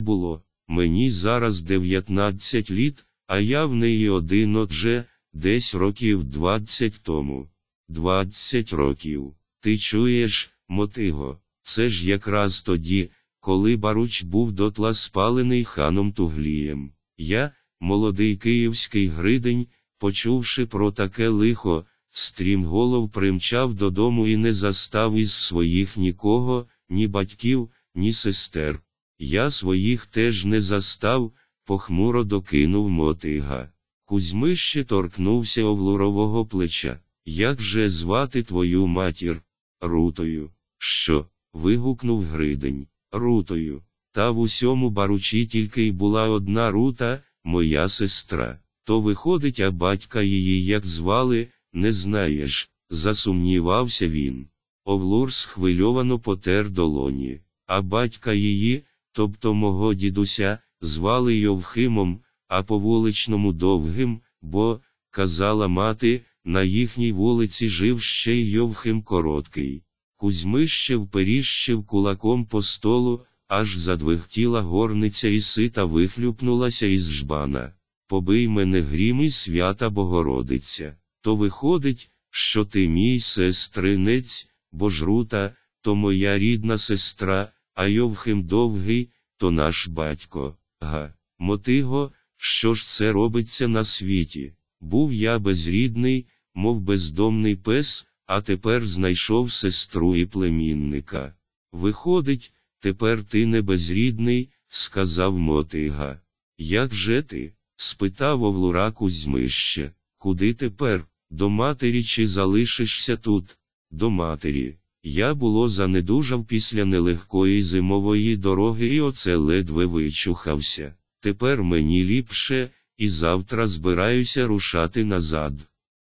було. Мені зараз 19 літ, а я в неї один отже, десь років 20 тому. 20 років. Ти чуєш, мотиго, це ж якраз тоді, коли Баруч був дотла спалений ханом Туглієм. Я, молодий київський гридень, почувши про таке лихо, стрімголов примчав додому і не застав із своїх нікого, ні батьків, ні сестер. Я своїх теж не застав, похмуро докинув мотига. Кузьмище торкнувся овлурового плеча. Як же звати твою матір? Рутою. Що? вигукнув Гридень. Рутою. Та в усьому баручі тільки й була одна рута, моя сестра. То виходить, а батька її як звали, не знаєш, засумнівався він. Овлур схвильовано потер долоні, а батька її, тобто мого дідуся, звали Йовхимом, а по вуличному довгим, бо, казала мати, на їхній вулиці жив ще й Йовхим короткий. Кузьмище вперіщив кулаком по столу, аж задвигтіла горниця і сита вихлюпнулася із жбана. Побий мене грім і свята Богородиця. То виходить, що ти мій сестринець, божрута, то моя рідна сестра, а Йовхим довгий, то наш батько. Га, мотиго, що ж це робиться на світі? Був я безрідний, мов бездомний пес, а тепер знайшов сестру і племінника. Виходить, тепер ти не безрідний, сказав мотига. Як же ти? спитав Овлура Кузьмище. Куди тепер? До матері чи залишишся тут? До матері. Я було занедужав після нелегкої зимової дороги і оце ледве вичухався. Тепер мені ліпше, і завтра збираюся рушати назад.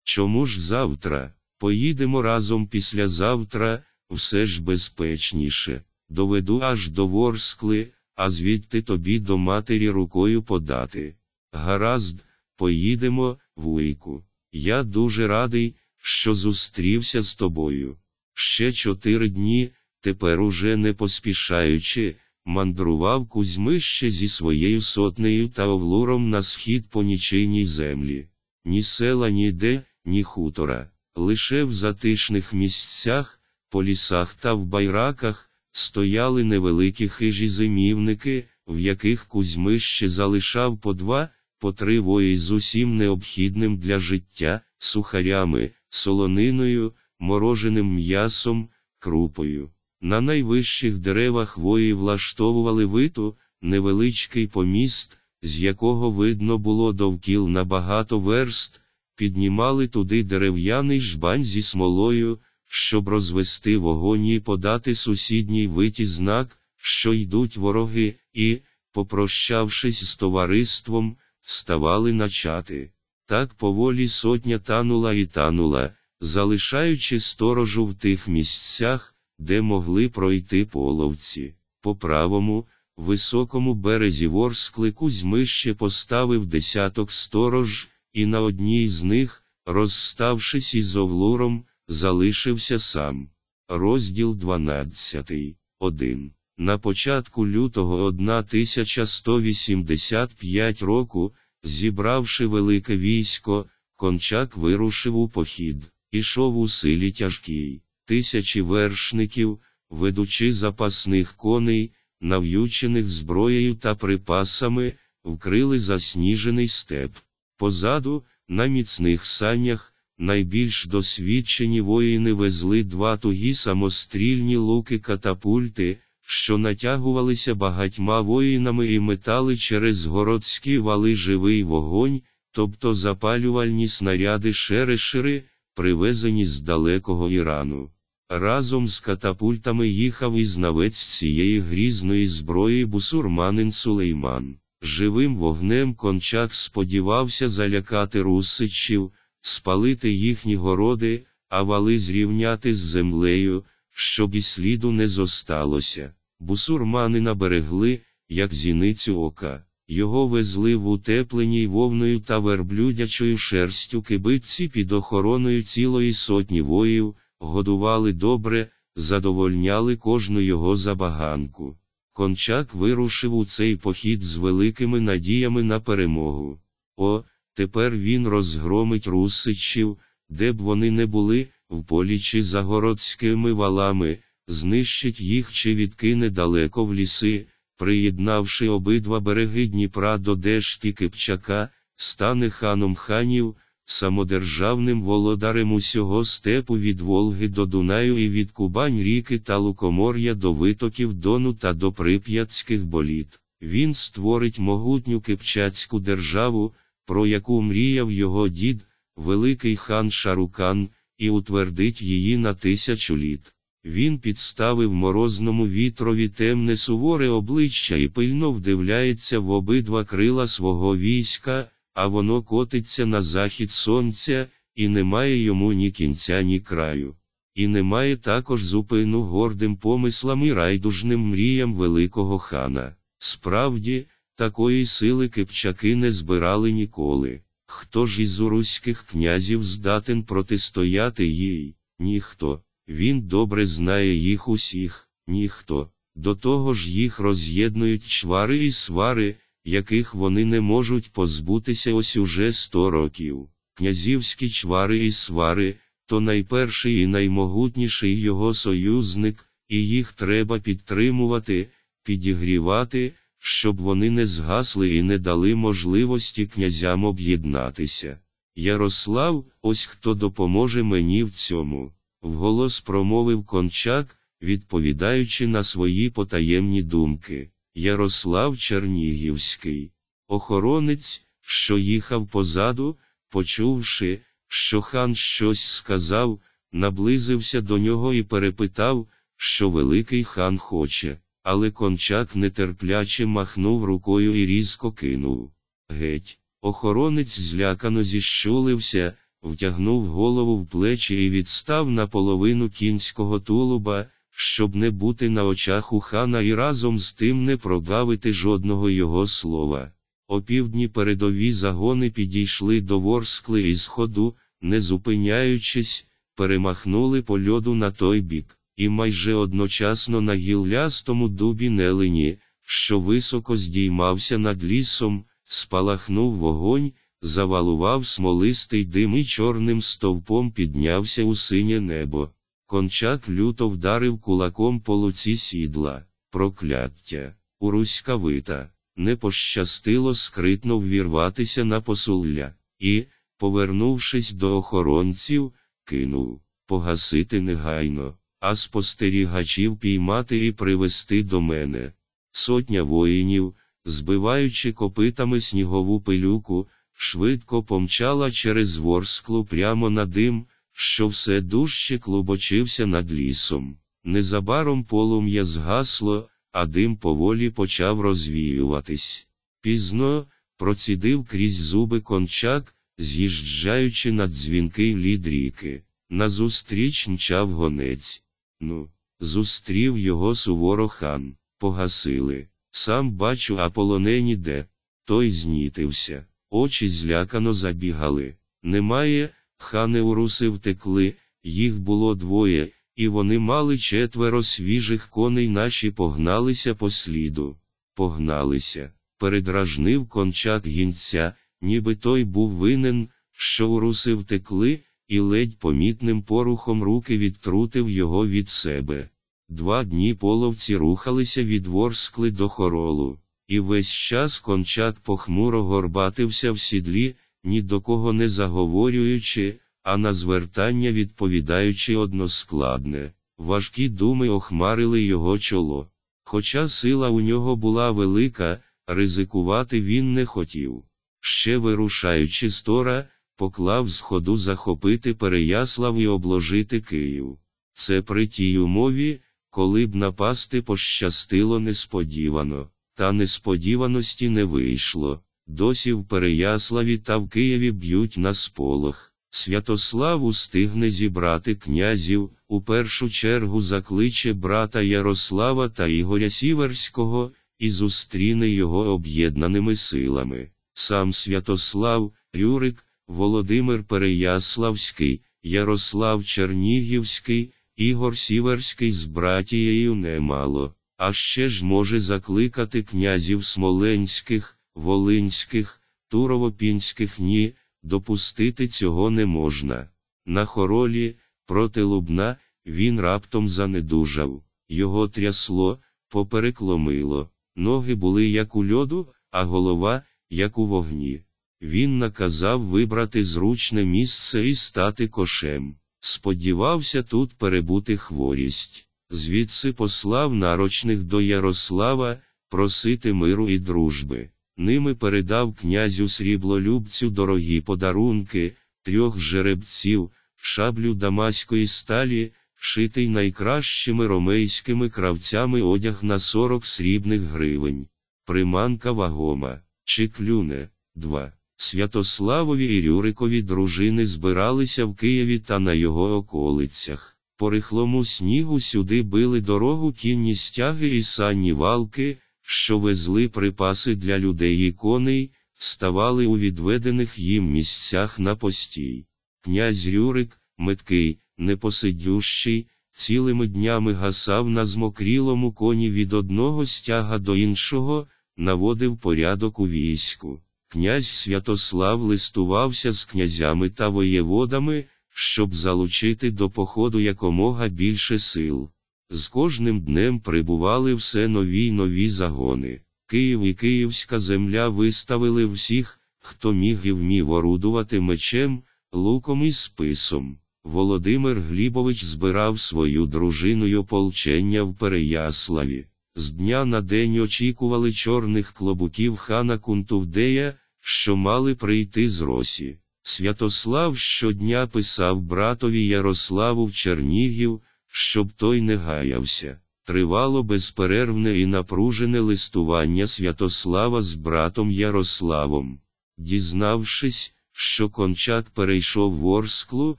Чому ж завтра? Поїдемо разом післязавтра, все ж безпечніше. Доведу аж до Ворскли, а звідти тобі до матері рукою подати. Гаразд, поїдемо, вуйку. Я дуже радий, що зустрівся з тобою. Ще чотири дні, тепер уже не поспішаючи, мандрував Кузьмище зі своєю сотнею та овлуром на схід по нічийній землі. Ні села ніде, ні хутора. Лише в затишних місцях, по лісах та в байраках, стояли невеликі хижі зимівники, в яких Кузьмище залишав по два, по три вої з усім необхідним для життя, сухарями, солониною, мороженим м'ясом, крупою. На найвищих деревах вої влаштовували виту, невеличкий поміст, з якого видно було довкіл на багато верст, піднімали туди дерев'яний жбань зі смолою, щоб розвести вогонь і подати сусідній виті знак, що йдуть вороги, і, попрощавшись з товариством, ставали начати. Так поволі сотня танула і танула, залишаючи сторожу в тих місцях, де могли пройти половці. По правому, високому березі Ворскли Кузьмище поставив десяток сторож, і на одній з них, розставшись із овлуром, залишився сам. Розділ 12. 1. На початку лютого 1185 року, зібравши велике військо, кончак вирушив у похід, ішов у силі тяжкій, тисячі вершників, ведучи запасних коней, нав'ючених зброєю та припасами, вкрили засніжений степ. Позаду, на міцних санях, найбільш досвідчені воїни везли два тугі самострільні луки катапульти, що натягувалися багатьма воїнами і метали через городські вали живий вогонь, тобто запалювальні снаряди шерешери, привезені з далекого Ірану. Разом з катапультами їхав і знавець цієї грізної зброї бусурманин Сулейман. Живим вогнем кончак сподівався залякати русичів, спалити їхні городи, а вали зрівняти з землею, щоб і сліду не зосталося. Бусурмани наберегли, як зіницю ока. Його везли в утепленій вовною та верблюдячою шерстю кибитці під охороною цілої сотні воїв, годували добре, задовольняли кожну його забаганку. Кончак вирушив у цей похід з великими надіями на перемогу. О, тепер він розгромить русичів, де б вони не були, в полі чи за городськими валами, знищить їх чи відкине далеко в ліси, приєднавши обидва береги Дніпра до Дешті Кипчака, стане ханом ханів, самодержавним володарем усього степу від Волги до Дунаю і від Кубань ріки та Лукомор'я до витоків Дону та до Прип'ятських боліт. Він створить могутню кипчацьку державу, про яку мріяв його дід, великий хан Шарукан, і утвердить її на тисячу літ. Він підставив морозному вітрові темне суворе обличчя і пильно вдивляється в обидва крила свого війська, а воно котиться на захід сонця, і немає йому ні кінця, ні краю. І немає також зупину гордим помислам і райдужним мріям великого хана. Справді, такої сили кипчаки не збирали ніколи. Хто ж із уруських князів здатен протистояти їй? Ніхто. Він добре знає їх усіх, ніхто. До того ж їх роз'єднують чвари і свари, яких вони не можуть позбутися ось уже сто років. Князівські чвари і свари то найперший і наймогутніший його союзник, і їх треба підтримувати, підігрівати, щоб вони не згасли і не дали можливості князям об'єднатися. Ярослав, ось хто допоможе мені в цьому, вголос промовив кончак, відповідаючи на свої потаємні думки. Ярослав Чернігівський, охоронець, що їхав позаду, почувши, що хан щось сказав, наблизився до нього і перепитав, що Великий хан хоче, але кончак нетерпляче махнув рукою і різко кинув. Геть, охоронець злякано зіщулився, втягнув голову в плечі і відстав на половину кінського тулуба, щоб не бути на очах у хана і разом з тим не прогавити жодного його слова. Опівдні передові загони підійшли до ворскли і з ходу, не зупиняючись, перемахнули по льоду на той бік, і майже одночасно на гіллястому дубі нелині, що високо здіймався над лісом, спалахнув вогонь, завалував смолистий дим і чорним стовпом піднявся у синє небо. Кончак люто вдарив кулаком по луці сідла, прокляття, уруськавита, не пощастило скритно ввірватися на посулля, і, повернувшись до охоронців, кинув погасити негайно, а спостерігачів піймати і привести до мене. Сотня воїнів, збиваючи копитами снігову пилюку, швидко помчала через ворсклу прямо на дим, що все дужче клубочився над лісом. Незабаром полум'я згасло, а дим поволі почав розвіюватись. Пізно процідив крізь зуби кончак, з'їжджаючи на дзвінкий лід ріки. Назустріч мчав гонець. Ну, зустрів його суворо хан, погасили. Сам бачу, а полонені де. Той знітився, очі злякано забігали. Немає, хани уруси втекли, їх було двоє, і вони мали четверо свіжих коней наші погналися по сліду. Погналися, передражнив кончак гінця, ніби той був винен, що уруси втекли, і ледь помітним порухом руки відтрутив його від себе. Два дні половці рухалися від ворскли до хоролу, і весь час кончак похмуро горбатився в сідлі, ні до кого не заговорюючи, а на звертання відповідаючи односкладне. Важкі думи охмарили його чоло. Хоча сила у нього була велика, ризикувати він не хотів. Ще вирушаючи з Тора, поклав з ходу захопити Переяслав і обложити Київ. Це при тій умові, коли б напасти пощастило несподівано, та несподіваності не вийшло. Досі в Переяславі та в Києві б'ють на сполох. Святослав устигне зібрати князів, у першу чергу закличе брата Ярослава та Ігоря Сіверського, і зустріне його об'єднаними силами. Сам Святослав, Рюрик, Володимир Переяславський, Ярослав Чернігівський, Ігор Сіверський з братією немало, а ще ж може закликати князів Смоленських, Волинських, Туровопінських ні, допустити цього не можна. На хоролі, проти Лубна, він раптом занедужав, його трясло, поперекломило, ноги були як у льоду, а голова, як у вогні. Він наказав вибрати зручне місце і стати кошем. Сподівався тут перебути хворість. Звідси послав нарочних до Ярослава просити миру і дружби. Ними передав князю сріблолюбцю дорогі подарунки, трьох жеребців, шаблю дамаської сталі, шитий найкращими ромейськими кравцями одяг на сорок срібних гривень. Приманка вагома, чи клюне, два. Святославові і Рюрикові дружини збиралися в Києві та на його околицях. По рихлому снігу сюди били дорогу кінні стяги і санні валки, що везли припаси для людей і коней, ставали у відведених їм місцях на постій. Князь Рюрик, меткий, непосидющий, цілими днями гасав на змокрілому коні від одного стяга до іншого, наводив порядок у війську. Князь Святослав листувався з князями та воєводами, щоб залучити до походу якомога більше сил. З кожним днем прибували все нові й нові загони. Київ і Київська земля виставили всіх, хто міг і вмів орудувати мечем, луком і списом. Володимир Глібович збирав свою дружину й ополчення в Переяславі. З дня на день очікували чорних клобуків хана Кунтувдея, що мали прийти з Росі. Святослав щодня писав братові Ярославу в Чернігів, щоб той не гаявся. Тривало безперервне і напружене листування Святослава з братом Ярославом. Дізнавшись, що кончак перейшов в Орсклу,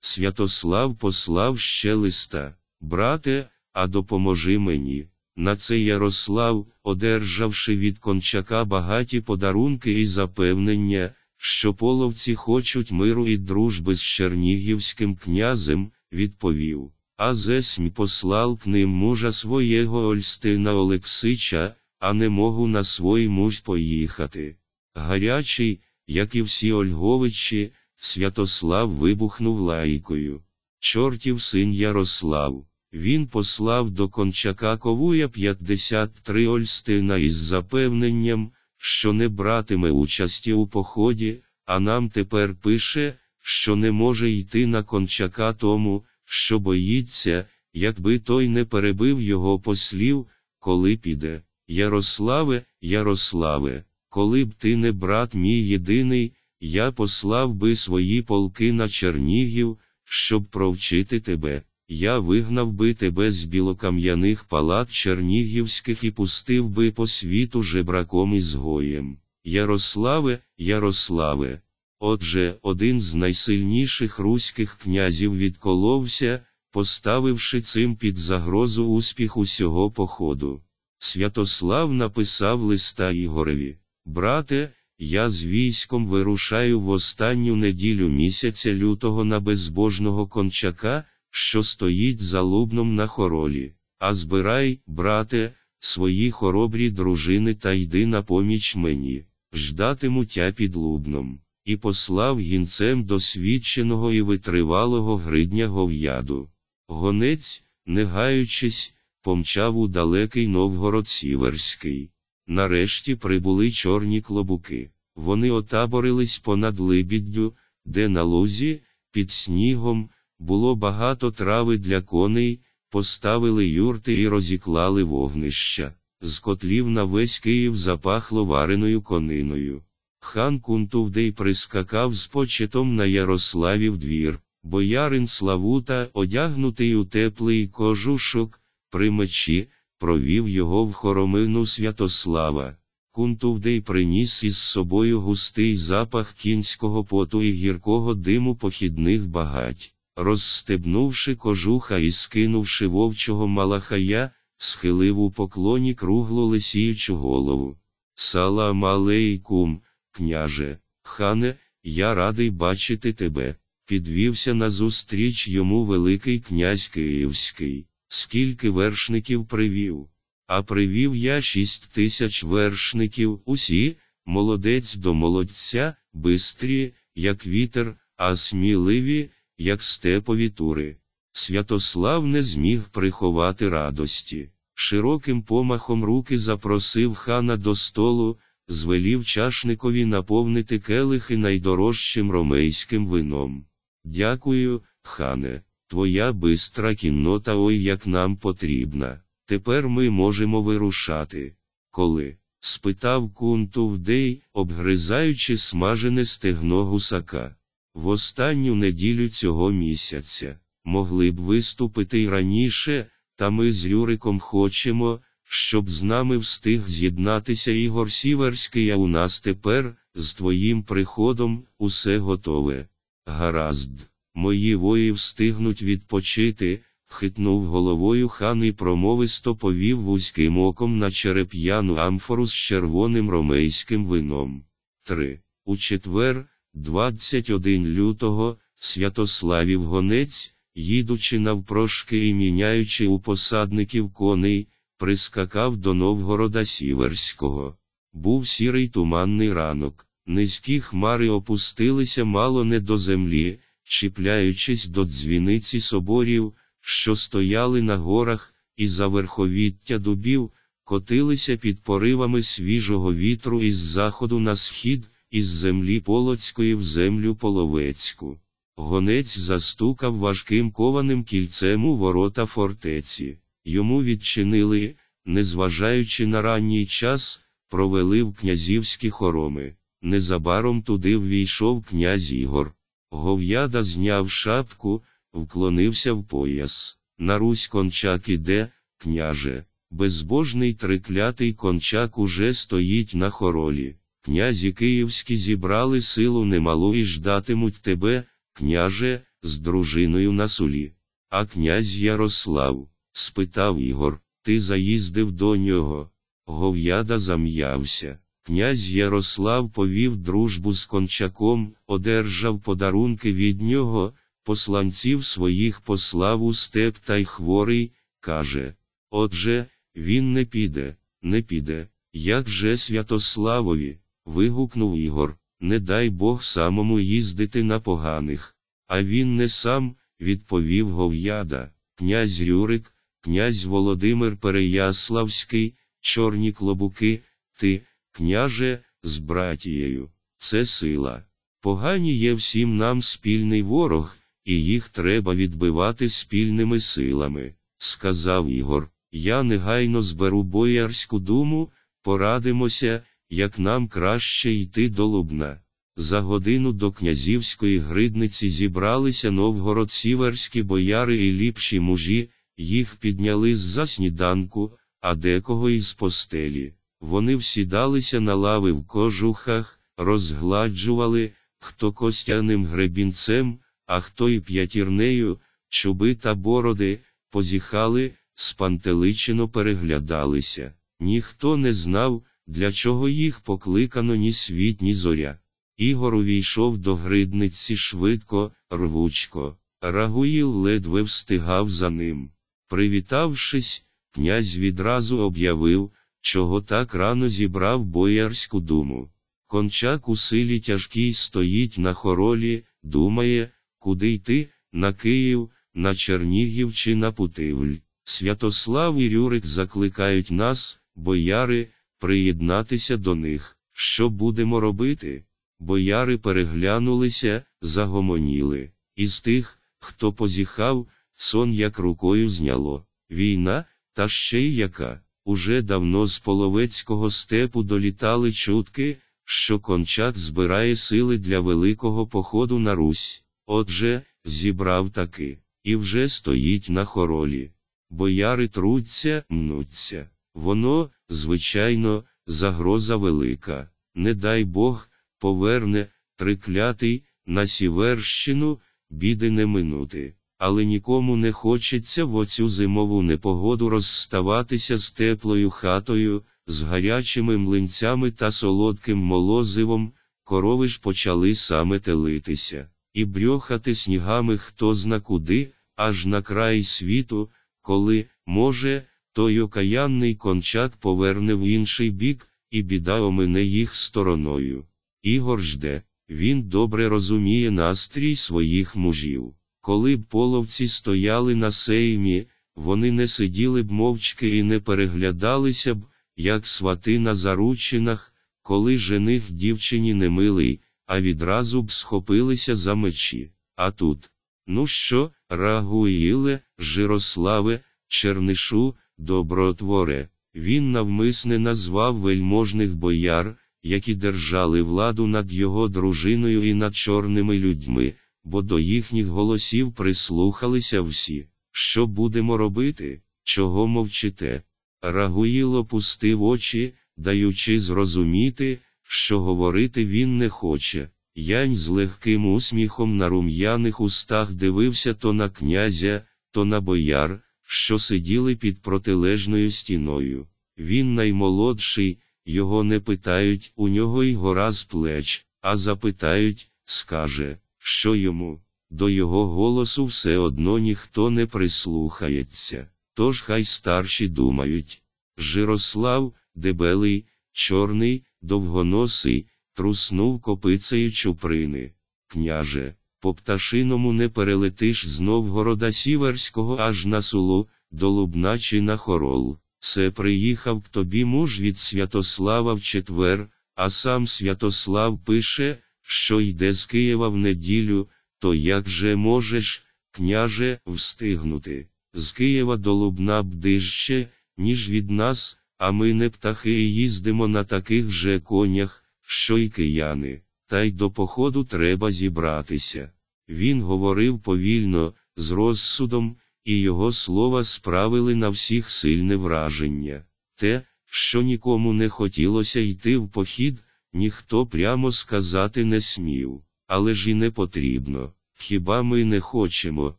Святослав послав ще листа Брате, а допоможи мені. На це Ярослав, одержавши від кончака багаті подарунки і запевнення, що половці хочуть миру і дружби з чернігівським князем, відповів. А зесмь послав к ним мужа своєго Ольстина Олексича, а не можу на свій муж поїхати. Гарячий, як і всі Ольговичі, Святослав вибухнув лайкою. Чортів син Ярослав. Він послав до кончака Ковуя 53 Ольстина із запевненням, що не братиме участі у поході, а нам тепер пише, що не може йти на кончака тому, що боїться, якби той не перебив його послів, коли піде. Ярославе, Ярославе, коли б ти не брат мій єдиний, я послав би свої полки на Чернігів, щоб провчити тебе. Я вигнав би тебе з білокам'яних палат чернігівських і пустив би по світу жебраком і згоєм. Ярославе, Ярославе. Отже, один з найсильніших руських князів відколовся, поставивши цим під загрозу успіх усього походу. Святослав написав листа Ігореві Брате, я з військом вирушаю в останню неділю місяця лютого на безбожного кончака що стоїть за лубном на хоролі, а збирай, брате, свої хоробрі дружини та йди на поміч мені, ждатиму тя під лубном, і послав гінцем досвідченого і витривалого гридня гов'яду. Гонець, не гаючись, помчав у далекий Новгород Сіверський. Нарешті прибули чорні клобуки. Вони отаборились понад Либіддю, де на лузі, під снігом, було багато трави для коней, поставили юрти і розіклали вогнища. З котлів на весь Київ запахло вареною кониною. Хан Кунтувдей прискакав з почетом на Ярославів двір, боярин Славута, одягнутий у теплий кожушок, при мечі, провів його в хоромину Святослава. Кунтувдей приніс із собою густий запах кінського поту і гіркого диму похідних багать розстебнувши кожуха і скинувши вовчого малахая, схилив у поклоні круглу лисіючу голову. Салам алейкум, княже, хане, я радий бачити тебе. Підвівся назустріч йому Великий князь Київський. Скільки вершників привів? А привів я шість тисяч вершників, усі, молодець до молодця, бистрі, як вітер, а сміливі, як степові тури. Святослав не зміг приховати радості. Широким помахом руки запросив хана до столу, звелів чашникові наповнити келихи найдорожчим ромейським вином. Дякую, хане, твоя бистра кіннота ой як нам потрібна. Тепер ми можемо вирушати. Коли? спитав Кунтувдей, обгризаючи смажене стегно гусака. В останню неділю цього місяця могли б виступити й раніше, та ми з Юриком хочемо, щоб з нами встиг з'єднатися Ігор Сіверський, а у нас тепер, з твоїм приходом, усе готове. Гаразд, мої вої встигнуть відпочити, хитнув головою хан і промовисто повів вузьким оком на череп'яну амфору з червоним ромейським вином. 3. У четвер. 21 лютого, Святославів гонець, їдучи навпрошки і міняючи у посадників коней, прискакав до Новгорода Сіверського. Був сірий туманний ранок, низькі хмари опустилися мало не до землі, чіпляючись до дзвіниці соборів, що стояли на горах, і за верховіття дубів, котилися під поривами свіжого вітру із заходу на схід, із землі Полоцької в землю Половецьку. Гонець застукав важким кованим кільцем у ворота фортеці. Йому відчинили, незважаючи на ранній час, провели в князівські хороми. Незабаром туди ввійшов князь Ігор. Гов'яда зняв шапку, вклонився в пояс. На Русь кончак іде, княже. Безбожний триклятий кончак уже стоїть на хоролі. Князі київські зібрали силу немалу і ждатимуть тебе, княже, з дружиною на сулі. А князь Ярослав, спитав Ігор, ти заїздив до нього. Гов'яда зам'явся. Князь Ярослав повів дружбу з кончаком, одержав подарунки від нього, посланців своїх послав у степ та й хворий, каже Отже, він не піде, не піде. Як же Святославові? Вигукнув Ігор, не дай Бог самому їздити на поганих. А він не сам, відповів Гов'яда, князь Рюрик, князь Володимир Переяславський, чорні клобуки, ти, княже, з братією, це сила. Погані є всім нам спільний ворог, і їх треба відбивати спільними силами, сказав Ігор. Я негайно зберу боярську думу, порадимося, як нам краще йти до Лубна. За годину до князівської гридниці зібралися новгород-сіверські бояри і ліпші мужі, їх підняли з за сніданку, а декого із постелі. Вони всідалися на лави в кожухах, розгладжували, хто костяним гребінцем, а хто і п'ятірнею, чуби та бороди, позіхали, спантеличено переглядалися. Ніхто не знав, для чого їх покликано ні світ, ні зоря. Ігор увійшов до гридниці швидко, рвучко. Рагуїл ледве встигав за ним. Привітавшись, князь відразу об'явив, чого так рано зібрав боярську думу. Кончак у силі тяжкій стоїть на хоролі, думає, куди йти, на Київ, на Чернігів чи на Путивль. Святослав і Рюрик закликають нас, бояри, приєднатися до них. Що будемо робити? Бояри переглянулися, загомоніли. Із тих, хто позіхав, сон як рукою зняло. Війна, та ще й яка. Уже давно з половецького степу долітали чутки, що кончак збирає сили для великого походу на Русь. Отже, зібрав таки, і вже стоїть на хоролі. Бояри труться, мнуться. Воно, звичайно, загроза велика. Не дай Бог, поверне, триклятий, на Сіверщину, біди не минути. Але нікому не хочеться в оцю зимову непогоду розставатися з теплою хатою, з гарячими млинцями та солодким молозивом, корови ж почали саме телитися, і брьохати снігами хто зна куди, аж на край світу, коли, може, той окаянний кончак поверне в інший бік, і біда омине їх стороною. Ігор жде, він добре розуміє настрій своїх мужів. Коли б половці стояли на сеймі, вони не сиділи б мовчки і не переглядалися б, як свати на заручинах, коли жених дівчині не милий, а відразу б схопилися за мечі. А тут, ну що, Рагуїле, Жирославе, Чернишу, добротворе, він навмисне назвав вельможних бояр, які держали владу над його дружиною і над чорними людьми, бо до їхніх голосів прислухалися всі. Що будемо робити, чого мовчите? Рагуїл опустив очі, даючи зрозуміти, що говорити він не хоче. Янь з легким усміхом на рум'яних устах дивився то на князя, то на бояр, що сиділи під протилежною стіною. Він наймолодший, його не питають, у нього й гора з плеч, а запитають, скаже, що йому. до його голосу все одно ніхто не прислухається. Тож хай старші думають. Жирослав, дебелий, чорний, довгоносий, труснув копицею чуприни. Княже, по пташиному не перелетиш з Новгорода Сіверського аж на сулу, до Лубна чи на хорол. Се приїхав к тобі муж від Святослава в четвер, а сам Святослав пише, що йде з Києва в неділю, то як же можеш, княже, встигнути? З Києва до Лубна бдижче, ніж від нас, а ми не птахи і їздимо на таких же конях, що й кияни, та й до походу треба зібратися. Він говорив повільно, з розсудом, і його слова справили на всіх сильне враження. Те, що нікому не хотілося йти в похід, ніхто прямо сказати не смів, але ж і не потрібно. Хіба ми не хочемо?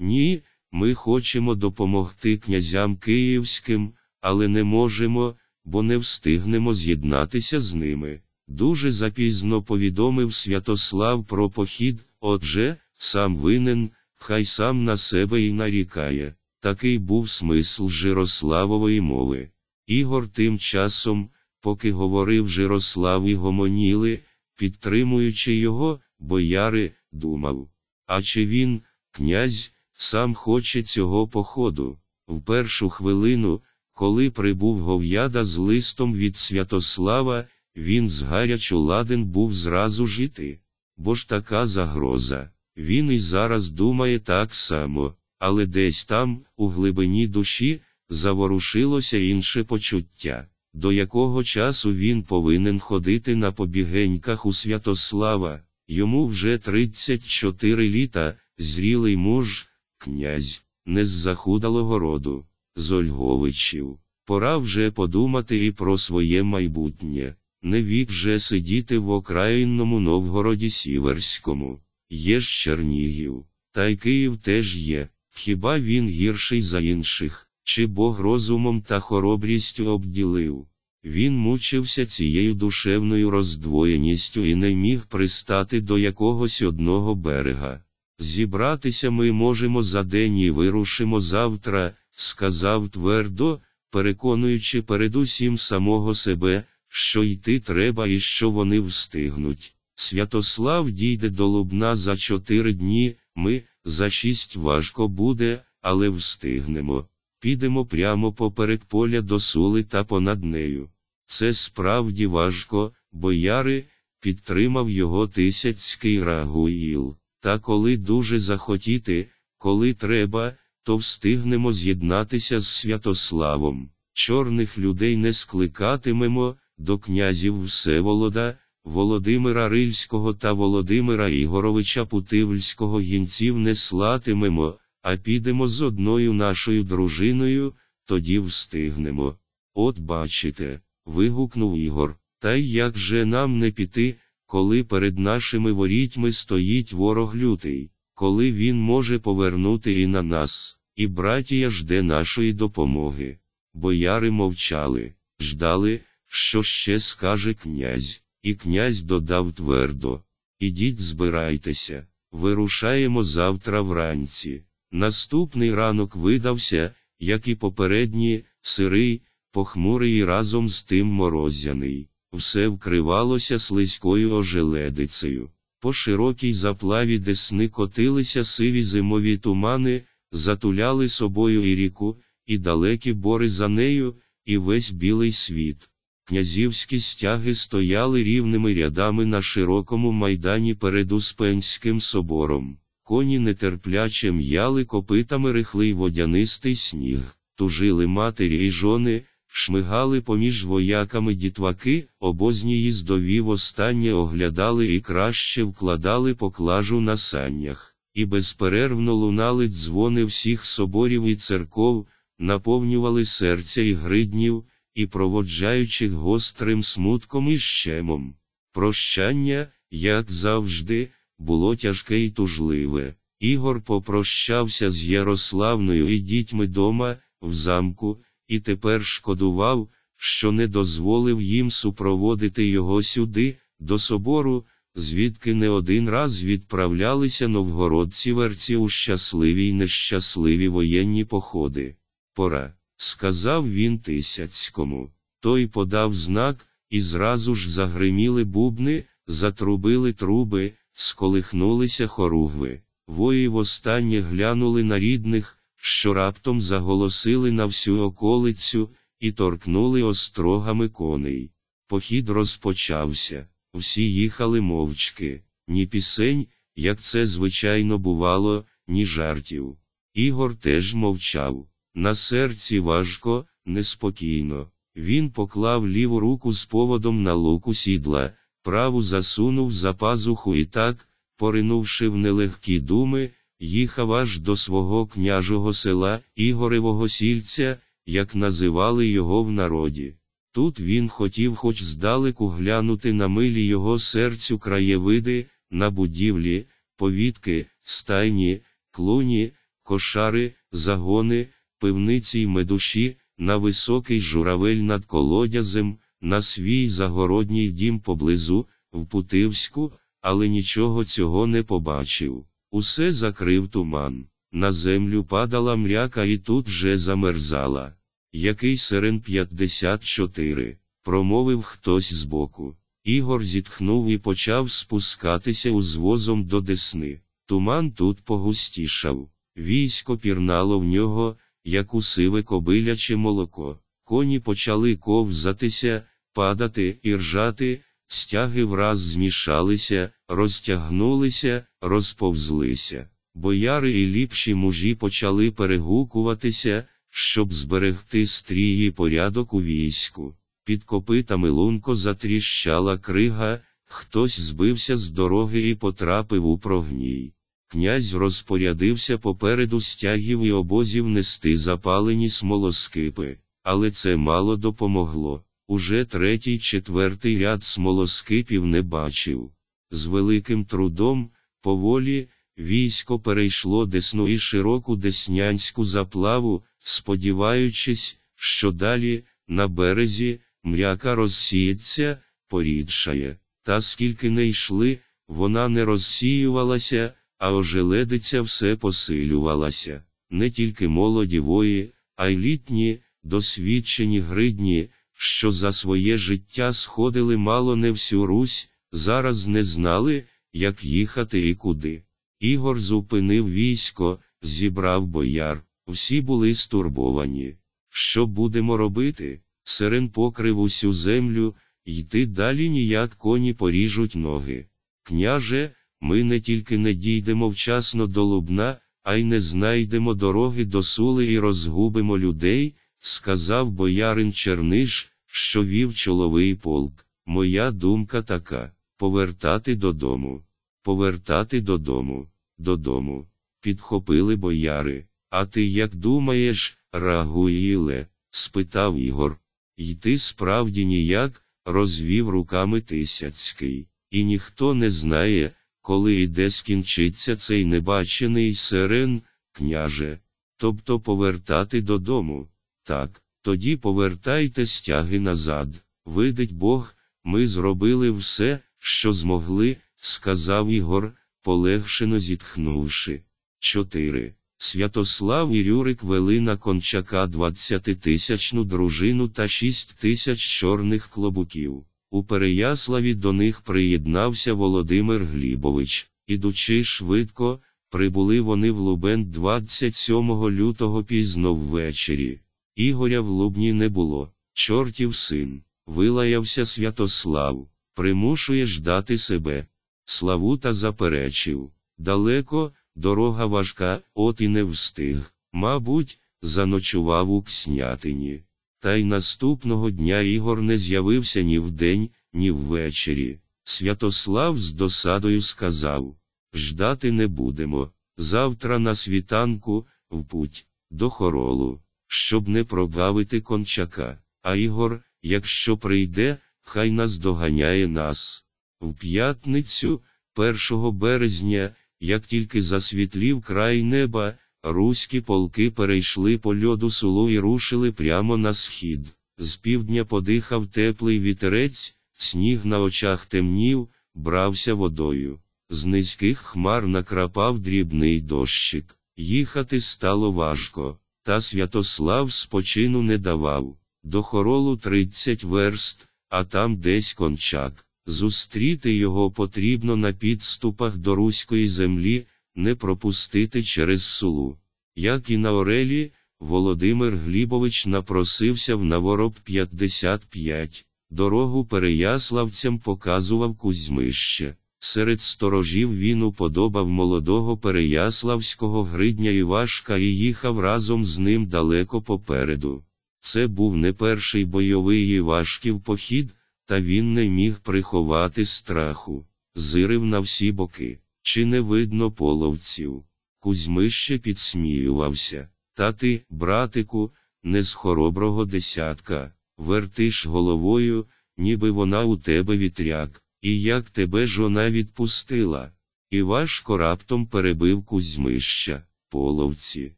Ні, ми хочемо допомогти князям київським, але не можемо, бо не встигнемо з'єднатися з ними. Дуже запізно повідомив Святослав про похід, отже, сам винен, хай сам на себе і нарікає. Такий був смисл Жирославової мови. Ігор тим часом, поки говорив Жирослав і гомоніли, підтримуючи його, бояри, думав. А чи він, князь, сам хоче цього походу? В першу хвилину, коли прибув гов'яда з листом від Святослава, він згарячу ладен був зразу жити. Бо ж така загроза. Він і зараз думає так само, але десь там, у глибині душі, заворушилося інше почуття, до якого часу він повинен ходити на побігеньках у Святослава, йому вже 34 літа, зрілий муж, князь, не з захудалого роду, з Ольговичів. Пора вже подумати і про своє майбутнє, не вік же сидіти в окраїнному Новгороді Сіверському. Є ж Чернігів, та й Київ теж є, хіба він гірший за інших, чи Бог розумом та хоробрістю обділив. Він мучився цією душевною роздвоєністю і не міг пристати до якогось одного берега. Зібратися ми можемо за день і вирушимо завтра, сказав твердо, переконуючи передусім самого себе, що йти треба і що вони встигнуть. Святослав дійде до Лубна за чотири дні, ми, за шість важко буде, але встигнемо. Підемо прямо поперек поля до сули та понад нею. Це справді важко, бояри, підтримав його тисяцький Рагуїл. Та коли дуже захотіти, коли треба, то встигнемо з'єднатися з Святославом. Чорних людей не скликатимемо, до князів Всеволода, Володимира Рильського та Володимира Ігоровича Путивльського гінців не слатимемо, а підемо з одною нашою дружиною, тоді встигнемо. От бачите, вигукнув Ігор, та й як же нам не піти, коли перед нашими ворітьми стоїть ворог лютий, коли він може повернути і на нас, і братія жде нашої допомоги. Бояри мовчали, ждали, що ще скаже князь. І князь додав твердо: Ідіть, збирайтеся, вирушаємо завтра вранці. Наступний ранок видався, як і попередні, сирий, похмурий і разом з тим морозяний. Все вкривалося слизькою ожеледицею. По широкій заплаві десни котилися сиві зимові тумани, затуляли собою і ріку, і далекі бори за нею, і весь білий світ. Князівські стяги стояли рівними рядами на широкому майдані перед Успенським собором. Коні нетерпляче м'яли копитами рихлий водянистий сніг, тужили матері й жони, шмигали поміж вояками дітваки, обозні їздові востаннє оглядали і краще вкладали поклажу на саннях, і безперервно лунали дзвони всіх соборів і церков, наповнювали серця і гриднів і проводжаючих гострим смутком і щемом. Прощання, як завжди, було тяжке й тужливе. Ігор попрощався з Ярославною і дітьми дома, в замку, і тепер шкодував, що не дозволив їм супроводити його сюди, до собору, звідки не один раз відправлялися новгородці верці у щасливі й нещасливі воєнні походи. Пора, сказав він тисяцькому. Той подав знак, і зразу ж загриміли бубни, затрубили труби, сколихнулися хоругви. Вої востаннє глянули на рідних, що раптом заголосили на всю околицю, і торкнули острогами коней. Похід розпочався, всі їхали мовчки, ні пісень, як це звичайно бувало, ні жартів. Ігор теж мовчав. На серці важко, неспокійно. Він поклав ліву руку з поводом на луку сідла, праву засунув за пазуху і так, поринувши в нелегкі думи, їхав аж до свого княжого села Ігоревого сільця, як називали його в народі. Тут він хотів хоч здалеку глянути на милі його серцю краєвиди, на будівлі, повітки, стайні, клуні, кошари, загони, пивниці й медуші, на високий журавель над колодязем, на свій загородній дім поблизу, в Путивську, але нічого цього не побачив. Усе закрив туман. На землю падала мряка і тут же замерзала. Який сирен 54, промовив хтось збоку. Ігор зітхнув і почав спускатися узвозом до Десни. Туман тут погустішав. Військо пірнало в нього, як у сиве кобиляче молоко. Коні почали ковзатися, падати і ржати, стяги враз змішалися, розтягнулися, розповзлися. Бояри і ліпші мужі почали перегукуватися, щоб зберегти стрій порядок у війську. Під копитами лунко затріщала крига, хтось збився з дороги і потрапив у прогній. Князь розпорядився попереду стягів і обозів нести запалені смолоскипи, але це мало допомогло. Уже третій, четвертий ряд смолоскипів не бачив. З великим трудом, поволі, військо перейшло десну і широку деснянську заплаву, сподіваючись, що далі, на березі, мряка розсіється, порідшає. Та скільки не йшли, вона не розсіювалася, а ожеледиця все посилювалася. Не тільки молоді вої, а й літні, досвідчені гридні, що за своє життя сходили мало не всю Русь, зараз не знали, як їхати і куди. Ігор зупинив військо, зібрав бояр, всі були стурбовані. Що будемо робити? Сирен покрив усю землю, йти далі ніяк коні поріжуть ноги. Княже, ми не тільки не дійдемо вчасно до Лубна, а й не знайдемо дороги до сули і розгубимо людей, сказав боярин Черниш, що вів чоловий полк. Моя думка така повертати додому, повертати додому, додому. Підхопили бояри. А ти як думаєш, Рагуїле? спитав Ігор. Йти справді ніяк, розвів руками Тисяцький. І ніхто не знає, коли і де скінчиться цей небачений сирен, княже. Тобто повертати додому. Так, тоді повертайте стяги назад. Видить Бог, ми зробили все, що змогли, сказав Ігор, полегшено зітхнувши. 4. Святослав і Рюрик вели на кончака двадцятитисячну дружину та шість тисяч чорних клобуків. У Переяславі до них приєднався Володимир Глібович. Ідучи швидко, прибули вони в Лубен 27 лютого пізно ввечері. Ігоря в Лубні не було. Чортів син, вилаявся Святослав, примушує ждати себе. Славута заперечив. Далеко, дорога важка, от і не встиг. Мабуть, заночував у Кснятині. Та й наступного дня Ігор не з'явився ні вдень, ні ввечері. Святослав з досадою сказав Ждати не будемо. Завтра на світанку, в путь, до хоролу, щоб не прогавити кончака. А Ігор, якщо прийде, хай нас доганяє нас. В п'ятницю, 1 березня, як тільки засвітлів край неба, руські полки перейшли по льоду сулу і рушили прямо на схід. З півдня подихав теплий вітерець, сніг на очах темнів, брався водою. З низьких хмар накрапав дрібний дощик. Їхати стало важко, та Святослав спочину не давав. До хоролу тридцять верст, а там десь кончак. Зустріти його потрібно на підступах до руської землі, не пропустити через сулу. Як і на Орелі, Володимир Глібович напросився в Навороб 55. Дорогу переяславцям показував Кузьмище. Серед сторожів він уподобав молодого переяславського гридня Івашка і їхав разом з ним далеко попереду. Це був не перший бойовий Івашків похід, та він не міг приховати страху, зирив на всі боки, чи не видно половців. Кузьмище підсміювався. Та ти, братику, не з хороброго десятка, вертиш головою, ніби вона у тебе вітряк, і як тебе жона відпустила. І важко раптом перебив Кузьмища, половці.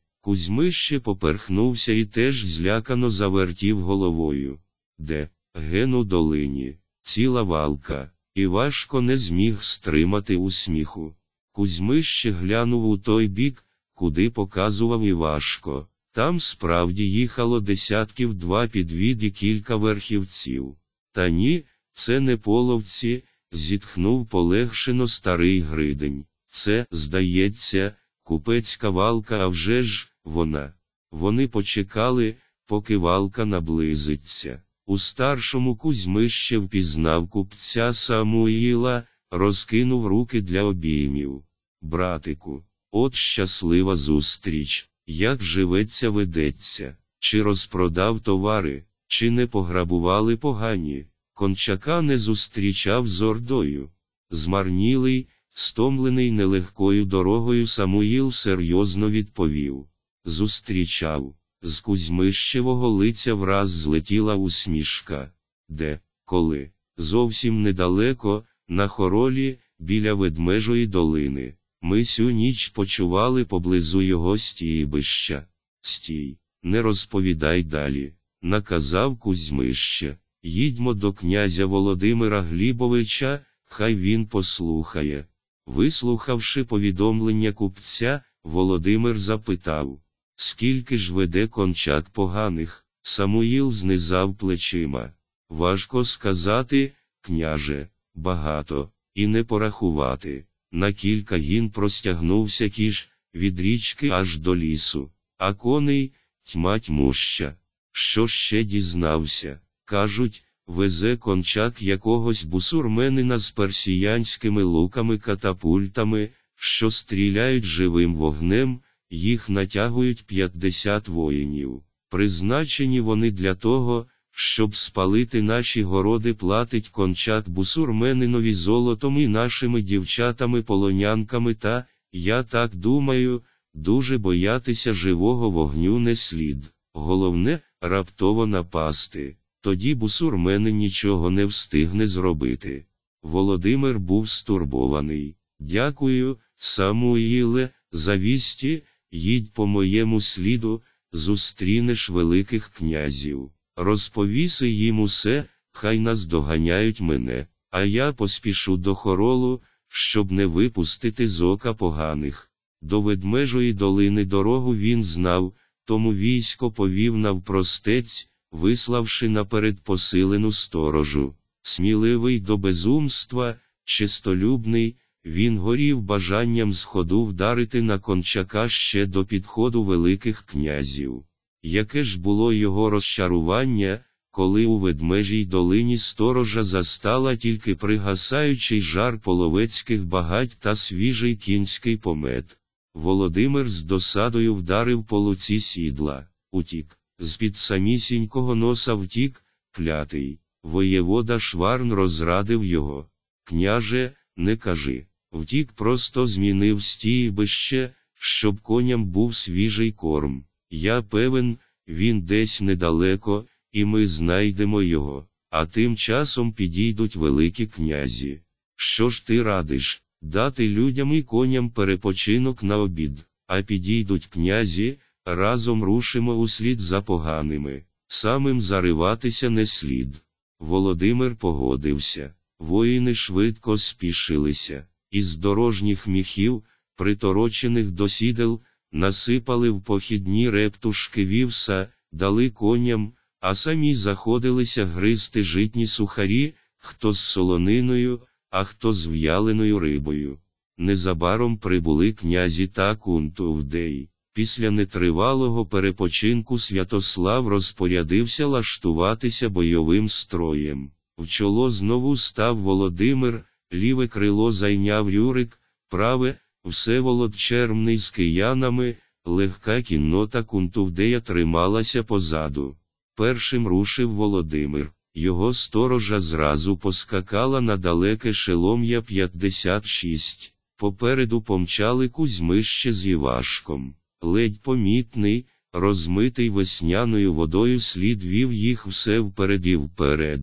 Кузьмище поперхнувся і теж злякано завертів головою. Де, ген у долині, ціла валка, і важко не зміг стримати усміху. Кузьмище глянув у той бік, куди показував Івашко. Там справді їхало десятків два підвід і кілька верхівців. Та ні, це не половці, зітхнув полегшено старий Гридень. Це, здається, купецька валка, а вже ж, вона. Вони почекали, поки валка наблизиться. У старшому Кузьмище впізнав купця Самуїла, розкинув руки для обіймів. Братику, от щаслива зустріч, як живеться ведеться, чи розпродав товари, чи не пограбували погані, кончака не зустрічав з ордою. Змарнілий, стомлений нелегкою дорогою Самуїл серйозно відповів Зустрічав. З Кузьмищевого лиця враз злетіла усмішка. Де, коли? Зовсім недалеко, на хоролі, біля ведмежої долини. Ми сю ніч почували поблизу його стійбища. Стій, не розповідай далі, наказав Кузьмище. Їдьмо до князя Володимира Глібовича, хай він послухає. Вислухавши повідомлення купця, Володимир запитав Скільки ж веде кончак поганих? Самуїл знизав плечима. Важко сказати, княже, багато, і не порахувати. На кілька гін простягнувся кіш, від річки аж до лісу, а коней тьма тьмуща. Що ще дізнався? Кажуть, везе кончак якогось бусурменина з персіянськими луками катапультами, що стріляють живим вогнем, їх натягують 50 воїнів. Призначені вони для того, щоб спалити наші городи, платить кончак бусурменинові золотом і нашими дівчатами-полонянками та, я так думаю, дуже боятися живого вогню не слід. Головне, раптово напасти. Тоді бусурменин нічого не встигне зробити. Володимир був стурбований. Дякую, Самуїле, за вісті, їдь по моєму сліду, зустрінеш великих князів. Розповіси їм усе, хай нас доганяють мене, а я поспішу до хоролу, щоб не випустити з ока поганих. До ведмежої долини дорогу він знав, тому військо повів навпростець, виславши наперед посилену сторожу. Сміливий до безумства, чистолюбний, він горів бажанням сходу вдарити на кончака ще до підходу великих князів. Яке ж було його розчарування, коли у ведмежій долині сторожа застала тільки пригасаючий жар половецьких багать та свіжий кінський помет. Володимир з досадою вдарив по луці сідла, утік, з під самісінького носа втік, клятий. Воєвода Шварн розрадив його. Княже, не кажи, втік просто змінив стійбище, щоб коням був свіжий корм. Я певен, він десь недалеко, і ми знайдемо його, а тим часом підійдуть великі князі. Що ж ти радиш, дати людям і коням перепочинок на обід, а підійдуть князі, разом рушимо услід за поганими, самим зариватися не слід. Володимир погодився. воїни швидко спішилися. Із дорожніх міхів, приторочених до сідел, насипали в похідні рептушки вівса, дали коням, а самі заходилися гризти житні сухарі, хто з солониною, а хто з в'яленою рибою. Незабаром прибули князі та кунтувдей. Після нетривалого перепочинку Святослав розпорядився лаштуватися бойовим строєм. В чоло знову став Володимир, ліве крило зайняв Юрик, праве, Всеволод Чермний з киянами, легка кіннота Кунтувдея трималася позаду. Першим рушив Володимир, його сторожа зразу поскакала на далеке шелом'я 56. Попереду помчали Кузьмище з Івашком. Ледь помітний, розмитий весняною водою слід вів їх все вперед і вперед.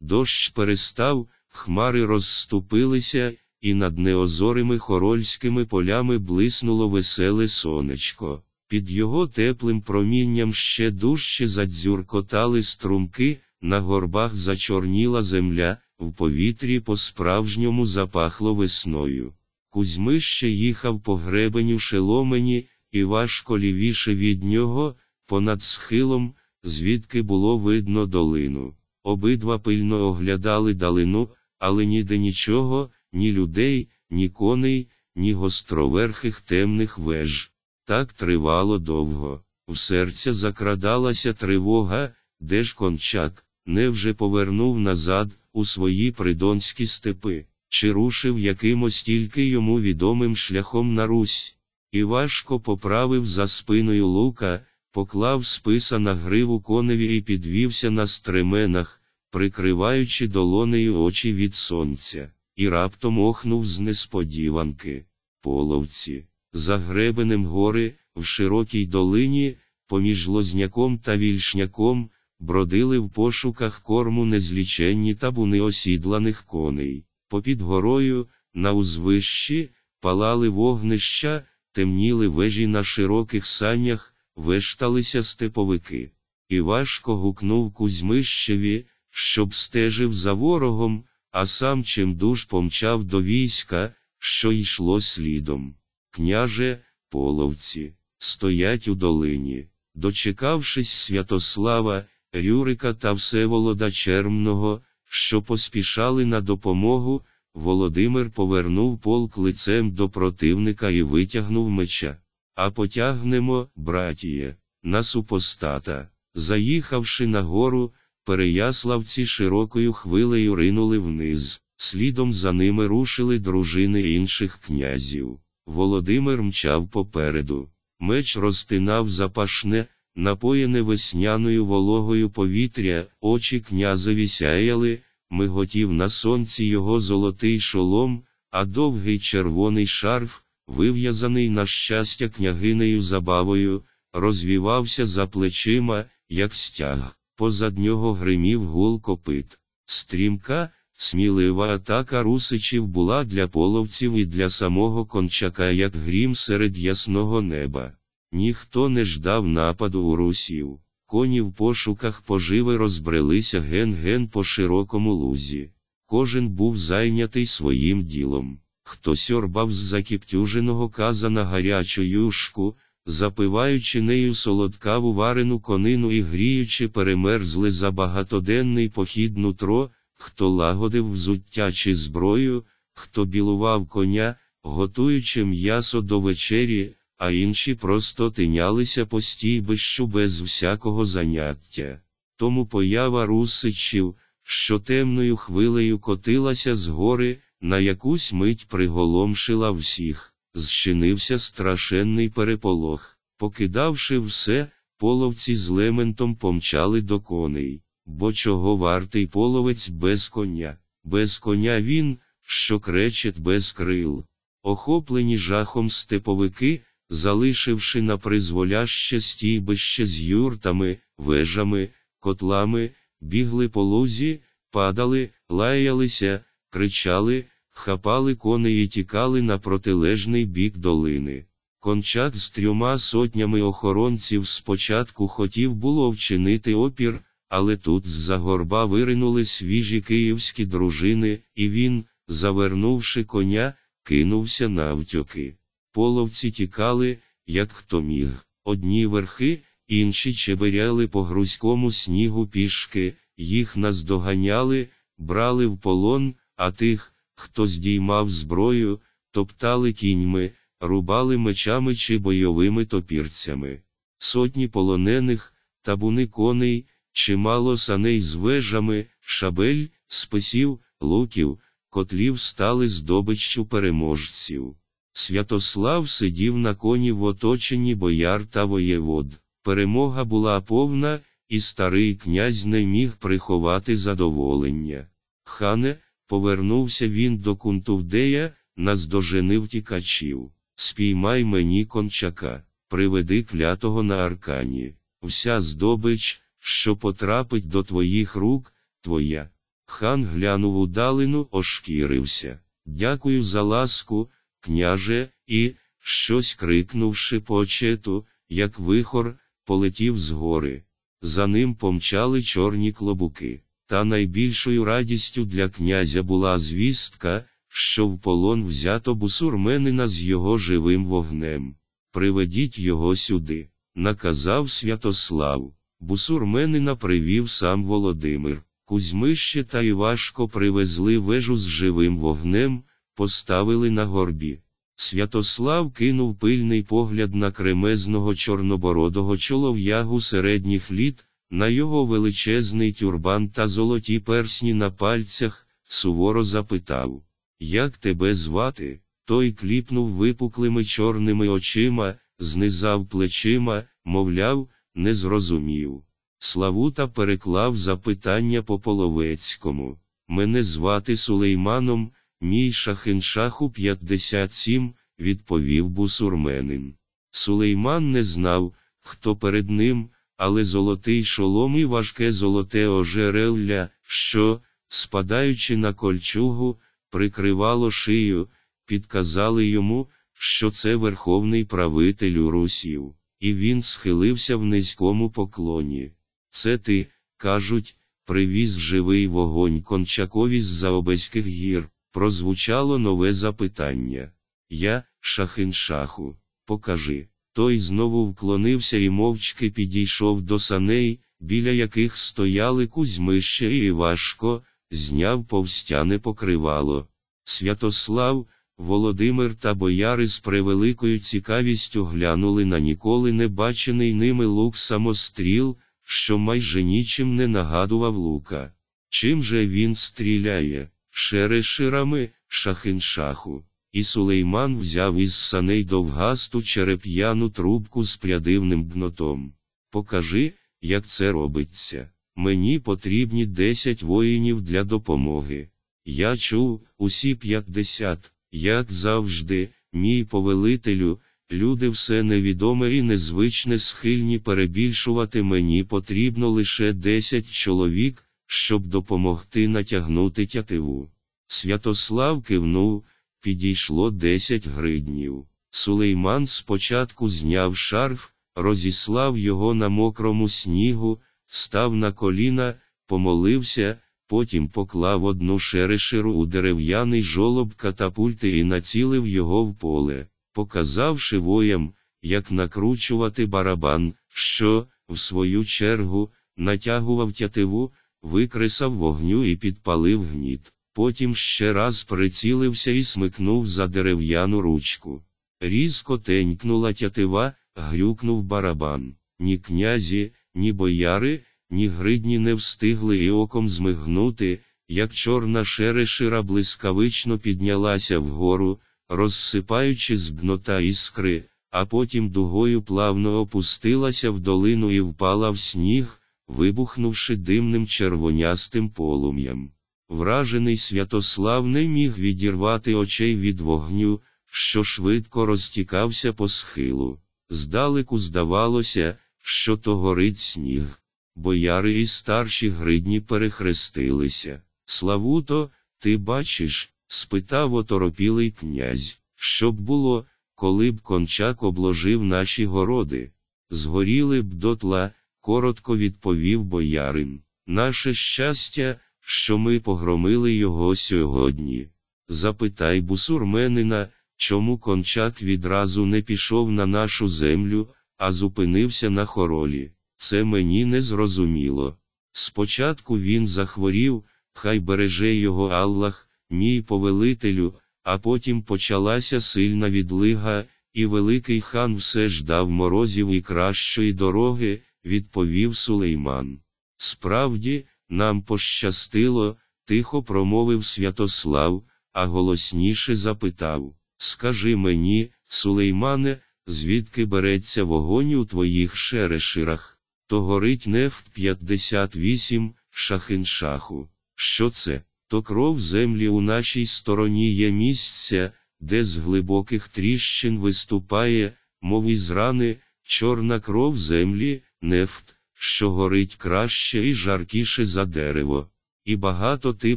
Дощ перестав, хмари розступилися, і над неозорими хорольськими полями блиснуло веселе сонечко. Під його теплим промінням ще дужче задзюркотали струмки, на горбах зачорніла земля, в повітрі по-справжньому запахло весною. Кузьмище їхав по гребеню шеломені, і важко лівіше від нього, понад схилом, звідки було видно долину. Обидва пильно оглядали далину, але ніде нічого, ні людей, ні коней, ні гостроверхих темних веж. Так тривало довго. В серця закрадалася тривога, де ж кончак, невже повернув назад, у свої придонські степи, чи рушив якимось тільки йому відомим шляхом на Русь. І важко поправив за спиною лука, поклав списа на гриву коневі і підвівся на стременах, прикриваючи долонею очі від сонця, і раптом охнув з несподіванки. Половці, за гребенем гори, в широкій долині, поміж лозняком та вільшняком, бродили в пошуках корму незліченні табуни осідланих коней. Попід горою, на узвищі, палали вогнища, темніли вежі на широких санях, вешталися степовики. І важко гукнув Кузьмищеві, щоб стежив за ворогом, а сам чимдуж помчав до війська, що йшло слідом. Княже, половці, стоять у долині. Дочекавшись Святослава, Рюрика та Всеволода Чермного, що поспішали на допомогу, Володимир повернув полк лицем до противника і витягнув меча. А потягнемо, братіє, на супостата. Заїхавши на гору, переяславці широкою хвилею ринули вниз, слідом за ними рушили дружини інших князів. Володимир мчав попереду. Меч розтинав запашне, напоєне весняною вологою повітря, очі князеві сяяли, миготів на сонці його золотий шолом, а довгий червоний шарф, вив'язаний на щастя княгинею забавою, розвівався за плечима, як стяг. Позад нього гримів гул копит. Стрімка, смілива атака русичів була для половців і для самого кончака, як грім серед ясного неба. Ніхто не ждав нападу у русів. Коні в пошуках поживи розбрелися ген-ген по широкому лузі. Кожен був зайнятий своїм ділом. Хтось орбав з закіптюженого казана гарячу юшку, запиваючи нею солодкаву варену конину і гріючи перемерзли за багатоденний похід нутро, хто лагодив взуття чи зброю, хто білував коня, готуючи м'ясо до вечері а інші просто тинялися по стійбищу без всякого заняття. Тому поява русичів, що темною хвилею котилася з гори, на якусь мить приголомшила всіх, зчинився страшенний переполох. Покидавши все, половці з лементом помчали до коней. Бо чого вартий половець без коня, без коня він, що кречет без крил. Охоплені жахом степовики, залишивши на призволяще стійбище з юртами, вежами, котлами, бігли по лузі, падали, лаялися, кричали, хапали коней і тікали на протилежний бік долини. Кончак з трьома сотнями охоронців спочатку хотів було вчинити опір, але тут з-за горба виринули свіжі київські дружини, і він, завернувши коня, кинувся навтьоки. Половці тікали, як хто міг. Одні верхи, інші чеберяли по грузькому снігу пішки, їх наздоганяли, брали в полон, а тих, хто здіймав зброю, топтали кіньми, рубали мечами чи бойовими топірцями. Сотні полонених, табуни коней, чимало саней з вежами, шабель, списів, луків, котлів стали здобиччю переможців. Святослав сидів на коні в оточенні бояр та воєвод. Перемога була повна, і старий князь не міг приховати задоволення. Хане, повернувся він до Кунтувдея, наздоженив тікачів. Спіймай мені кончака, приведи клятого на аркані. Вся здобич, що потрапить до твоїх рук, твоя. Хан глянув удалину, ошкірився. Дякую за ласку, княже, і, щось крикнувши по очету, як вихор, полетів з гори. За ним помчали чорні клобуки. Та найбільшою радістю для князя була звістка, що в полон взято бусурменина з його живим вогнем. Приведіть його сюди, наказав Святослав. Бусурменина привів сам Володимир. Кузьмище та Івашко привезли вежу з живим вогнем, поставили на горбі. Святослав кинув пильний погляд на кремезного чорнобородого чолов'ягу середніх літ, на його величезний тюрбан та золоті персні на пальцях, суворо запитав Як тебе звати? Той кліпнув випуклими чорними очима, знизав плечима, мовляв, не зрозумів. Славута переклав запитання по половецькому. Мене звати Сулейманом, мій шахиншаху 57, відповів бусурменин. Сулейман не знав, хто перед ним, але золотий шолом і важке золоте ожерелля, що, спадаючи на кольчугу, прикривало шию, підказали йому, що це верховний правитель Русів, і він схилився в низькому поклоні. Це ти, кажуть, привіз живий вогонь кончакові з Заобезьких гір, прозвучало нове запитання. Я, шахиншаху, покажи. Той знову вклонився і мовчки підійшов до саней, біля яких стояли Кузьмище і важко, зняв повстяне покривало. Святослав, Володимир та бояри з превеликою цікавістю глянули на ніколи не бачений ними лук самостріл, що майже нічим не нагадував лука. Чим же він стріляє? Шереширами, шахиншаху. І Сулейман взяв із саней довгасту череп'яну трубку з прядивним бнотом. Покажи, як це робиться. Мені потрібні десять воїнів для допомоги. Я чув, усі п'ятдесят, як завжди, мій повелителю, люди все невідоме і незвичне схильні перебільшувати мені потрібно лише десять чоловік, щоб допомогти натягнути тятиву. Святослав кивнув підійшло десять гриднів. Сулейман спочатку зняв шарф, розіслав його на мокрому снігу, став на коліна, помолився, потім поклав одну шереширу у дерев'яний жолоб катапульти і націлив його в поле, показавши воям, як накручувати барабан, що, в свою чергу, натягував тятиву, викресав вогню і підпалив гніт. Потім ще раз прицілився і смикнув за дерев'яну ручку. Різко тенькнула тятива, грюкнув барабан. Ні князі, ні бояри, ні гридні не встигли і оком змигнути, як чорна шерешира блискавично піднялася вгору, розсипаючи з бнота іскри, а потім дугою плавно опустилася в долину і впала в сніг, вибухнувши димним червонястим полум'ям. Вражений Святослав не міг відірвати очей від вогню, що швидко розтікався по схилу. Здалеку здавалося, що то горить сніг. Бояри і старші гридні перехрестилися. Славуто, ти бачиш? спитав оторопілий князь. Що б було, коли б кончак обложив наші городи? Згоріли б дотла, коротко відповів боярин. Наше щастя, що ми погромили його сьогодні. Запитай бусурменина, чому кончак відразу не пішов на нашу землю, а зупинився на хоролі. Це мені не зрозуміло. Спочатку він захворів, хай береже його Аллах, мій повелителю, а потім почалася сильна відлига, і великий хан все ждав морозів і кращої дороги, відповів Сулейман. Справді, нам пощастило, тихо промовив Святослав, а голосніше запитав Скажи мені, Сулеймане, звідки береться вогонь у твоїх шереширах? То горить нефт 58, шахиншаху. Що це? То кров землі у нашій стороні є місця, де з глибоких тріщин виступає, мов із рани, чорна кров землі, нефт, що горить краще і жаркіше за дерево. І багато ти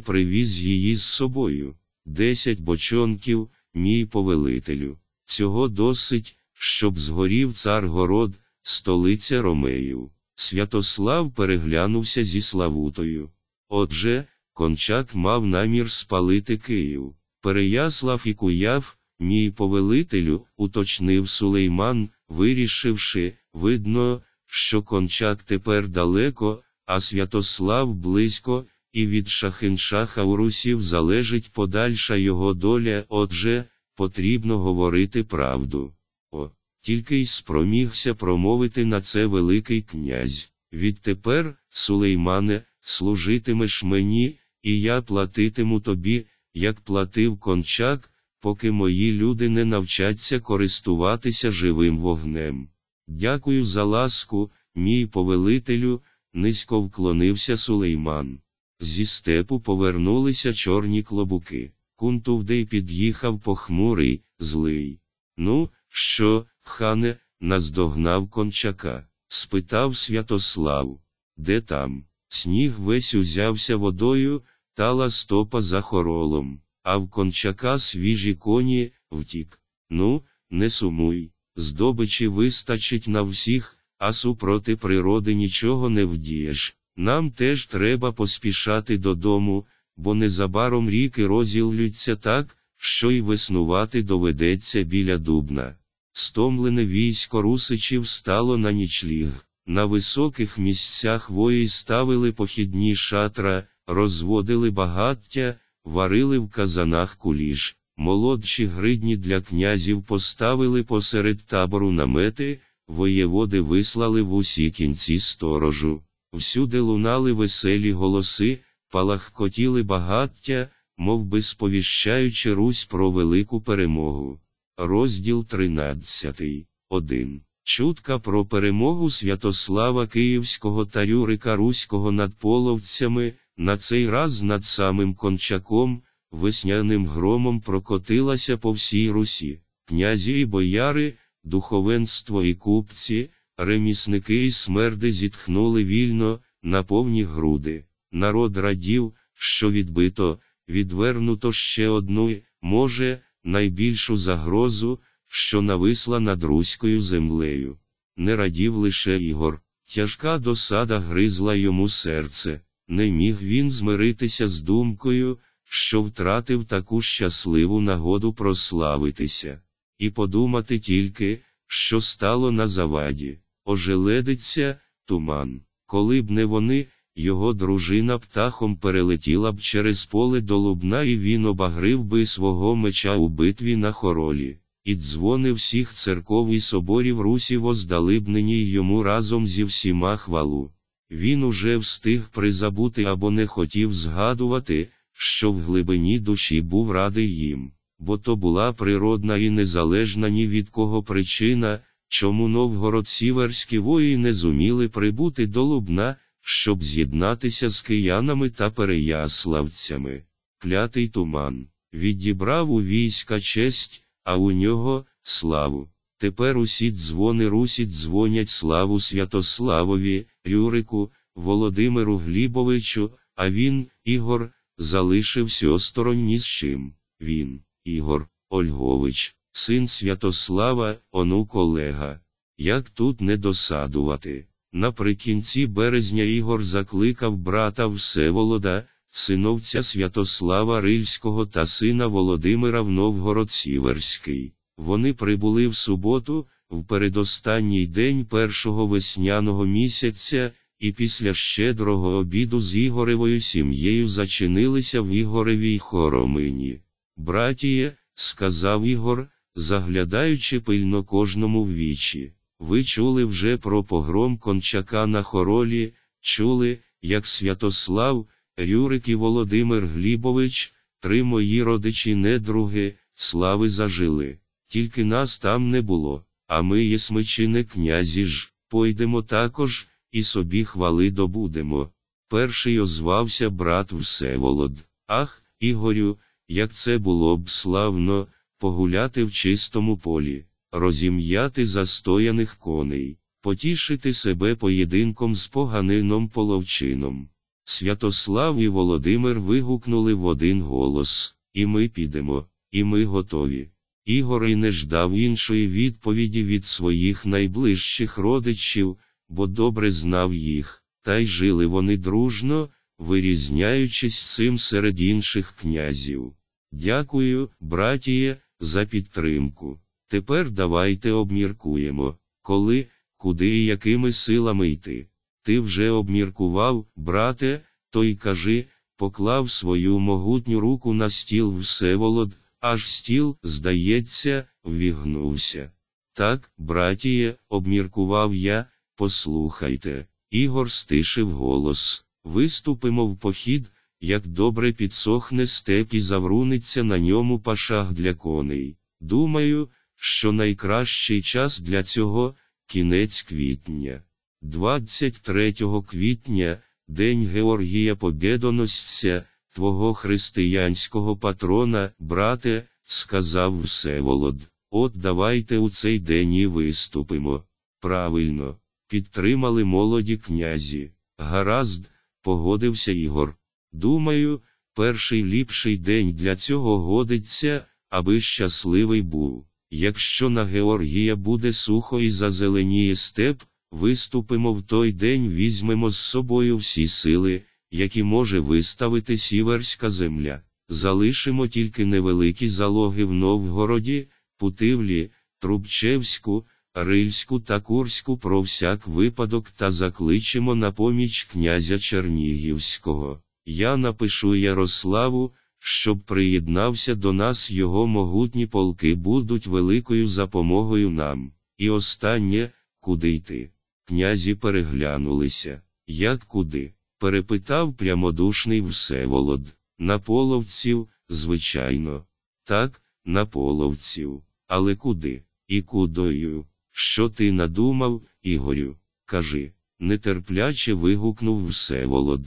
привіз її з собою. Десять бочонків, мій повелителю. Цього досить, щоб згорів цар город, столиця Ромеїв. Святослав переглянувся зі Славутою. Отже, кончак мав намір спалити Київ. Переяслав і куяв, мій повелителю, уточнив Сулейман, вирішивши, видно, що кончак тепер далеко, а Святослав близько, і від шахиншаха у русів залежить подальша його доля, отже, потрібно говорити правду. О, тільки й спромігся промовити на це Великий князь. Відтепер, Сулеймане, служитимеш мені, і я платитиму тобі, як платив кончак, поки мої люди не навчаться користуватися живим вогнем. Дякую за ласку, мій повелителю, низько вклонився Сулейман. Зі степу повернулися чорні клобуки. Кунтувдей під'їхав похмурий, злий. Ну, що, хане, наздогнав кончака? спитав Святослав. Де там? Сніг весь узявся водою, тала стопа за хоролом, а в кончака свіжі коні втік. Ну, не сумуй, здобичі вистачить на всіх, а супроти природи нічого не вдієш. Нам теж треба поспішати додому, бо незабаром ріки розіллються так, що й веснувати доведеться біля дубна. Стомлене військо русичів стало на нічліг. На високих місцях вої ставили похідні шатра, розводили багаття, варили в казанах куліш. Молодші гридні для князів поставили посеред табору намети, воєводи вислали в усі кінці сторожу. Всюди лунали веселі голоси, палахкотіли багаття, мов би сповіщаючи Русь про велику перемогу. Розділ 13. 1. Чутка про перемогу Святослава Київського та Юрика Руського над половцями, на цей раз над самим кончаком, весняним громом прокотилася по всій Русі. Князі і бояри, духовенство і купці, ремісники і смерди зітхнули вільно, на повні груди. Народ радів, що відбито, відвернуто ще одну, може, найбільшу загрозу, що нависла над руською землею. Не радів лише Ігор, тяжка досада гризла йому серце, не міг він змиритися з думкою, що втратив таку щасливу нагоду прославитися, і подумати тільки, що стало на заваді, ожеледиться, туман, коли б не вони, його дружина птахом перелетіла б через поле до лубна, і він обагрив би свого меча у битві на хоролі і дзвони всіх церков і соборів Русі воздали б нині йому разом зі всіма хвалу. Він уже встиг призабути або не хотів згадувати, що в глибині душі був радий їм, бо то була природна і незалежна ні від кого причина, чому новгород сіверські вої не зуміли прибути до Лубна, щоб з'єднатися з киянами та переяславцями. Клятий туман відібрав у війська честь а у нього славу. Тепер усі дзвони Русі дзвонять славу Святославові, Рюрику, Володимиру Глібовичу, а він, Ігор, залишився осторонь ні з чим. Він, Ігор, Ольгович, син Святослава, онук Олега. Як тут не досадувати? Наприкінці березня Ігор закликав брата Всеволода, синовця Святослава Рильського та сина Володимира в Новгород Сіверський. Вони прибули в суботу, в передостанній день першого весняного місяця, і після щедрого обіду з Ігоревою сім'єю зачинилися в Ігоревій хоромині. Братіє, сказав Ігор, заглядаючи пильно кожному в вічі. Ви чули вже про погром кончака на хоролі, чули, як Святослав, Рюрик і Володимир Глібович, три мої родичі недруги, слави зажили. Тільки нас там не було, а ми єсмичі не князі ж, пойдемо також, і собі хвали добудемо. Перший озвався брат Всеволод. Ах, Ігорю, як це було б славно, погуляти в чистому полі, розім'яти застояних коней, потішити себе поєдинком з поганином половчином. Святослав і Володимир вигукнули в один голос, і ми підемо, і ми готові. Ігор і не ждав іншої відповіді від своїх найближчих родичів, бо добре знав їх, та й жили вони дружно, вирізняючись цим серед інших князів. Дякую, братіє, за підтримку. Тепер давайте обміркуємо, коли, куди і якими силами йти. Ти вже обміркував, брате, то й кажи, поклав свою могутню руку на стіл Всеволод, аж стіл, здається, ввігнувся. Так, братіє, обміркував я, послухайте. Ігор стишив голос. Виступимо в похід, як добре підсохне степ і завруниться на ньому пашах для коней. Думаю, що найкращий час для цього кінець квітня. 23 квітня, День Георгія Побєдоносця, твого християнського патрона, брате, сказав Всеволод. От давайте у цей день і виступимо. Правильно, підтримали молоді князі. Гаразд, погодився Ігор. Думаю, перший ліпший день для цього годиться, аби щасливий був. Якщо на Георгія буде сухо і зазеленіє степ, виступимо в той день, візьмемо з собою всі сили, які може виставити сіверська земля. Залишимо тільки невеликі залоги в Новгороді, Путивлі, Трубчевську, Рильську та Курську про всяк випадок та закличемо на поміч князя Чернігівського. Я напишу Ярославу, щоб приєднався до нас його могутні полки будуть великою запомогою нам. І останнє, куди йти. Князі переглянулися. Як куди? перепитав прямодушний Всеволод. На половців, звичайно. Так, на половців. Але куди? І кудою? Що ти надумав, Ігорю? Кажи, нетерпляче вигукнув Всеволод.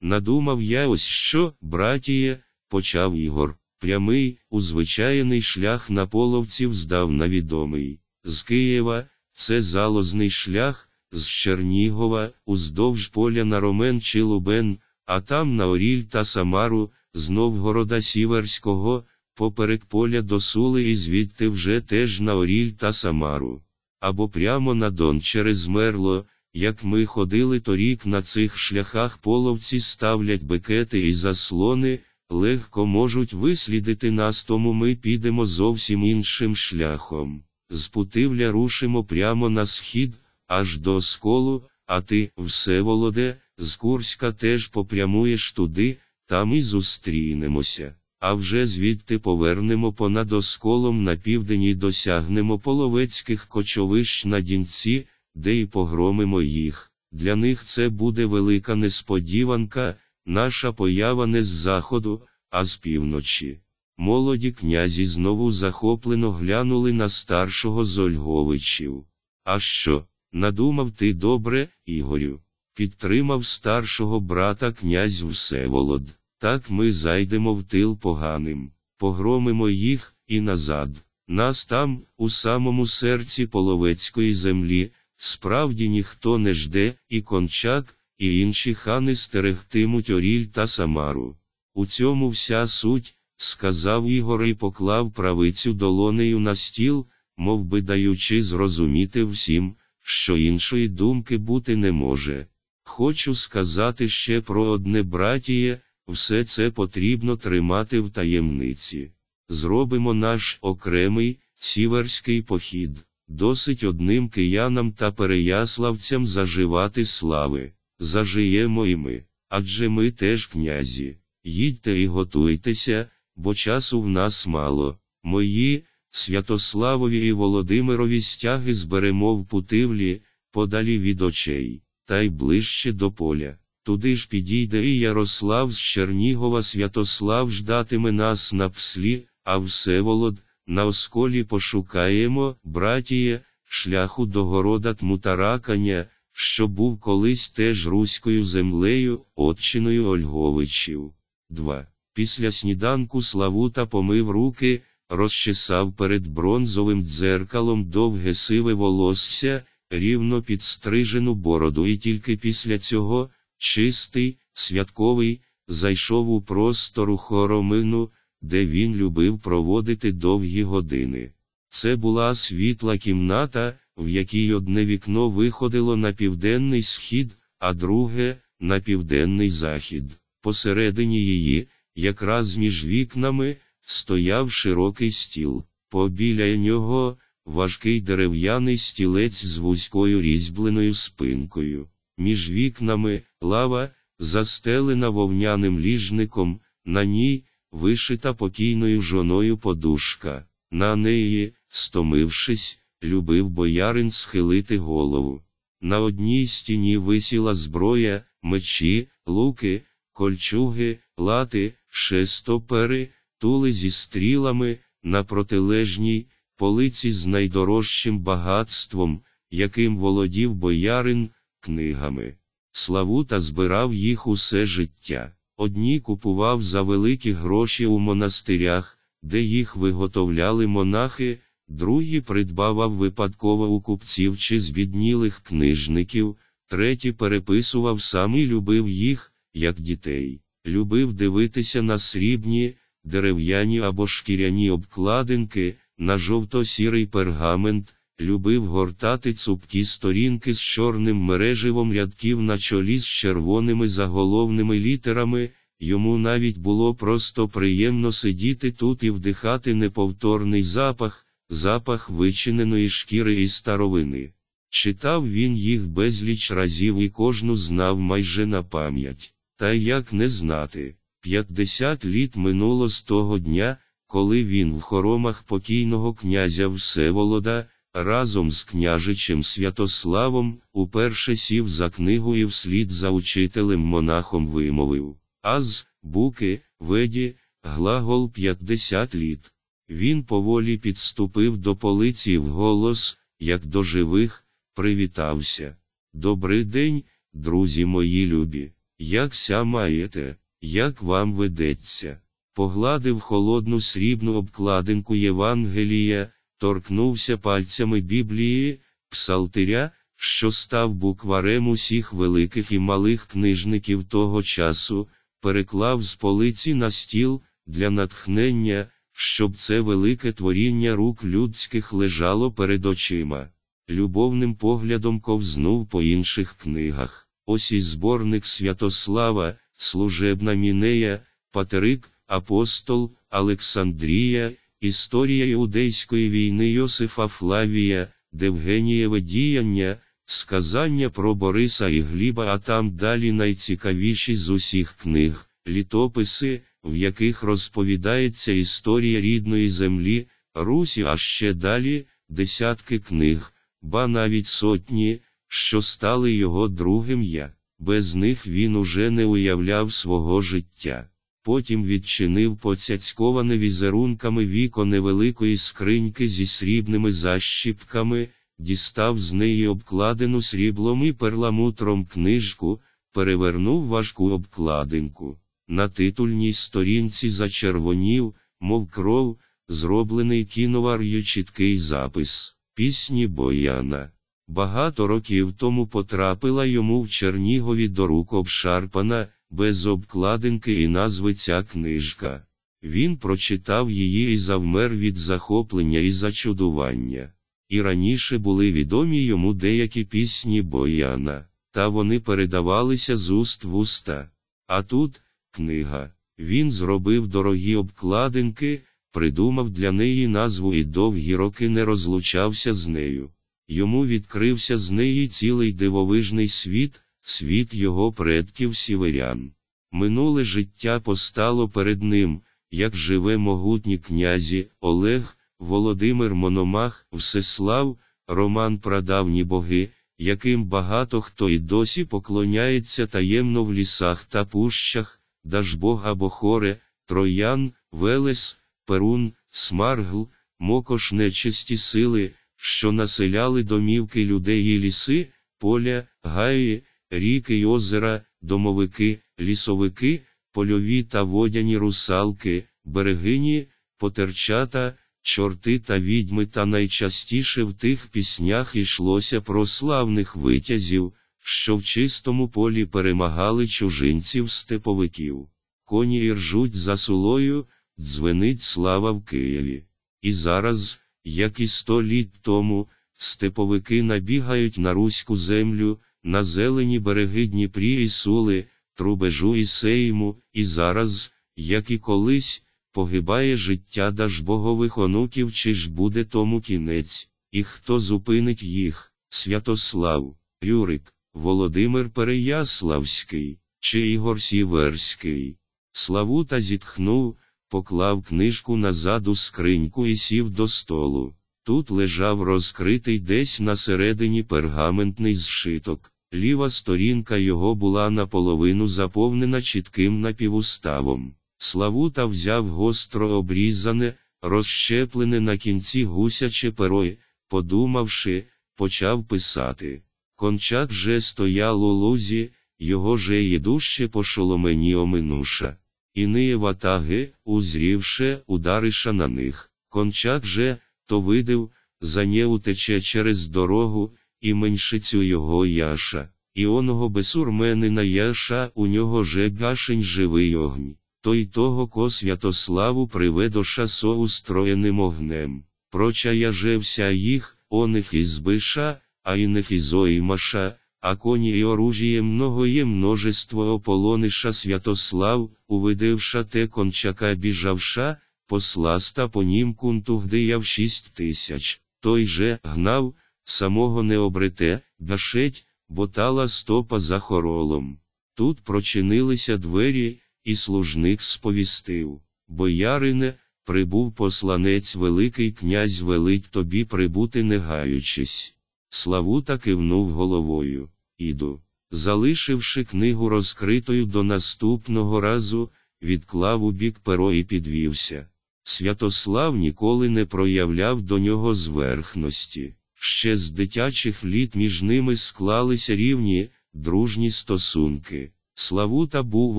Надумав я ось що, братіє, почав Ігор. Прямий, узвичайний шлях на половців здав на відомий. З Києва, це залозний шлях, з Чернігова, уздовж поля на Ромен чи Лубен, а там на Оріль та Самару, з Новгорода Сіверського, поперек поля до Сули і звідти вже теж на Оріль та Самару. Або прямо на Дон через Мерло, як ми ходили торік на цих шляхах половці ставлять бекети і заслони, легко можуть вислідити нас, тому ми підемо зовсім іншим шляхом. З Путивля рушимо прямо на схід, аж до сколу, а ти, Всеволоде, з Курська теж попрямуєш туди, там і зустрінемося. А вже звідти повернемо понад осколом на південь і досягнемо половецьких кочовищ на дінці, де й погромимо їх. Для них це буде велика несподіванка, наша поява не з заходу, а з півночі. Молоді князі знову захоплено глянули на старшого з Ольговичів. А що, надумав ти добре, Ігорю? Підтримав старшого брата князь Всеволод. Так ми зайдемо в тил поганим, погромимо їх і назад. Нас там, у самому серці половецької землі, справді ніхто не жде, і кончак, і інші хани стерегтимуть Оріль та Самару. У цьому вся суть, сказав Ігор і поклав правицю долонею на стіл, мов би даючи зрозуміти всім, що іншої думки бути не може. Хочу сказати ще про одне братіє, все це потрібно тримати в таємниці. Зробимо наш окремий сіверський похід, досить одним киянам та переяславцям заживати слави, зажиємо і ми, адже ми теж князі. Їдьте і готуйтеся, бо часу в нас мало. Мої, Святославові і Володимирові стяги зберемо в путивлі, подалі від очей, та й ближче до поля. Туди ж підійде і Ярослав з Чернігова Святослав ждатиме нас на пслі, а Всеволод, на осколі пошукаємо, братіє, шляху до города Тмутараканя, що був колись теж руською землею, отчиною Ольговичів. 2. Після сніданку Славута помив руки, розчесав перед бронзовим дзеркалом довге сиве волосся, рівно підстрижену бороду, і тільки після цього, чистий, святковий, зайшов у простору хоромину, де він любив проводити довгі години. Це була світла кімната, в якій одне вікно виходило на південний схід, а друге на південний захід. Посередині її, якраз між вікнами, стояв широкий стіл, побіля нього важкий дерев'яний стілець з вузькою різьбленою спинкою. Між вікнами лава, застелена вовняним ліжником, на ній вишита покійною жоною подушка. На неї, стомившись, любив боярин схилити голову. На одній стіні висіла зброя, мечі, луки, кольчуги, лати, шестопери, тули зі стрілами, на протилежній полиці з найдорожчим багатством, яким володів боярин, книгами. Славута збирав їх усе життя. Одні купував за великі гроші у монастирях, де їх виготовляли монахи, другі придбавав випадково у купців чи збіднілих книжників, треті переписував сам і любив їх, як дітей, любив дивитися на срібні, дерев'яні або шкіряні обкладинки, на жовто-сірий пергамент, любив гортати цупкі сторінки з чорним мереживом рядків на чолі з червоними заголовними літерами. Йому навіть було просто приємно сидіти тут і вдихати неповторний запах, запах вичиненої шкіри і старовини. Читав він їх безліч разів і кожну знав майже на пам'ять. Та як не знати, п'ятдесят літ минуло з того дня, коли він в хоромах покійного князя Всеволода, разом з княжичем Святославом, уперше сів за книгу і вслід за учителем монахом вимовив Аз, буки, веді, глагол п'ятдесят літ. Він поволі підступив до полиці вголос, як до живих, привітався. Добрий день, друзі мої любі, як ся маєте, як вам ведеться? Погладив холодну срібну обкладинку Євангелія, торкнувся пальцями Біблії, псалтиря, що став букварем усіх великих і малих книжників того часу, переклав з полиці на стіл для натхнення, щоб це велике творіння рук людських лежало перед очима. Любовним поглядом ковзнув по інших книгах. Ось і зборник Святослава, служебна мінея, Патерик, Апостол, Олександрія, Історія Іудейської війни Йосифа Флавія, Девгенієве діяння, сказання про Бориса і Гліба, а там далі найцікавіші з усіх книг, літописи, в яких розповідається історія рідної землі, Русі, а ще далі десятки книг, ба навіть сотні, що стали його другим я. Без них він уже не уявляв свого життя. Потім відчинив поцяцьковане візерунками віко невеликої скриньки зі срібними защіпками, дістав з неї обкладену сріблом і перламутром книжку, перевернув важку обкладинку. На титульній сторінці зачервонів, мов кров, зроблений кіновар'ю чіткий запис пісні Бояна. Багато років тому потрапила йому в Чернігові до рук обшарпана, без обкладинки і назви ця книжка. Він прочитав її і завмер від захоплення і зачудування. і раніше були відомі йому деякі пісні Бояна, та вони передавалися з уст в уста. А тут книга. Він зробив дорогі обкладинки, придумав для неї назву і довгі роки не розлучався з нею. Йому відкрився з неї цілий дивовижний світ, світ його предків сіверян. Минуле життя постало перед ним, як живе могутні князі Олег, Володимир Мономах, Всеслав, Роман Прадавні боги, яким багато хто і досі поклоняється таємно в лісах та пущах, Дажбог або Хорс, Троян, Велес, Перун, Симаргл, Мокош нечисті сили, що населяли домівки людей і ліси, поля, гаї, ріки й озера, домовики, лісовики, польові та водяні русалки, берегині, потерчата, чорти та відьми, та найчастіше в тих піснях йшлося про славних витязів, що в чистому полі перемагали чужинців степовиків. Коні і ржуть за сулою, дзвенить слава в Києві. І зараз, як і сто літ тому, степовики набігають на руську землю, на зелені береги Дніпрі і Сули, трубежу і Сейму, і зараз, як і колись, погибає життя Дажбогових онуків, чи ж буде тому кінець, і хто зупинить їх, Святослав, Юрик, Володимир Переяславський, чи Ігор Сіверський. Славута зітхнув, поклав книжку назад у скриньку і сів до столу. Тут лежав розкритий десь на середині пергаментний зшиток. Ліва сторінка його була наполовину заповнена чітким напівуставом. Славута взяв гостро обрізане, розщеплене на кінці гусяче перо, подумавши, почав писати. Кончак же стоял у лузі, його же їдуще по шоломені оминуша. Іниє ватаги, узрівше, удариша на них. Кончак же, то видив, за нє утече через дорогу, і меншицю його яша. І оного бесурменина яша, у нього же гашень живий огнь. То й того ко Святославу приведо шасо устроєним огнем. Прочая же вся їх, оних із биша, а іних із оймаша, а коні і оружіє многоє множество ополониша Святослав, увидивша те кончака біжавша, посласта по нім кунтугдияв шість тисяч. Той же гнав, самого не обрете, гашеть, ботала стопа за хоролом. Тут прочинилися двері, і служник сповістив Боярине, прибув посланець Великий князь велить тобі прибути не гаючись. Славута кивнув головою. Іду. Залишивши книгу розкритою до наступного разу, відклав у бік перо і підвівся. Святослав ніколи не проявляв до нього зверхності. Ще з дитячих літ між ними склалися рівні, дружні стосунки. Славута був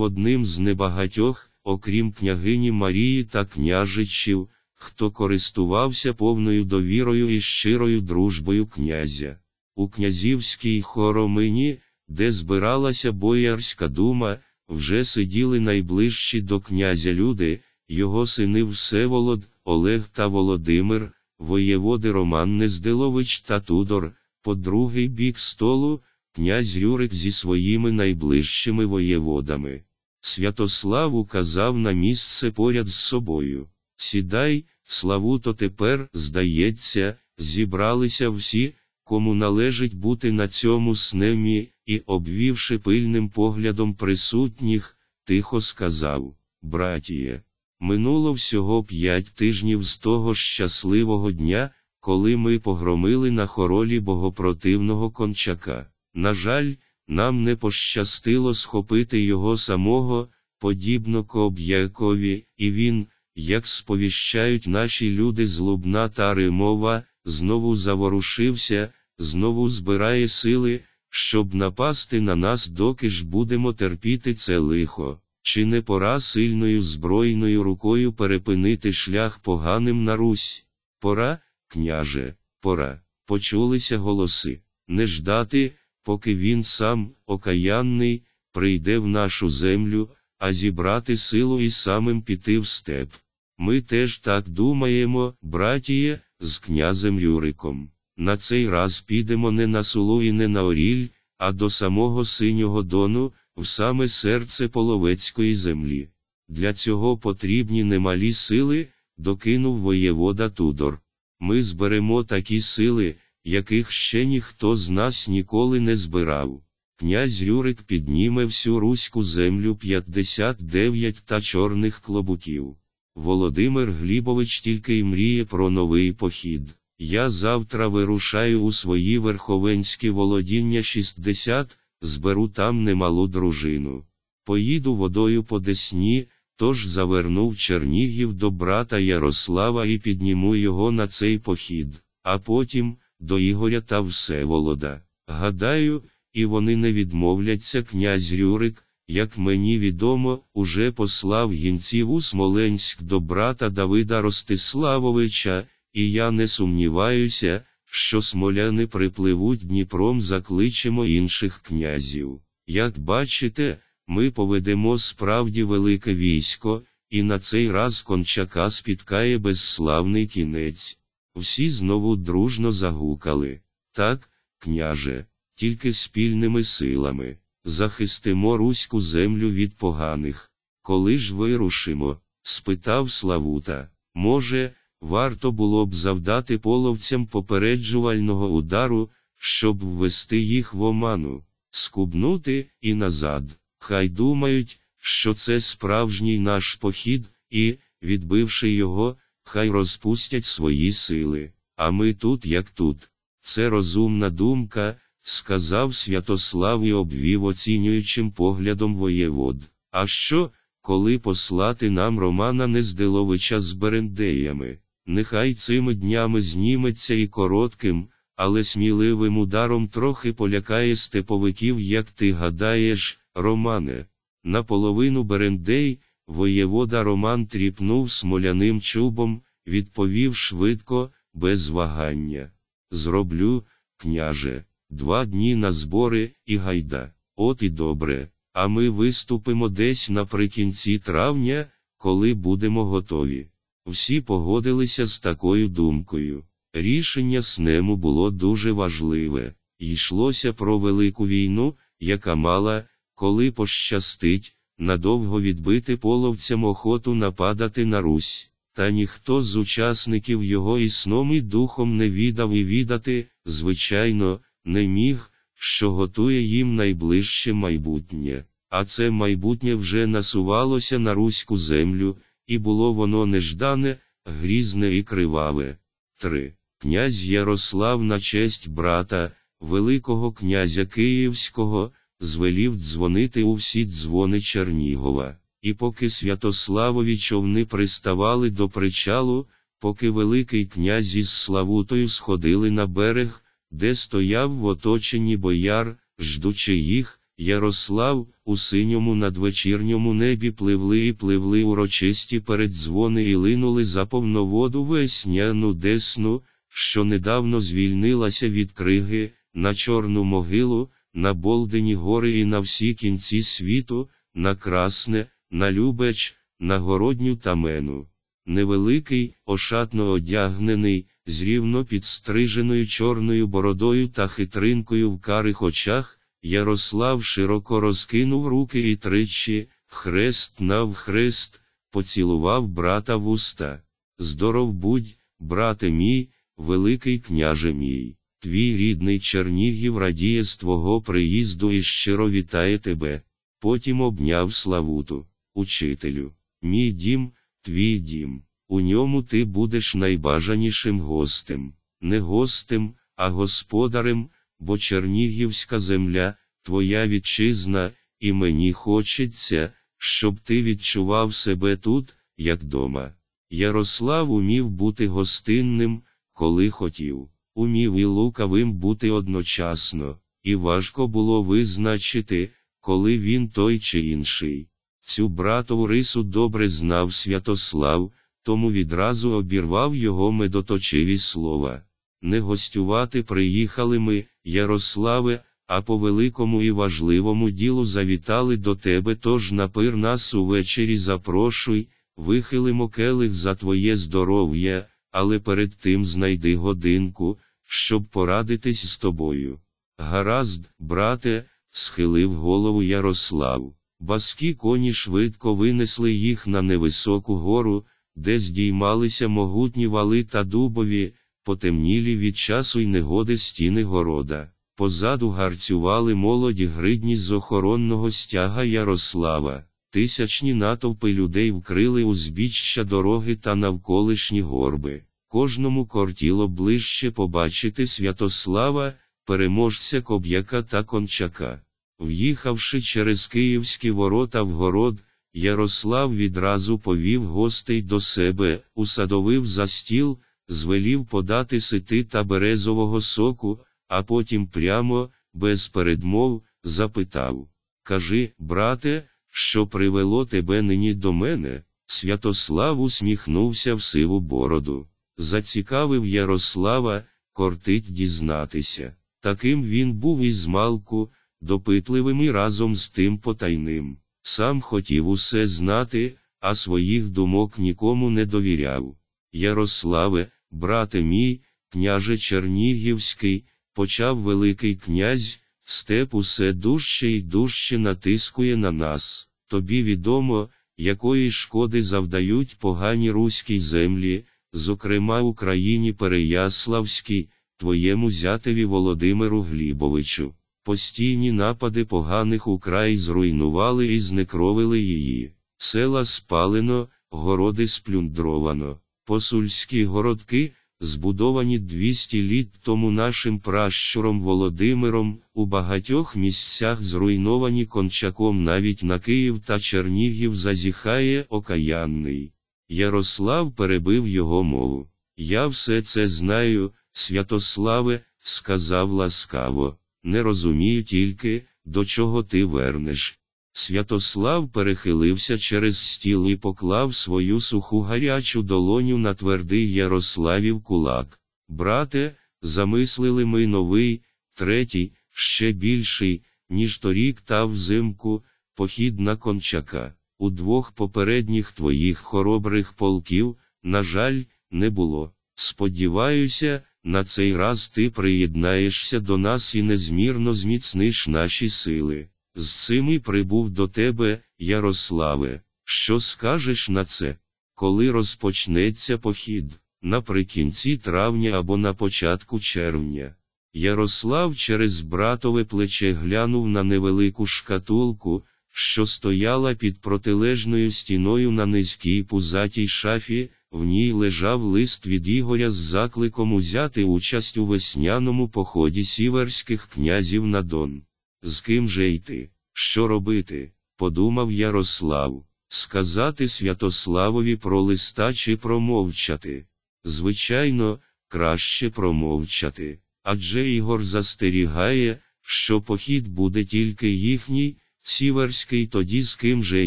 одним з небагатьох, окрім княгині Марії та княжичів, хто користувався повною довірою і щирою дружбою князя. У князівській хоромині, де збиралася боярська дума, вже сиділи найближчі до князя люди, його сини Всеволод, Олег та Володимир, воєводи Роман Нездилович та Тудор, по другий бік столу, князь Рюрик зі своїми найближчими воєводами. Святослав указав на місце поряд з собою. Сідай, Славуто тепер, здається, зібралися всі, кому належить бути на цьому снемі, і, обвівши пильним поглядом присутніх, тихо сказав: Братіє, минуло всього п'ять тижнів з того щасливого дня, коли ми погромили на хоролі богопротивного кончака. На жаль, нам не пощастило схопити його самого, подібно Коб'якові, і він, як сповіщають наші люди з та Римова, знову заворушився, знову збирає сили, щоб напасти на нас, доки ж будемо терпіти це лихо, чи не пора сильною збройною рукою перепинити шлях поганим на Русь? Пора, княже, пора, почулися голоси, не ждати, поки він сам, окаянний, прийде в нашу землю, а зібрати силу і самим піти в степ. Ми теж так думаємо, братіє, з князем Юриком. На цей раз підемо не на Сулу і не на Оріль, а до самого синього дону, в саме серце половецької землі. Для цього потрібні немалі сили, докинув воєвода Тудор. Ми зберемо такі сили, яких ще ніхто з нас ніколи не збирав. Князь Рюрик підніме всю руську землю 59 та чорних клобуків. Володимир Глібович тільки й мріє про новий похід. Я завтра вирушаю у свої верховенські володіння 60, зберу там немалу дружину. Поїду водою по Десні, тож завернув Чернігів до брата Ярослава і підніму його на цей похід, а потім до Ігоря та Всеволода. Гадаю, і вони не відмовляться князь Рюрик, як мені відомо, уже послав гінців у Смоленськ до брата Давида Ростиславовича, і я не сумніваюся, що смоляни припливуть Дніпром закличемо інших князів. Як бачите, ми поведемо справді велике військо, і на цей раз кончака спіткає безславний кінець. Всі знову дружно загукали. Так, княже, тільки спільними силами. Захистимо руську землю від поганих. Коли ж вирушимо? спитав Славута. Може, варто було б завдати половцям попереджувального удару, щоб ввести їх в оману, скубнути і назад. Хай думають, що це справжній наш похід, і, відбивши його, хай розпустять свої сили. А ми тут, як тут. Це розумна думка, сказав Святослав і обвів оцінюючим поглядом воєвод. А що, коли послати нам Романа Нездиловича з Берендеями? Нехай цими днями зніметься і коротким, але сміливим ударом трохи полякає степовиків, як ти гадаєш, Романе. Наполовину Берендей, воєвода Роман тріпнув смоляним чубом, відповів швидко, без вагання. Зроблю, княже, два дні на збори і гайда. От і добре. А ми виступимо десь наприкінці травня, коли будемо готові. Всі погодилися з такою думкою. Рішення снему було дуже важливе, йшлося про велику війну, яка мала, коли пощастить, надовго відбити половцям охоту нападати на Русь. Та ніхто з учасників його і сном і духом не відав і відати, звичайно, не міг, що готує їм найближче майбутнє. А це майбутнє вже насувалося на руську землю, і було воно неждане, грізне і криваве. 3. Князь Ярослав на честь брата, Великого князя Київського, звелів дзвонити у всі дзвони Чернігова. І поки Святославові човни приставали до причалу, поки Великий князь із Славутою сходили на берег, де стояв в оточенні бояр, ждучи їх, Ярослав, у синьому надвечірньому небі пливли і пливли урочисті передзвони і линули за повноводу весняну десну, що недавно звільнилася від криги, на Чорну могилу, на Болдені гори і на всі кінці світу, на Красне, на Любеч, на Городню тамену. Невеликий, ошатно одягнений, з рівно підстриженою чорною бородою та хитринкою в карих очах, Ярослав широко розкинув руки і тричі, хрест навхрест, поцілував брата в уста. Здоров будь, брате мій, Великий княже мій, твій рідний Чернігів радіє з твого приїзду і щиро вітає тебе. Потім обняв Славуту, учителю, мій дім, твій дім, у ньому ти будеш найбажанішим гостем, не гостем, а господарем, бо Чернігівська земля, твоя вітчизна, і мені хочеться, щоб ти відчував себе тут, як дома. Ярослав умів бути гостинним коли хотів, умів і лукавим бути одночасно, і важко було визначити, коли він той чи інший. Цю братову рису добре знав Святослав, тому відразу обірвав його медоточиві слова. Не гостювати приїхали ми, Ярославе, а по великому і важливому ділу завітали до тебе, тож напир нас увечері запрошуй, вихилимо келих за твоє здоров'я але перед тим знайди годинку, щоб порадитись з тобою. Гаразд, брате, схилив голову Ярослав. Баскі коні швидко винесли їх на невисоку гору, де здіймалися могутні вали та дубові, потемнілі від часу й негоди стіни города. Позаду гарцювали молоді гридні з охоронного стяга Ярослава. Тисячні натовпи людей вкрили узбіччя дороги та навколишні горби. Кожному кортіло ближче побачити Святослава, переможця Коб'яка та Кончака. В'їхавши через київські ворота в город, Ярослав відразу повів гостей до себе, усадовив за стіл, звелів подати сити та березового соку, а потім прямо, без передмов, запитав Кажи, брате, що привело тебе нині до мене? Святослав усміхнувся в сиву бороду. Зацікавив Ярослава, кортить дізнатися. Таким він був із малку, допитливим і разом з тим потайним. Сам хотів усе знати, а своїх думок нікому не довіряв. Ярославе, брате мій, княже Чернігівський, почав Великий князь, степ усе дужче й дужче натискує на нас. Тобі відомо, якої шкоди завдають погані руській землі, зокрема Україні Переяславській, твоєму зятеві Володимиру Глібовичу. Постійні напади поганих украй зруйнували і знекровили її. Села спалено, городи сплюндровано. Посульські городки, збудовані 200 літ тому нашим пращуром Володимиром, у багатьох місцях зруйновані кончаком навіть на Київ та Чернігів зазіхає окаянний. Ярослав перебив його мову. Я все це знаю, Святославе, сказав ласкаво, не розумію тільки, до чого ти вернеш. Святослав перехилився через стіл і поклав свою суху гарячу долоню на твердий Ярославів кулак. Брате, замислили ми новий, третій, ще більший, ніж торік та взимку, похід на кончака. У двох попередніх твоїх хоробрих полків, на жаль, не було. Сподіваюся, на цей раз ти приєднаєшся до нас і незмірно зміцниш наші сили. З цим і прибув до тебе, Ярославе. Що скажеш на це? Коли розпочнеться похід, наприкінці травня або на початку червня. Ярослав через братове плече глянув на невелику шкатулку, що стояла під протилежною стіною на низькій пузатій шафі, в ній лежав лист від Ігоря з закликом узяти участь у весняному поході сіверських князів на Дон. З ким же йти? Що робити? подумав Ярослав. Сказати Святославові про листа чи промовчати. Звичайно, краще промовчати. Адже Ігор застерігає, що похід буде тільки їхній, сіверський тоді з ким же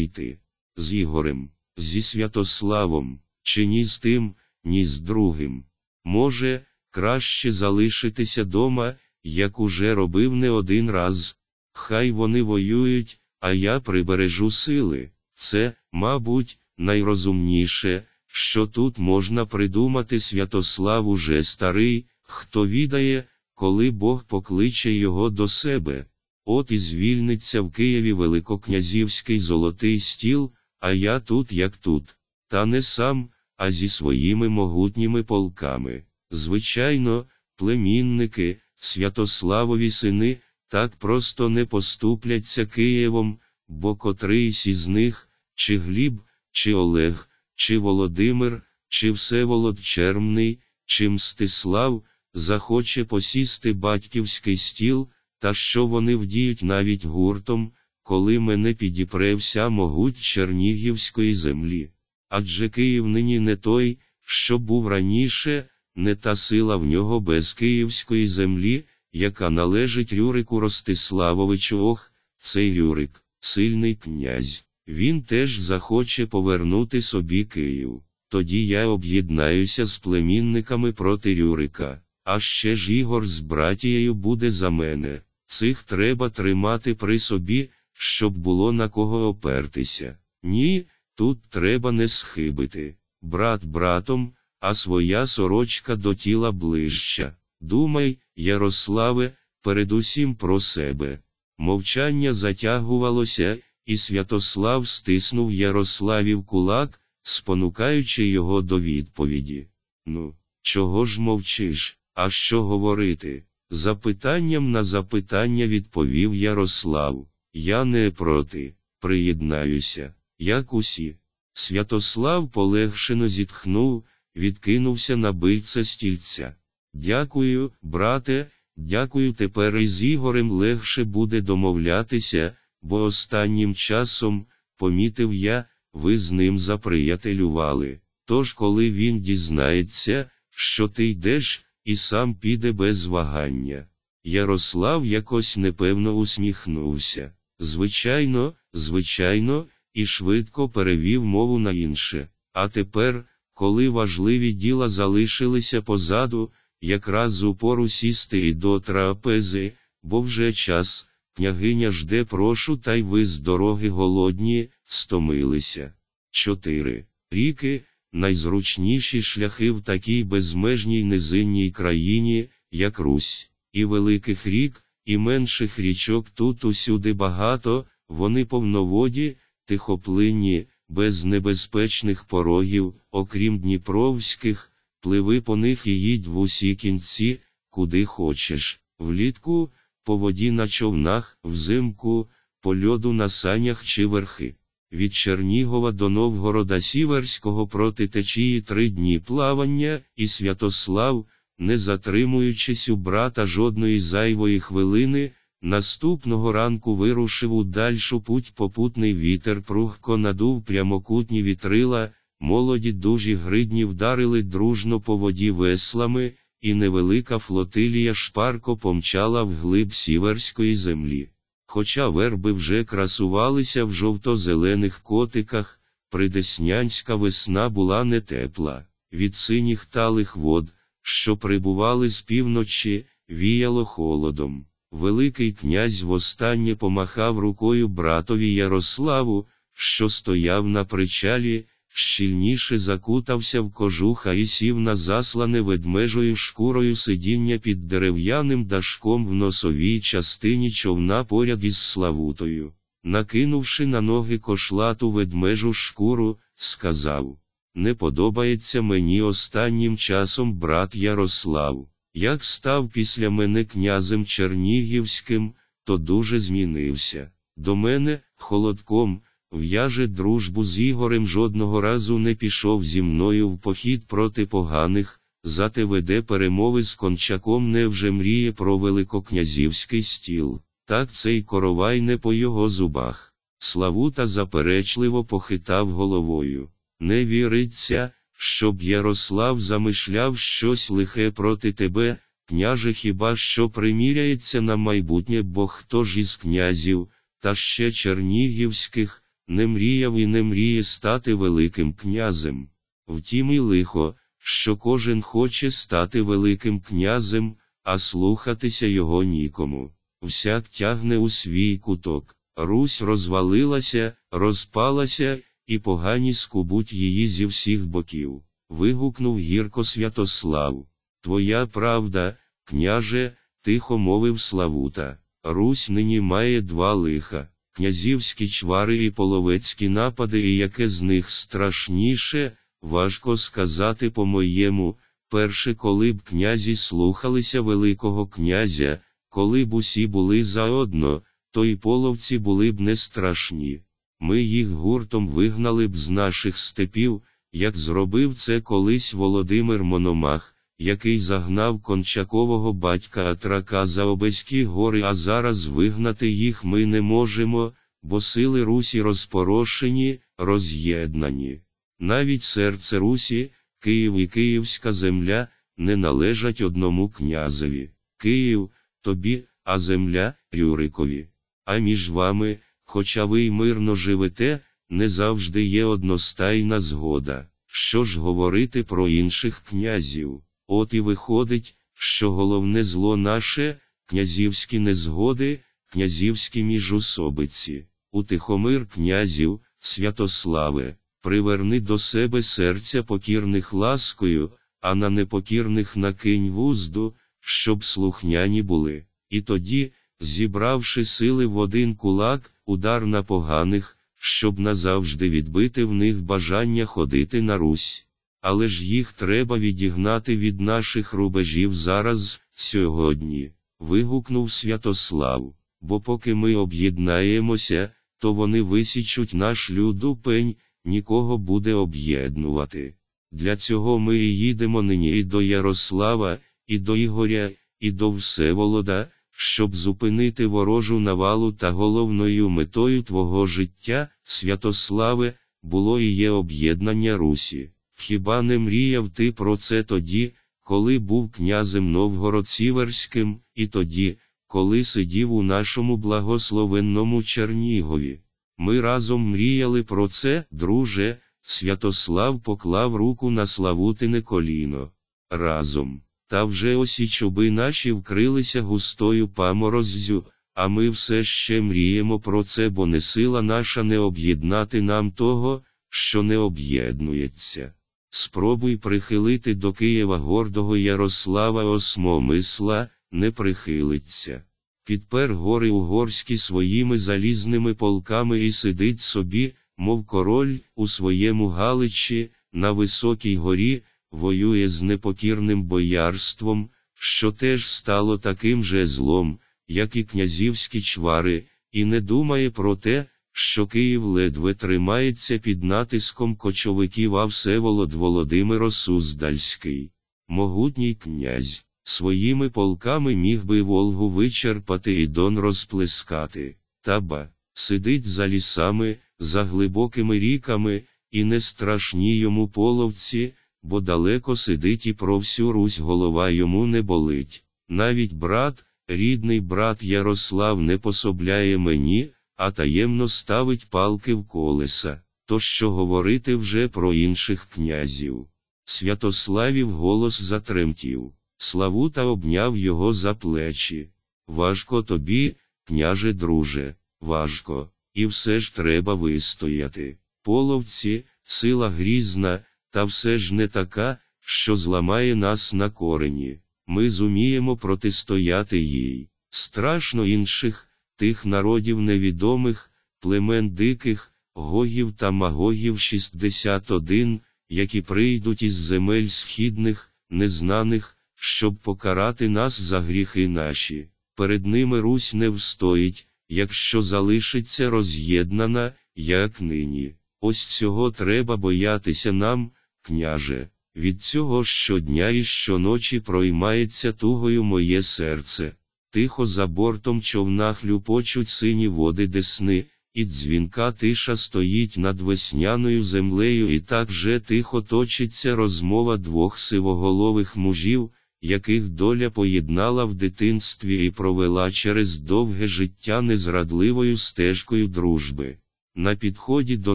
йти? З Ігорем, зі Святославом, чи ні з тим, ні з другим. Може, краще залишитися дома, як уже робив не один раз. Хай вони воюють, а я прибережу сили. Це, мабуть, найрозумніше, що тут можна придумати Святослав уже старий, хто відає, коли Бог покличе його до себе. От і звільниться в Києві Великокнязівський золотий стіл, а я тут, як тут, та не сам, а зі своїми могутніми полками. Звичайно, племінники, Святославові сини, так просто не поступляться Києвом, бо котрийсь із них, чи Гліб, чи Олег, чи Володимир, чи Всеволод Чермний, чи Мстислав, захоче посісти батьківський стіл, та що вони вдіють навіть гуртом, коли мене підіпре вся могуть Чернігівської землі. Адже Київ нині не той, що був раніше, не та сила в нього без київської землі, яка належить Рюрику Ростиславовичу Ох, цей Рюрик, сильний князь. Він теж захоче повернути собі Київ. Тоді я об'єднаюся з племінниками проти Рюрика, а ще ж Ігор з братією буде за мене. Цих треба тримати при собі, щоб було на кого опертися. Ні, тут треба не схибити. Брат братом, а своя сорочка до тіла ближча. Думай, Ярославе, передусім про себе. Мовчання затягувалося, і Святослав стиснув Ярославів кулак, спонукаючи його до відповіді. Ну, чого ж мовчиш, а що говорити? Запитанням на запитання відповів Ярослав. Я не проти, приєднаюся, як усі. Святослав полегшено зітхнув, відкинувся на бильце стільця. Дякую, брате, дякую, тепер із Ігорем легше буде домовлятися, бо останнім часом, помітив я, ви з ним заприятелювали. Тож, коли він дізнається, що ти йдеш, і сам піде без вагання. Ярослав якось непевно усміхнувся. Звичайно, звичайно, і швидко перевів мову на інше. А тепер, коли важливі діла залишилися позаду, якраз у пору сісти і до трапези, бо вже час, княгиня жде прошу, та й ви з дороги голодні, стомилися. 4. Ріки, найзручніші шляхи в такій безмежній низинній країні, як Русь, і великих рік, і менших річок тут усюди багато, вони повноводі, тихоплинні, без небезпечних порогів, окрім Дніпровських, пливи по них і їдь в усі кінці, куди хочеш, влітку, по воді на човнах, взимку, по льоду на санях чи верхи. Від Чернігова до Новгорода Сіверського проти течії три дні плавання, і Святослав, не затримуючись у брата жодної зайвої хвилини, наступного ранку вирушив у дальшу путь попутний вітер пругко надув прямокутні вітрила, молоді дужі гридні вдарили дружно по воді веслами, і невелика флотилія шпарко помчала вглиб сіверської землі. Хоча верби вже красувалися в жовто-зелених котиках, придеснянська весна була не тепла, від синіх талих вод, що прибували з півночі, віяло холодом. Великий князь востаннє помахав рукою братові Ярославу, що стояв на причалі, щільніше закутався в кожуха і сів на заслане ведмежою шкурою сидіння під дерев'яним дашком в носовій частині човна поряд із Славутою. Накинувши на ноги кошлату ведмежу шкуру, сказав Не подобається мені останнім часом брат Ярослав. Як став після мене князем Чернігівським, то дуже змінився. До мене, холодком, в'яже дружбу з Ігорем жодного разу не пішов зі мною в похід проти поганих, зате веде перемови з кончаком невже мріє про великокнязівський стіл. Так цей коровай не по його зубах. Славута заперечливо похитав головою. Не віриться, щоб Ярослав замишляв щось лихе проти тебе, княже хіба що приміряється на майбутнє, бо хто ж із князів, та ще чернігівських, не мріяв і не мріє стати Великим князем. Втім, і лихо, що кожен хоче стати Великим князем, а слухатися його нікому. Всяк тягне у свій куток. Русь розвалилася, розпалася, і погані скубуть її зі всіх боків. Вигукнув гірко Святослав. Твоя правда, княже, тихо мовив Славута. Русь нині має два лиха князівські чвари і половецькі напади, і яке з них страшніше, важко сказати по-моєму. Перше, коли б князі слухалися Великого князя, коли б усі були заодно, то і половці були б не страшні. Ми їх гуртом вигнали б з наших степів, як зробив це колись Володимир Мономах, який загнав кончакового батька Атрака за Обеські гори, а зараз вигнати їх ми не можемо, бо сили Русі розпорошені, роз'єднані. Навіть серце Русі, Київ і Київська земля, не належать одному князеві. Київ, тобі, а земля Рюрикові. А між вами, хоча ви й мирно живете, не завжди є одностайна згода. Що ж говорити про інших князів? От і виходить, що головне зло наше, князівські незгоди, князівські міжусобиці. Утихомир князів, Святославе, приверни до себе серця покірних ласкою, а на непокірних накинь вузду, щоб слухняні були. І тоді, зібравши сили в один кулак, удар на поганих, щоб назавжди відбити в них бажання ходити на Русь. Але ж їх треба відігнати від наших рубежів зараз, сьогодні. вигукнув Святослав. Бо поки ми об'єднаємося, то вони висічуть наш людупень, нікого буде об'єднувати. Для цього ми і їдемо нині і до Ярослава, і до Ігоря, і до Всеволода, щоб зупинити ворожу навалу та головною метою твого життя, Святославе, було і є об'єднання Русі. Хіба не мріяв ти про це тоді, коли був князем Новгород-Сіверським, і тоді, коли сидів у нашому благословенному Чернігові? Ми разом мріяли про це, друже, Святослав поклав руку на Славутине коліно. Разом. Та вже осі чуби наші вкрилися густою памороззю, а ми все ще мріємо про це, бо не сила наша не об'єднати нам того, що не об'єднується. Спробуй прихилити до Києва гордого Ярослава Осмомисла, не прихилиться. Підпер гори угорські своїми залізними полками і сидить собі, мов король, у своєму Галичі, на високій горі, воює з непокірним боярством, що теж стало таким же злом, як і князівські чвари, і не думає про те, що Київ ледве тримається під натиском кочовиків а Всеволод Володимиро Суздальський. Могутній князь, своїми полками міг би Волгу вичерпати і дон розплескати, таба, сидить за лісами, за глибокими ріками, і не страшні йому половці, бо далеко сидить і про всю Русь голова йому не болить. Навіть брат, рідний брат Ярослав не пособляє мені, а таємно ставить палки в колеса, то що говорити вже про інших князів. Святославів голос затремтів, Славута обняв його за плечі. Важко тобі, княже друже, важко, і все ж треба вистояти. Половці, сила грізна, та все ж не така, що зламає нас на корені. Ми зуміємо протистояти їй. Страшно інших, тих народів невідомих, племен диких, гогів та магогів 61, які прийдуть із земель східних, незнаних, щоб покарати нас за гріхи наші. Перед ними Русь не встоїть, якщо залишиться роз'єднана, як нині. Ось цього треба боятися нам, княже, від цього щодня і щоночі проймається тугою моє серце. Тихо за бортом човна хлюпочуть сині води десни, і дзвінка тиша стоїть над весняною землею, і так же тихо точиться розмова двох сивоголових мужів, яких доля поєднала в дитинстві і провела через довге життя незрадливою стежкою дружби. На підході до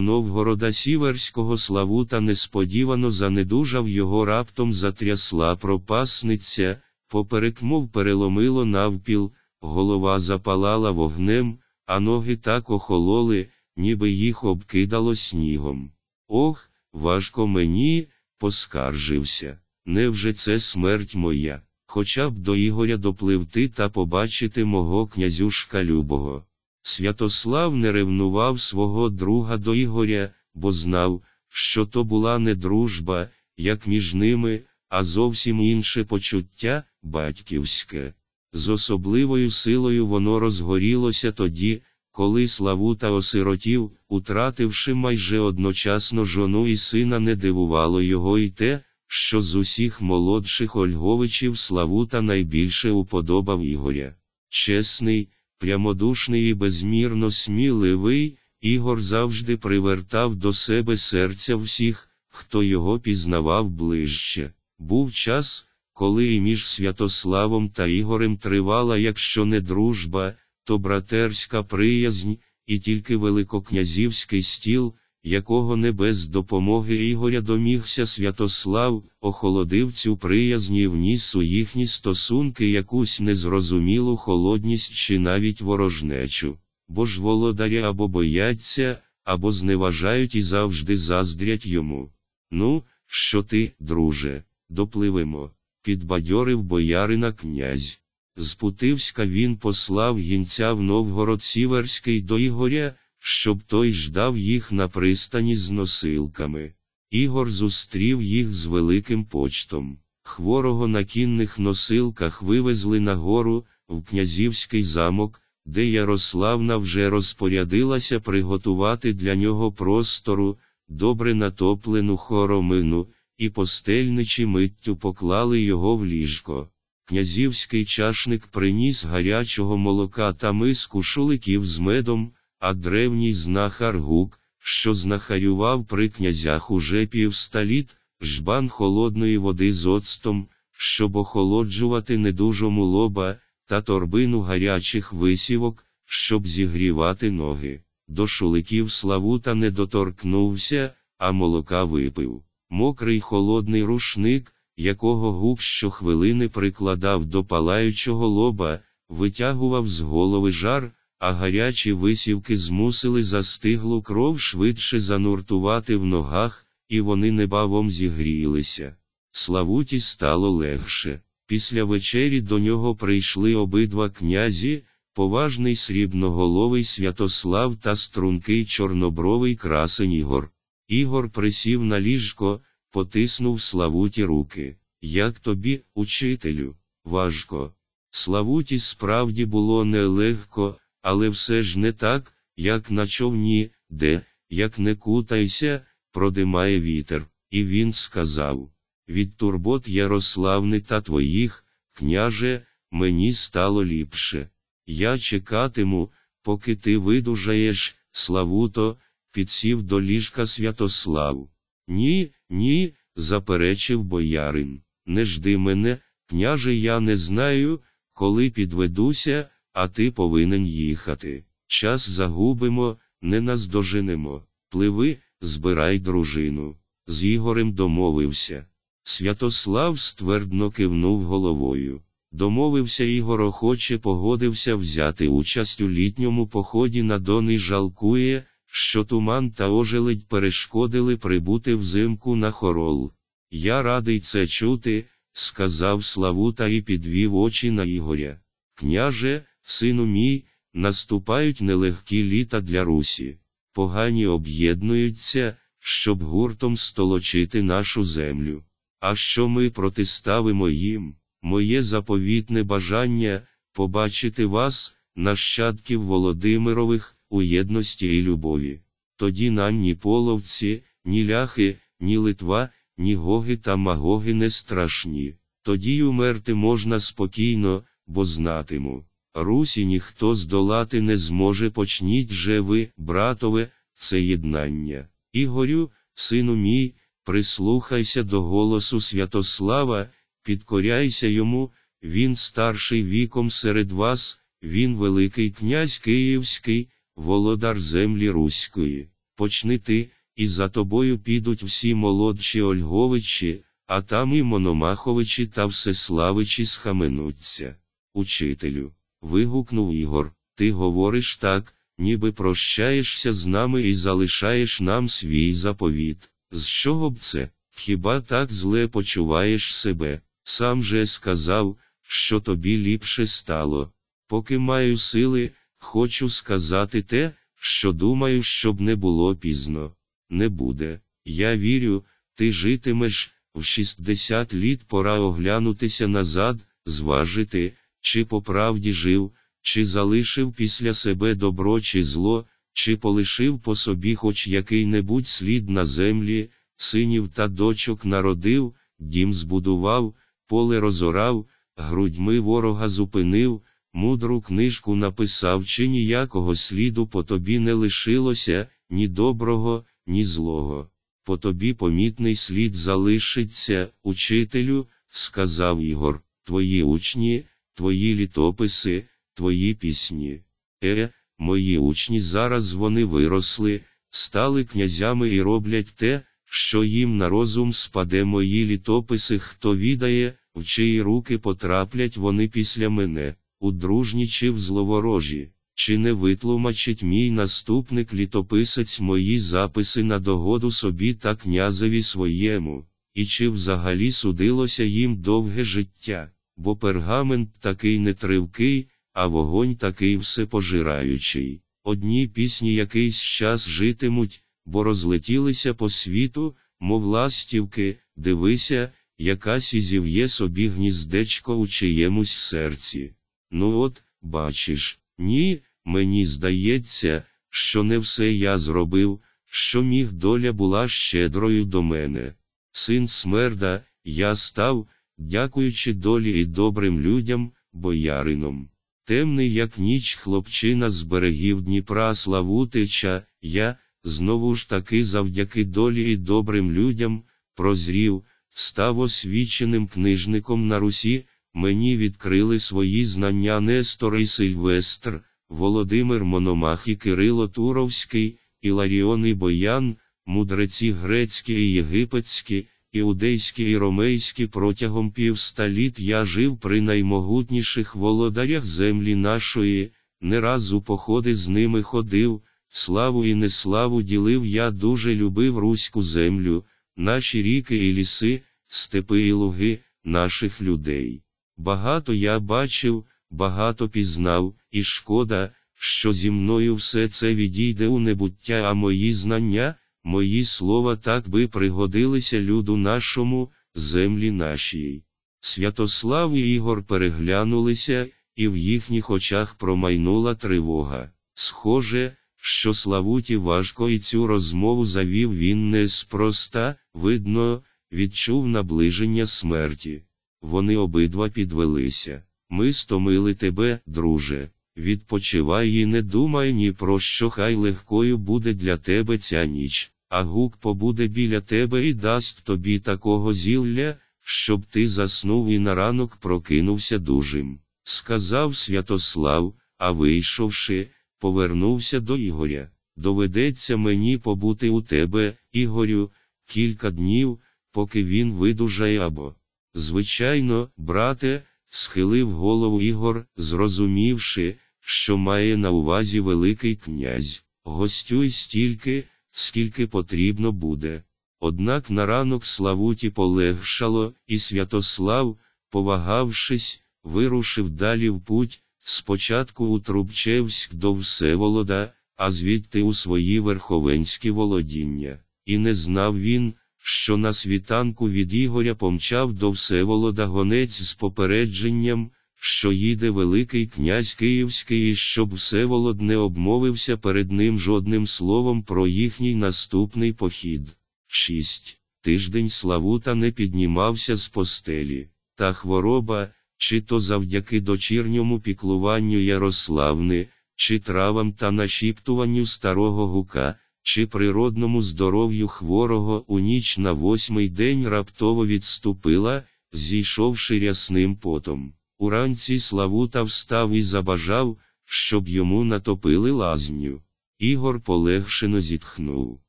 Новгорода Сіверського Славута несподівано занедужав його раптом затрясла пропасниця, поперек мов переломило навпіл, голова запалала вогнем, а ноги так охололи, ніби їх обкидало снігом. Ох, важко мені, поскаржився. Невже це смерть моя, хоча б до Ігоря допливти та побачити мого князюшка Любого. Святослав не ревнував свого друга до Ігоря, бо знав, що то була не дружба, як між ними, а зовсім інше почуття батьківське. З особливою силою воно розгорілося тоді, коли Славута осиротів, утративши майже одночасно жону і сина, не дивувало його і те, що з усіх молодших Ольговичів Славута найбільше уподобав Ігоря. Чесний, прямодушний і безмірно сміливий, Ігор завжди привертав до себе серця всіх, хто його пізнавав ближче. Був час, коли і між Святославом та Ігорем тривала, якщо не дружба, то братерська приязнь, і тільки великокнязівський стіл, якого не без допомоги Ігоря домігся Святослав, охолодив цю приязнь і вніс у їхні стосунки якусь незрозумілу холодність чи навіть ворожнечу, бо ж володаря або бояться, або зневажають і завжди заздрять йому. Ну, що ти, друже, допливемо. Підбадьорив боярина князь. З Путивська він послав гінця в Новгород Сіверський до Ігоря, щоб той ждав їх на пристані з носилками. Ігор зустрів їх з великим почтом. Хворого на кінних носилках вивезли на гору, в князівський замок, де Ярославна вже розпорядилася приготувати для нього простору, добре натоплену хоромину, і постельничі миттю поклали його в ліжко. Князівський чашник приніс гарячого молока та миску шуликів з медом, а древній знахар гук, що знахарював при князях уже півсталіт, жбан холодної води з оцтом, щоб охолоджувати недужому лоба, та торбину гарячих висівок, щоб зігрівати ноги. До шуликів Славута не доторкнувся, а молока випив. Мокрий холодний рушник, якого гук щохвилини прикладав до палаючого лоба, витягував з голови жар, а гарячі висівки змусили застиглу кров швидше зануртувати в ногах, і вони небавом зігрілися. Славуті стало легше. Після вечері до нього прийшли обидва князі, поважний срібноголовий Святослав та стрункий чорнобровий красень Ігор. Ігор присів на ліжко, потиснув Славуті руки. Як тобі, учителю, важко. Славуті справді було нелегко, але все ж не так, як на човні, де, як не кутайся, продимає вітер. І він сказав від турбот Ярославни та твоїх, княже, мені стало ліпше. Я чекатиму, поки ти видужаєш, Славуто, підсів до ліжка Святослав. Ні, ні, заперечив боярин. Не жди мене, княже, я не знаю, коли підведуся, а ти повинен їхати. Час загубимо, не наздоженемо. Пливи, збирай дружину. З Ігорем домовився. Святослав ствердно кивнув головою. Домовився Ігор охоче погодився взяти участь у літньому поході на Дон і жалкує, що туман та ожеледь перешкодили прибути взимку на хорол. Я радий це чути, сказав Славута і підвів очі на Ігоря. Княже, сину мій, наступають нелегкі літа для Русі. Погані об'єднуються, щоб гуртом столочити нашу землю. А що ми протиставимо їм? Моє заповітне бажання побачити вас, нащадків Володимирових, у єдності і любові. Тоді нам ні половці, ні ляхи, ні Литва, ні гоги та магоги не страшні. Тоді й умерти можна спокійно, бо знатиму. Русі ніхто здолати не зможе почніть же ви, братове, це єднання. Ігорю, сину мій, прислухайся до голосу Святослава, підкоряйся йому, він старший віком серед вас, він Великий князь Київський, володар землі Руської. Почни ти, і за тобою підуть всі молодші Ольговичі, а там і Мономаховичі та Всеславичі схаменуться. Учителю, вигукнув Ігор, ти говориш так, ніби прощаєшся з нами і залишаєш нам свій заповіт. З чого б це? Хіба так зле почуваєш себе? Сам же сказав, що тобі ліпше стало. Поки маю сили, хочу сказати те, що думаю, щоб не було пізно. Не буде. Я вірю, ти житимеш, в 60 літ пора оглянутися назад, зважити, чи по правді жив, чи залишив після себе добро чи зло, чи полишив по собі хоч який-небудь слід на землі, синів та дочок народив, дім збудував, поле розорав, грудьми ворога зупинив, мудру книжку написав, чи ніякого сліду по тобі не лишилося, ні доброго, ні злого. По тобі помітний слід залишиться, учителю, сказав Ігор, твої учні, твої літописи, твої пісні. Е, мої учні зараз вони виросли, стали князями і роблять те, що їм на розум спаде мої літописи, хто відає, в чиї руки потраплять вони після мене, у дружні чи в зловорожі, чи не витлумачить мій наступник літописець мої записи на догоду собі та князеві своєму. і чи взагалі судилося їм довге життя, бо пергамент такий нетривкий, а вогонь такий всепожираючий. Одні пісні якийсь час житимуть, бо розлетілися по світу, мов ластівки, дивися, якась і зів'є собі гніздечко у чиємусь серці. Ну от, бачиш, ні, мені здається, що не все я зробив, що міг доля була щедрою до мене. Син смерда, я став, дякуючи долі і добрим людям, боярином. Темний, як ніч хлопчина з берегів Дніпра Славутича, я, знову ж таки завдяки долі і добрим людям, прозрів, став освіченим книжником на Русі, мені відкрили свої знання Нестор і Сильвестр, Володимир Мономах і Кирило Туровський, Іларіон і Боян, мудреці грецькі і єгипетські, іудейські і ромейські протягом півсталіт я жив при наймогутніших володарях землі нашої, не раз у походи з ними ходив, славу і неславу ділив я дуже любив руську землю, наші ріки і ліси, степи і луги, наших людей. Багато я бачив, багато пізнав, і шкода, що зі мною все це відійде у небуття, а мої знання, мої слова так би пригодилися люду нашому, землі нашій. Святослав і Ігор переглянулися, і в їхніх очах промайнула тривога. Схоже, що Славуті важко і цю розмову завів він неспроста, видно, відчув наближення смерті. Вони обидва підвелися. Ми стомили тебе, друже. Відпочивай і не думай ні про що хай легкою буде для тебе ця ніч, а гук побуде біля тебе і дасть тобі такого зілля, щоб ти заснув і на ранок прокинувся дужим. Сказав Святослав, а вийшовши, повернувся до Ігоря. Доведеться мені побути у тебе, Ігорю, кілька днів, поки він видужає або. Звичайно, брате, схилив голову Ігор, зрозумівши, що має на увазі Великий князь, гостюй стільки, скільки потрібно буде. Однак на ранок Славуті полегшало, і Святослав, повагавшись, вирушив далі в путь, спочатку у Трубчевськ до Всеволода, а звідти у свої верховенські володіння. І не знав він, що на світанку від Ігоря помчав до Всеволода гонець з попередженням, що їде Великий князь Київський, і щоб Всеволод не обмовився перед ним жодним словом про їхній наступний похід. 6. Тиждень Славута не піднімався з постелі, та хвороба, чи то завдяки дочірньому піклуванню Ярославни, чи травам та нашіптуванню старого гука, чи природному здоров'ю хворого у ніч на восьмий день раптово відступила, зійшовши рясним потом. Уранці Славута встав і забажав, щоб йому натопили лазню. Ігор полегшено зітхнув.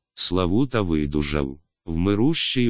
Славута видужав, в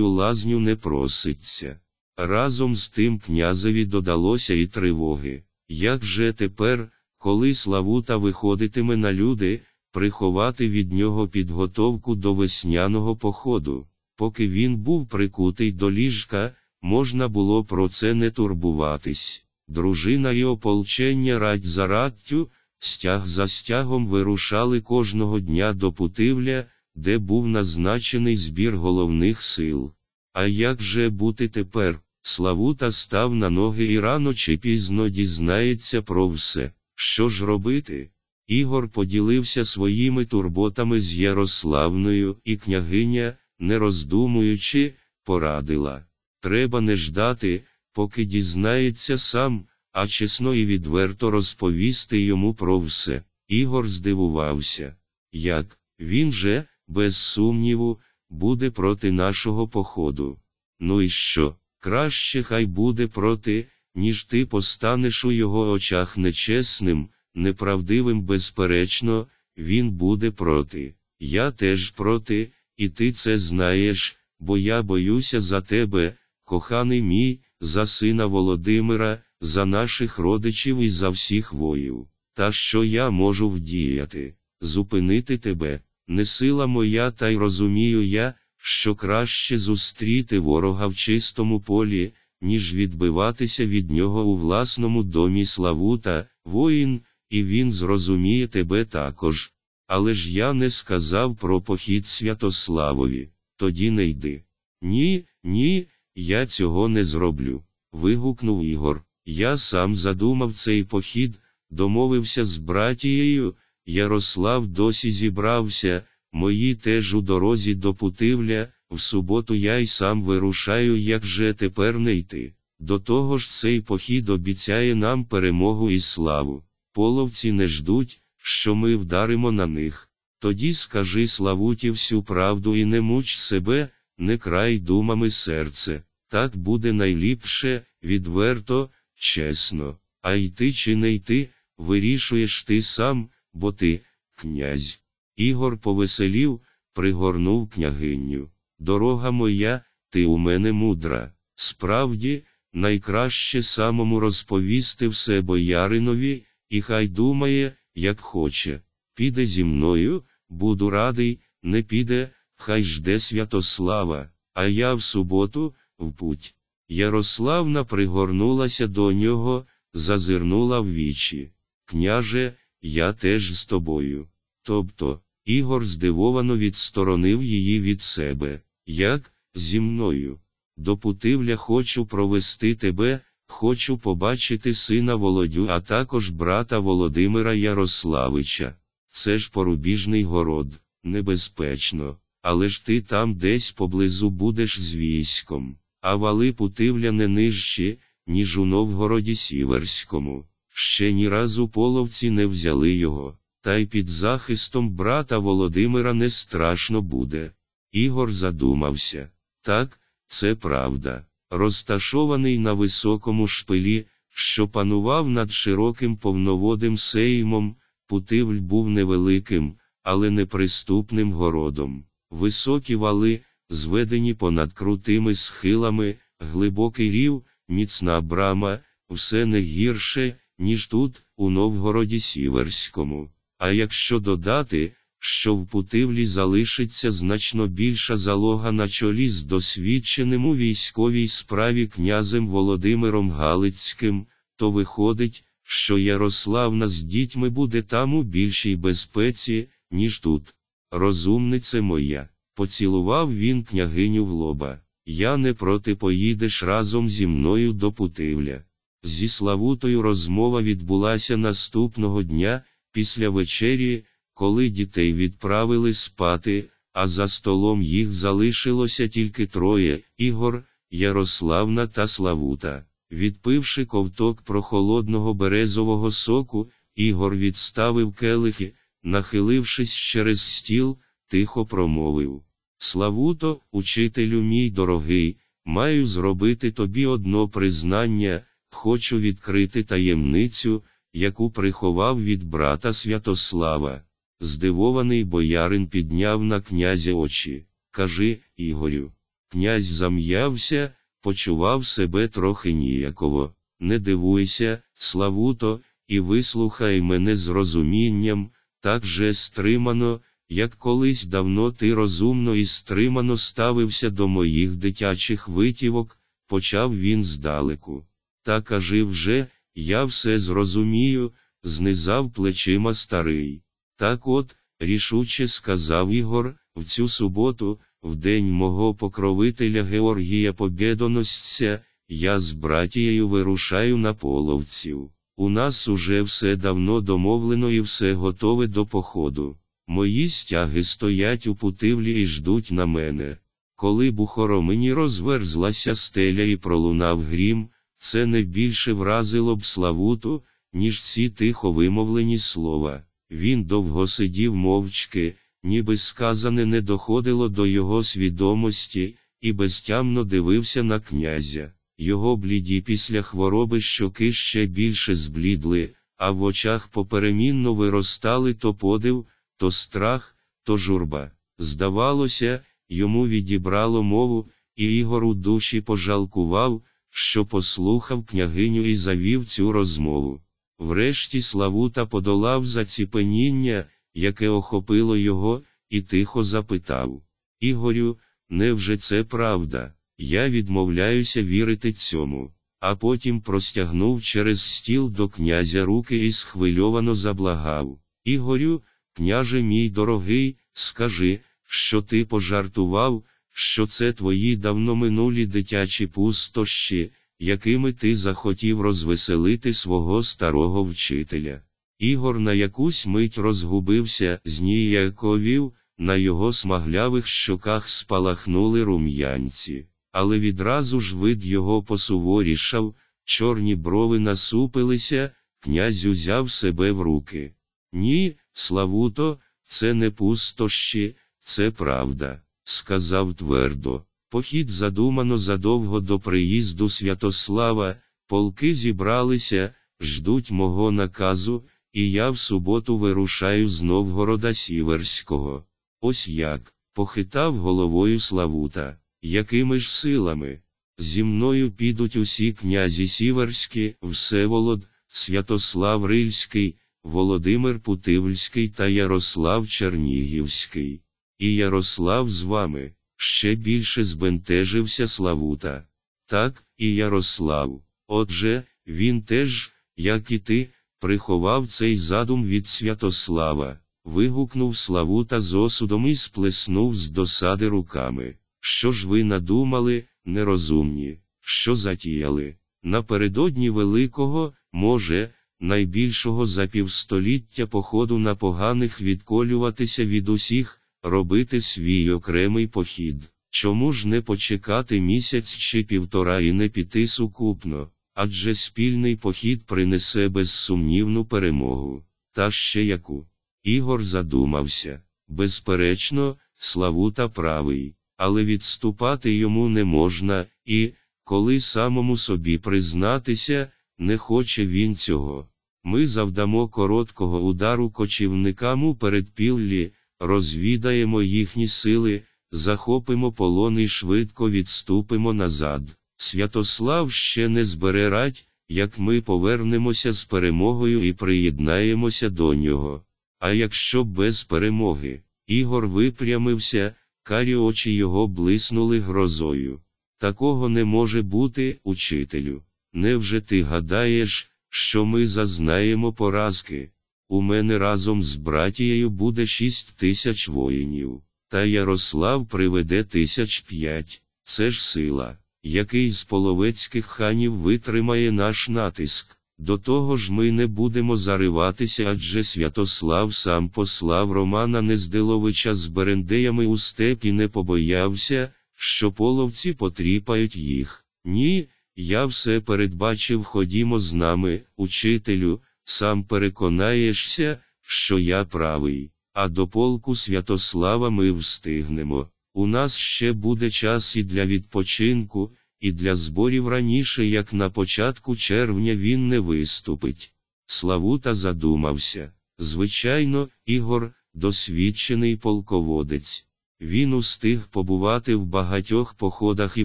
у лазню не проситься. Разом з тим князеві додалося і тривоги. Як же тепер, коли Славута виходитиме на люди, приховати від нього підготовку до весняного походу? Поки він був прикутий до ліжка, можна було про це не турбуватись. Дружина і ополчення радь за радтю, стяг за стягом вирушали кожного дня до Путивля, де був назначений збір головних сил. А як же бути тепер? Славута став на ноги і рано чи пізно дізнається про все. Що ж робити? Ігор поділився своїми турботами з Ярославною, і княгиня, не роздумуючи, порадила. Треба не ждати, поки дізнається сам, а чесно і відверто розповісти йому про все. Ігор здивувався. Як, він же, без сумніву, буде проти нашого походу. Ну і що? Краще хай буде проти, ніж ти постанеш у його очах нечесним, неправдивим, безперечно, він буде проти. Я теж проти, і ти це знаєш, бо я боюся за тебе, коханий мій, за сина Володимира, за наших родичів і за всіх воїв. Та що я можу вдіяти, зупинити тебе, не сила моя, та й розумію я, що краще зустріти ворога в чистому полі, ніж відбиватися від нього у власному домі Славута, воїн, і він зрозуміє тебе також. Але ж я не сказав про похід Святославові, тоді не йди. Ні, ні, я цього не зроблю. вигукнув Ігор. Я сам задумав цей похід, домовився з братією, Ярослав досі зібрався, мої теж у дорозі до Путивля, в суботу я й сам вирушаю, як же тепер не йти. До того ж цей похід обіцяє нам перемогу і славу. Половці не ждуть, що ми вдаримо на них. Тоді скажи Славуті всю правду і не муч себе, не край думами серце. Так буде найліпше, відверто, чесно. А йти чи не йти, вирішуєш ти сам, бо ти, князь. Ігор повеселів, пригорнув княгиню. Дорога моя, ти у мене мудра. Справді, найкраще самому розповісти все бояринові, і хай думає, як хоче. Піде зі мною, буду радий, не піде, хай жде Святослава, а я в суботу, в путь. Ярославна пригорнулася до нього, зазирнула в вічі. Княже, я теж з тобою. Тобто, Ігор здивовано відсторонив її від себе. Як, зі мною? До Путивля хочу провести тебе, хочу побачити сина Володю, а також брата Володимира Ярославича. Це ж порубіжний город, небезпечно, але ж ти там десь поблизу будеш з військом, а вали Путивля не нижче, ніж у Новгороді Сіверському. Ще ні разу половці не взяли його, та й під захистом брата Володимира не страшно буде. Ігор задумався. Так, це правда. Розташований на високому шпилі, що панував над широким повноводим сеймом, Путивль був невеликим, але неприступним городом. Високі вали, зведені понад крутими схилами, глибокий рів, міцна брама, все не гірше, ніж тут, у Новгороді Сіверському. А якщо додати, що в Путивлі залишиться значно більша залога на чолі з досвідченим у військовій справі князем Володимиром Галицьким, то виходить, що Ярославна з дітьми буде там у більшій безпеці, ніж тут. Розумнице моя, поцілував він княгиню в лоба. Я не проти поїдеш разом зі мною до Путивля. Зі Славутою розмова відбулася наступного дня, після вечері, коли дітей відправили спати, а за столом їх залишилося тільки троє Ігор, Ярославна та Славута. Відпивши ковток прохолодного березового соку, Ігор відставив келихи, нахилившись через стіл, тихо промовив Славуто, учителю мій дорогий, маю зробити тобі одно признання, хочу відкрити таємницю, яку приховав від брата Святослава. Здивований боярин підняв на князя очі. Кажи, Ігорю. Князь зам'явся, почував себе трохи ніяково. Не дивуйся, Славуто, і вислухай мене з розумінням, так же стримано, як колись давно ти розумно і стримано ставився до моїх дитячих витівок, почав він здалеку. Та кажи вже, я все зрозумію, знизав плечима старий. Так от, рішуче сказав Ігор, в цю суботу, в день мого покровителя Георгія Побєдоносця, я з братією вирушаю на половців. У нас уже все давно домовлено і все готове до походу. Мої стяги стоять у путивлі і ждуть на мене. Коли бухоромині розверзлася стеля і пролунав грім, це не більше вразило б Славуту, ніж ці тихо вимовлені слова. Він довго сидів мовчки, ніби сказане не доходило до його свідомості, і безтямно дивився на князя. Його бліді після хвороби щоки ще більше зблідли, а в очах поперемінно виростали то подив, то страх, то журба. Здавалося, йому відібрало мову, і Ігор у душі пожалкував, що послухав княгиню і завів цю розмову. Врешті Славута подолав заціпеніння, яке охопило його, і тихо запитав Ігорю, невже це правда? Я відмовляюся вірити цьому. А потім простягнув через стіл до князя руки і схвильовано заблагав. Ігорю, княже мій дорогий, скажи, що ти пожартував, що це твої давно минулі дитячі пустощі, якими ти захотів розвеселити свого старого вчителя. Ігор на якусь мить розгубився, зніяковів, на його смаглявих щоках спалахнули рум'янці, але відразу ж вид його посуворішав, чорні брови насупилися, князь узяв себе в руки. Ні, Славуто, це не пустощі, це правда, сказав твердо. Похід задумано задовго до приїзду Святослава, полки зібралися, ждуть мого наказу, і я в суботу вирушаю з Новгорода Сіверського. Ось як, похитав головою Славута, якими ж силами? Зі мною підуть усі князі Сіверські, Всеволод, Святослав Рильський, Володимир Путивльський та Ярослав Чернігівський. І Ярослав з вами, ще більше збентежився Славута. Так, і Ярослав. Отже, він теж, як і ти, приховав цей задум від Святослава, вигукнув Славута з осудом і сплеснув з досади руками. Що ж ви надумали, нерозумні, що затіяли? Напередодні великого, може, найбільшого за півстоліття походу на поганих відколюватися від усіх, робити свій окремий похід. Чому ж не почекати місяць чи півтора і не піти сукупно? Адже спільний похід принесе безсумнівну перемогу. Та ще яку. Ігор задумався. Безперечно, Славута правий, але відступати йому не можна, і, коли самому собі признатися, не хоче він цього. Ми завдамо короткого удару кочівникам у передпіллі, розвідаємо їхні сили, захопимо полон і швидко відступимо назад. Святослав ще не збере рать, як ми повернемося з перемогою і приєднаємося до нього. А якщо без перемоги, Ігор випрямився, карі очі його блиснули грозою. Такого не може бути, учителю. Невже ти гадаєш, що ми зазнаємо поразки? У мене разом з братією буде шість тисяч воїнів, та Ярослав приведе тисяч п'ять. Це ж сила, який з половецьких ханів витримає наш натиск. До того ж ми не будемо зариватися, адже Святослав сам послав Романа Нездиловича з Берендеями у степ і не побоявся, що половці потріпають їх. Ні, я все передбачив, ходімо з нами, учителю, сам переконаєшся, що я правий, а до полку Святослава ми встигнемо. У нас ще буде час і для відпочинку, і для зборів раніше, як на початку червня він не виступить. Славута задумався. Звичайно, Ігор, досвідчений полководець. Він устиг побувати в багатьох походах і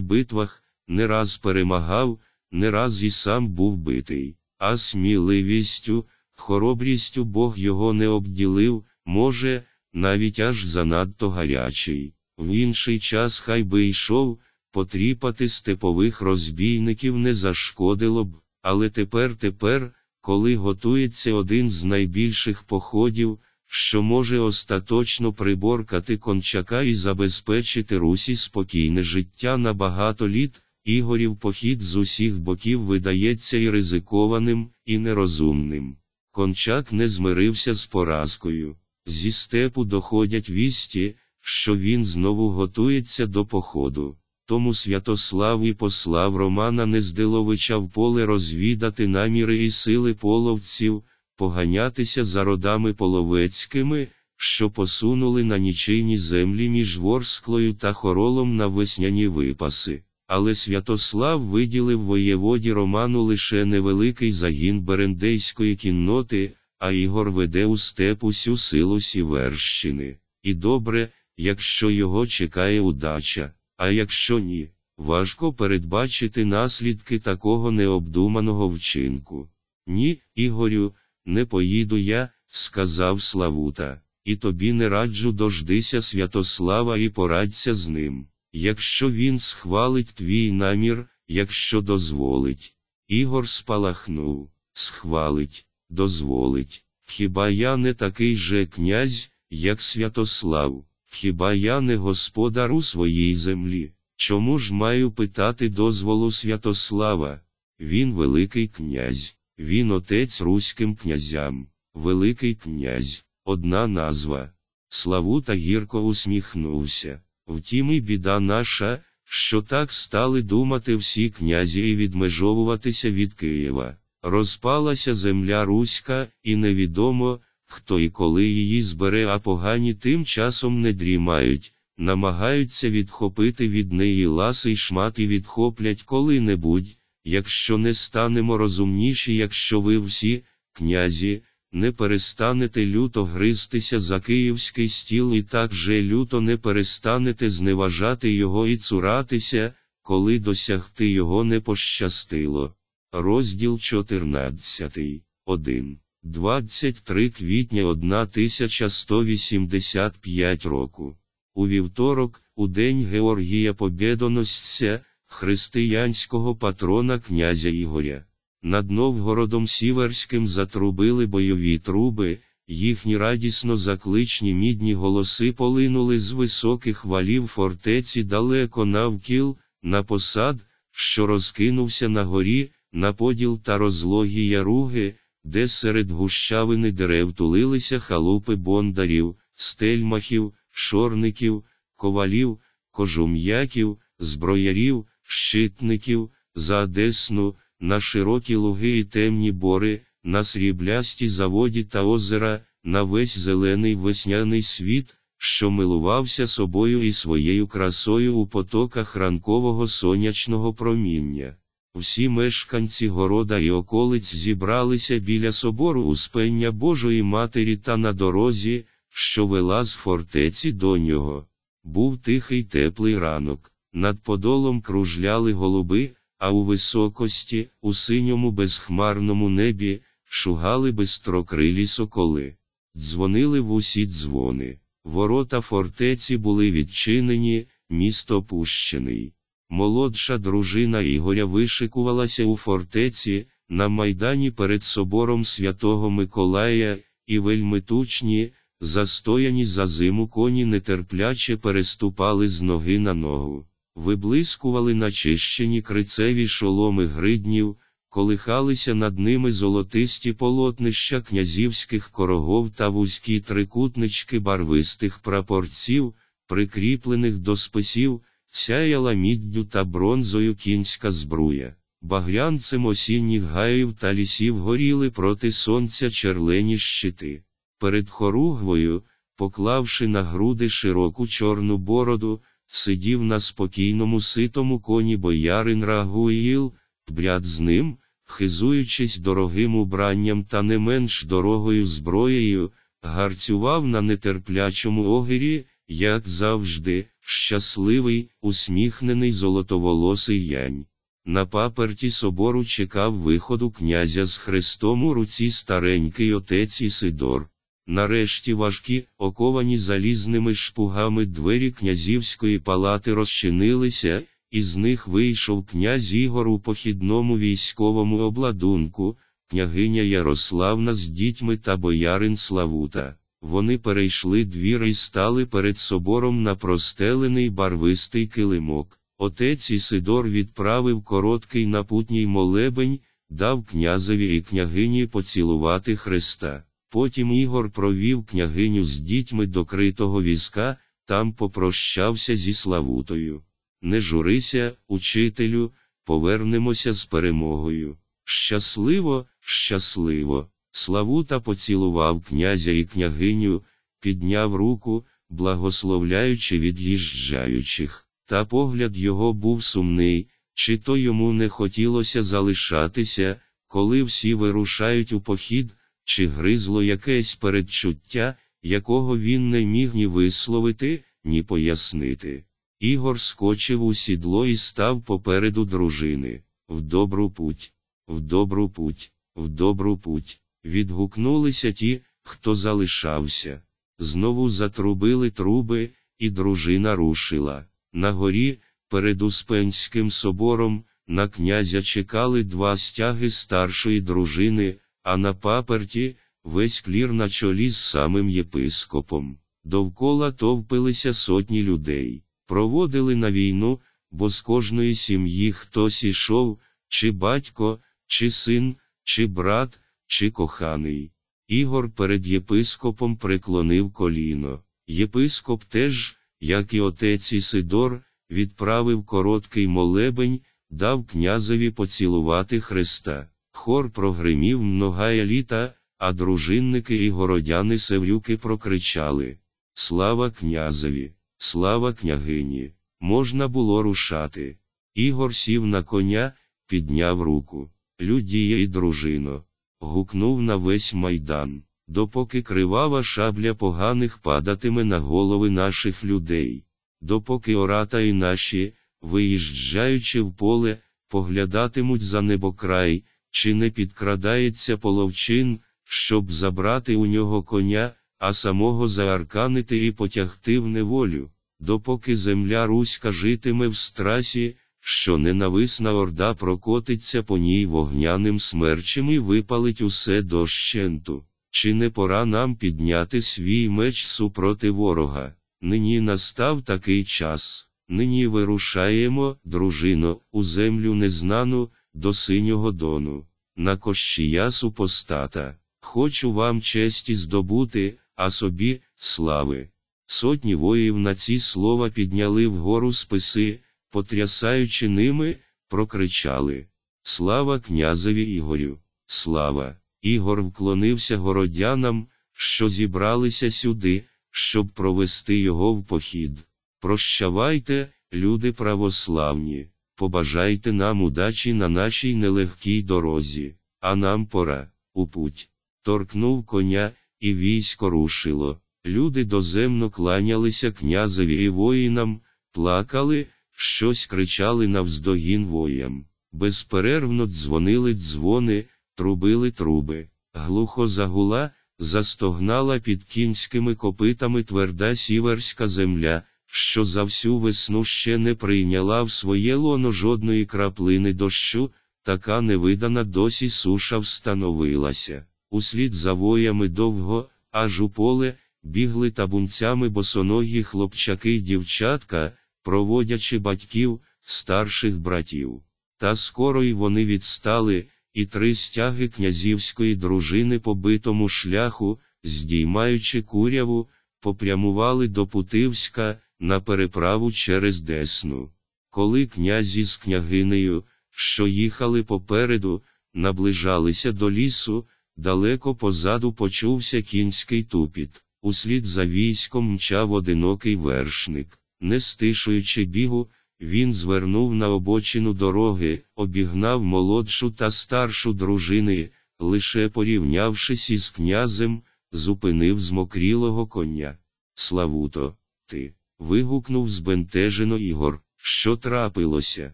битвах, не раз перемагав, не раз і сам був битий, а сміливістю, хоробрістю Бог його не обділив, може, навіть аж занадто гарячий. В інший час хай би йшов, потріпати степових розбійників не зашкодило б, але тепер тепер, коли готується один з найбільших походів, що може остаточно приборкати кончака і забезпечити Русі спокійне життя на багато літ, Ігорів похід з усіх боків видається і ризикованим, і нерозумним. Кончак не змирився з поразкою. Зі степу доходять вісті, що він знову готується до походу. Тому Святослав і послав Романа Нездиловича в поле розвідати наміри і сили половців, поганятися за родами половецькими, що посунули на нічийні землі між Ворсклою та хоролом на весняні випаси. Але Святослав виділив воєводі Роману лише невеликий загін Берендейської кінноти, а Ігор веде у степ усю силу Сіверщини. І добре, якщо його чекає удача, а якщо ні, важко передбачити наслідки такого необдуманого вчинку. Ні, Ігорю, не поїду я, сказав Славута, і тобі не раджу дождися Святослава і порадься з ним. Якщо він схвалить твій намір, якщо дозволить. Ігор спалахнув, схвалить, дозволить. Хіба я не такий же князь, як Святослав, хіба я не господар у своїй землі? Чому ж маю питати дозволу Святослава? Він Великий князь, він отець руським князям, Великий князь, одна назва. Славута гірко усміхнувся. Втім, і біда наша, що так стали думати всі князі і відмежовуватися від Києва. Розпалася земля Руська, і невідомо, хто і коли її збере, а погані тим часом не дрімають, намагаються відхопити від неї ласи й шмат і відхоплять коли-небудь, якщо не станемо розумніші, якщо ви всі, князі, не перестанете люто гристися за київський стіл і так же люто не перестанете зневажати його і цуратися, коли досягти його не пощастило. Розділ 14. 1. 23 квітня 1185 року. У вівторок, у день Георгія Побєдоносця, християнського патрона князя Ігоря. Над Новгородом Сіверським затрубили бойові труби, їхні радісно закличні мідні голоси полинули з високих валів фортеці далеко навкіл, на посад, що розкинувся на горі, на поділ та розлогі яруги, де серед гущавини дерев тулилися халупи бондарів, стельмахів, шорників, ковалів, кожум'яків, зброярів, щитників, за Десну, на широкі луги і темні бори, на сріблясті заводі та озера, на весь зелений весняний світ, що милувався собою і своєю красою у потоках ранкового сонячного проміння. Всі мешканці города і околиць зібралися біля собору Успення Божої Матері та на дорозі, що вела з фортеці до нього. Був тихий теплий ранок, над подолом кружляли голуби, а у високості, у синьому безхмарному небі, шугали безстрокрилі соколи. Дзвонили в усі дзвони. Ворота фортеці були відчинені, місто пущений. Молодша дружина Ігоря вишикувалася у фортеці, на майдані перед собором святого Миколая, і вельми тучні, застояні за зиму коні нетерпляче переступали з ноги на ногу, виблискували начищені крицеві шоломи гриднів, колихалися над ними золотисті полотнища князівських корогов та вузькі трикутнички барвистих прапорців, прикріплених до списів сяяла міддю та бронзою кінська збруя. Багрянцем осінніх гаїв та лісів горіли проти сонця черлені щити. Перед хоругвою, поклавши на груди широку чорну бороду, сидів на спокійному ситому коні боярин Рагуїл, бряд з ним, хизуючись дорогим убранням та не менш дорогою зброєю, гарцював на нетерплячому огирі, як завжди, щасливий, усміхнений золотоволосий янь. На паперті собору чекав виходу князя з хрестом у руці старенький отець Ісидор. Нарешті важкі, оковані залізними шпугами двері князівської палати розчинилися, і з них вийшов князь Ігор у похідному військовому обладунку, княгиня Ярославна з дітьми та боярин Славута. Вони перейшли двір і стали перед собором на простелений барвистий килимок. Отець Ісидор відправив короткий напутній молебень, дав князеві і княгині поцілувати Христа. Потім Ігор провів княгиню з дітьми до критого візка, там попрощався зі Славутою. Не журися, учителю, повернемося з перемогою. Щасливо, щасливо. Славута поцілував князя і княгиню, підняв руку, благословляючи від'їжджаючих, та погляд його був сумний, чи то йому не хотілося залишатися, коли всі вирушають у похід, чи гризло якесь передчуття, якого він не міг ні висловити, ні пояснити. Ігор скочив у сідло і став попереду дружини. В добру путь, в добру путь, в добру путь. Відгукнулися ті, хто залишався. Знову затрубили труби, і дружина рушила. На горі, перед Успенським собором, на князя чекали два стяги старшої дружини, а на паперті весь клір на чолі з самим єпископом. Довкола товпилися сотні людей, проводили на війну, бо з кожної сім'ї хтось ішов, чи батько, чи син, чи брат, чи коханий. Ігор перед єпископом преклонив коліно. Єпископ теж, як і отець Ісидор, відправив короткий молебень, дав князеві поцілувати Христа. Хор прогримів многая літа, а дружинники і городяни Севрюки прокричали Слава князеві, слава княгині! Можна було рушати. Ігор сів на коня, підняв руку. Людіє і дружино. Гукнув на весь майдан, допоки кривава шабля поганих падатиме на голови наших людей, допоки ората і наші, виїжджаючи в поле, поглядатимуть за небокрай, чи не підкрадається половчин, щоб забрати у нього коня, а самого заарканити і потягти в неволю, допоки земля руська житиме в страсі, що ненависна орда прокотиться по ній вогняним смерчем і випалить усе дощенту. Чи не пора нам підняти свій меч супроти ворога? Нині настав такий час, нині вирушаємо, дружино, у землю незнану, до синього дону, на кощія супостата. Хочу вам честі здобути, а собі слави. Сотні воїв на ці слова підняли вгору списи, потрясаючи ними, прокричали Слава князеві Ігорю! Слава! Ігор вклонився городянам, що зібралися сюди, щоб провести його в похід. Прощавайте, люди православні, побажайте нам удачі на нашій нелегкій дорозі, а нам пора, у путь. Торкнув коня, і військо рушило. Люди доземно кланялися князеві і воїнам, плакали, щось кричали навздогін воям. Безперервно дзвонили дзвони, трубили труби. Глухо загула, застогнала під кінськими копитами тверда сіверська земля, що за всю весну ще не прийняла в своє лоно жодної краплини дощу, така невидана досі суша встановилася. Услід за воями довго, аж у поле, бігли табунцями босоногі хлопчаки й дівчатка, проводячи батьків, старших братів. Та скоро й вони відстали, і три стяги князівської дружини по битому шляху, здіймаючи куряву, попрямували до Путивська на переправу через Десну. Коли князі з княгинею, що їхали попереду, наближалися до лісу, далеко позаду почувся кінський тупіт. Услід за військом мчав одинокий вершник. Не стишуючи бігу, він звернув на обочину дороги, обігнав молодшу та старшу дружини, лише порівнявшись із князем, зупинив змокрілого коня. Славуто, ти. Вигукнув збентежено Ігор. Що трапилося?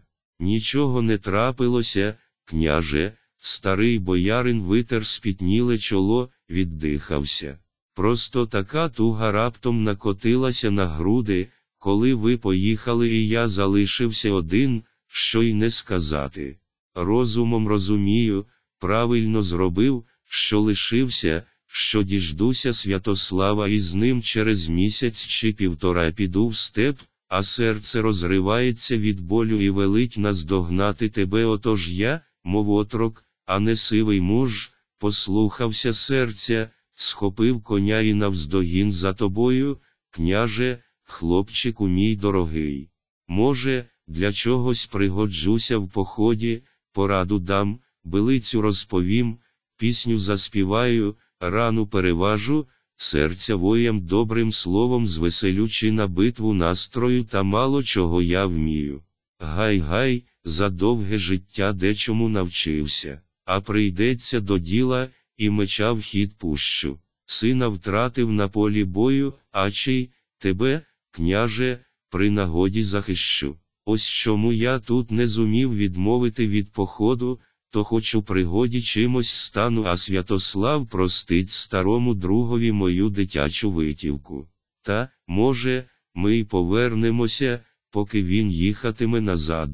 Нічого не трапилося, княже, старий боярин витер спітніле чоло, віддихався. Просто така туга раптом накотилася на груди, коли ви поїхали, і я залишився один, що й не сказати. Розумом розумію, правильно зробив, що лишився, що діждуся Святослава і з ним через місяць чи півтора піду в степ, а серце розривається від болю і велить наздогнати тебе. Отож я, мов отрок, а не сивий муж, послухався серця, схопив коня і навздогін за тобою, княже, хлопчику мій дорогий. Може, для чогось пригоджуся в поході, пораду дам, билицю розповім, пісню заспіваю, рану переважу, серця воям добрим словом звеселючи на битву настрою та мало чого я вмію. Гай гай, за довге життя дечому навчився, а прийдеться до діла, і меча в хід пущу. Сина втратив на полі бою, а чий, тебе, княже, при нагоді захищу. Ось чому я тут не зумів відмовити від походу, то хоч у пригоді чимось стану, а Святослав простить старому другові мою дитячу витівку. Та, може, ми й повернемося, поки він їхатиме назад.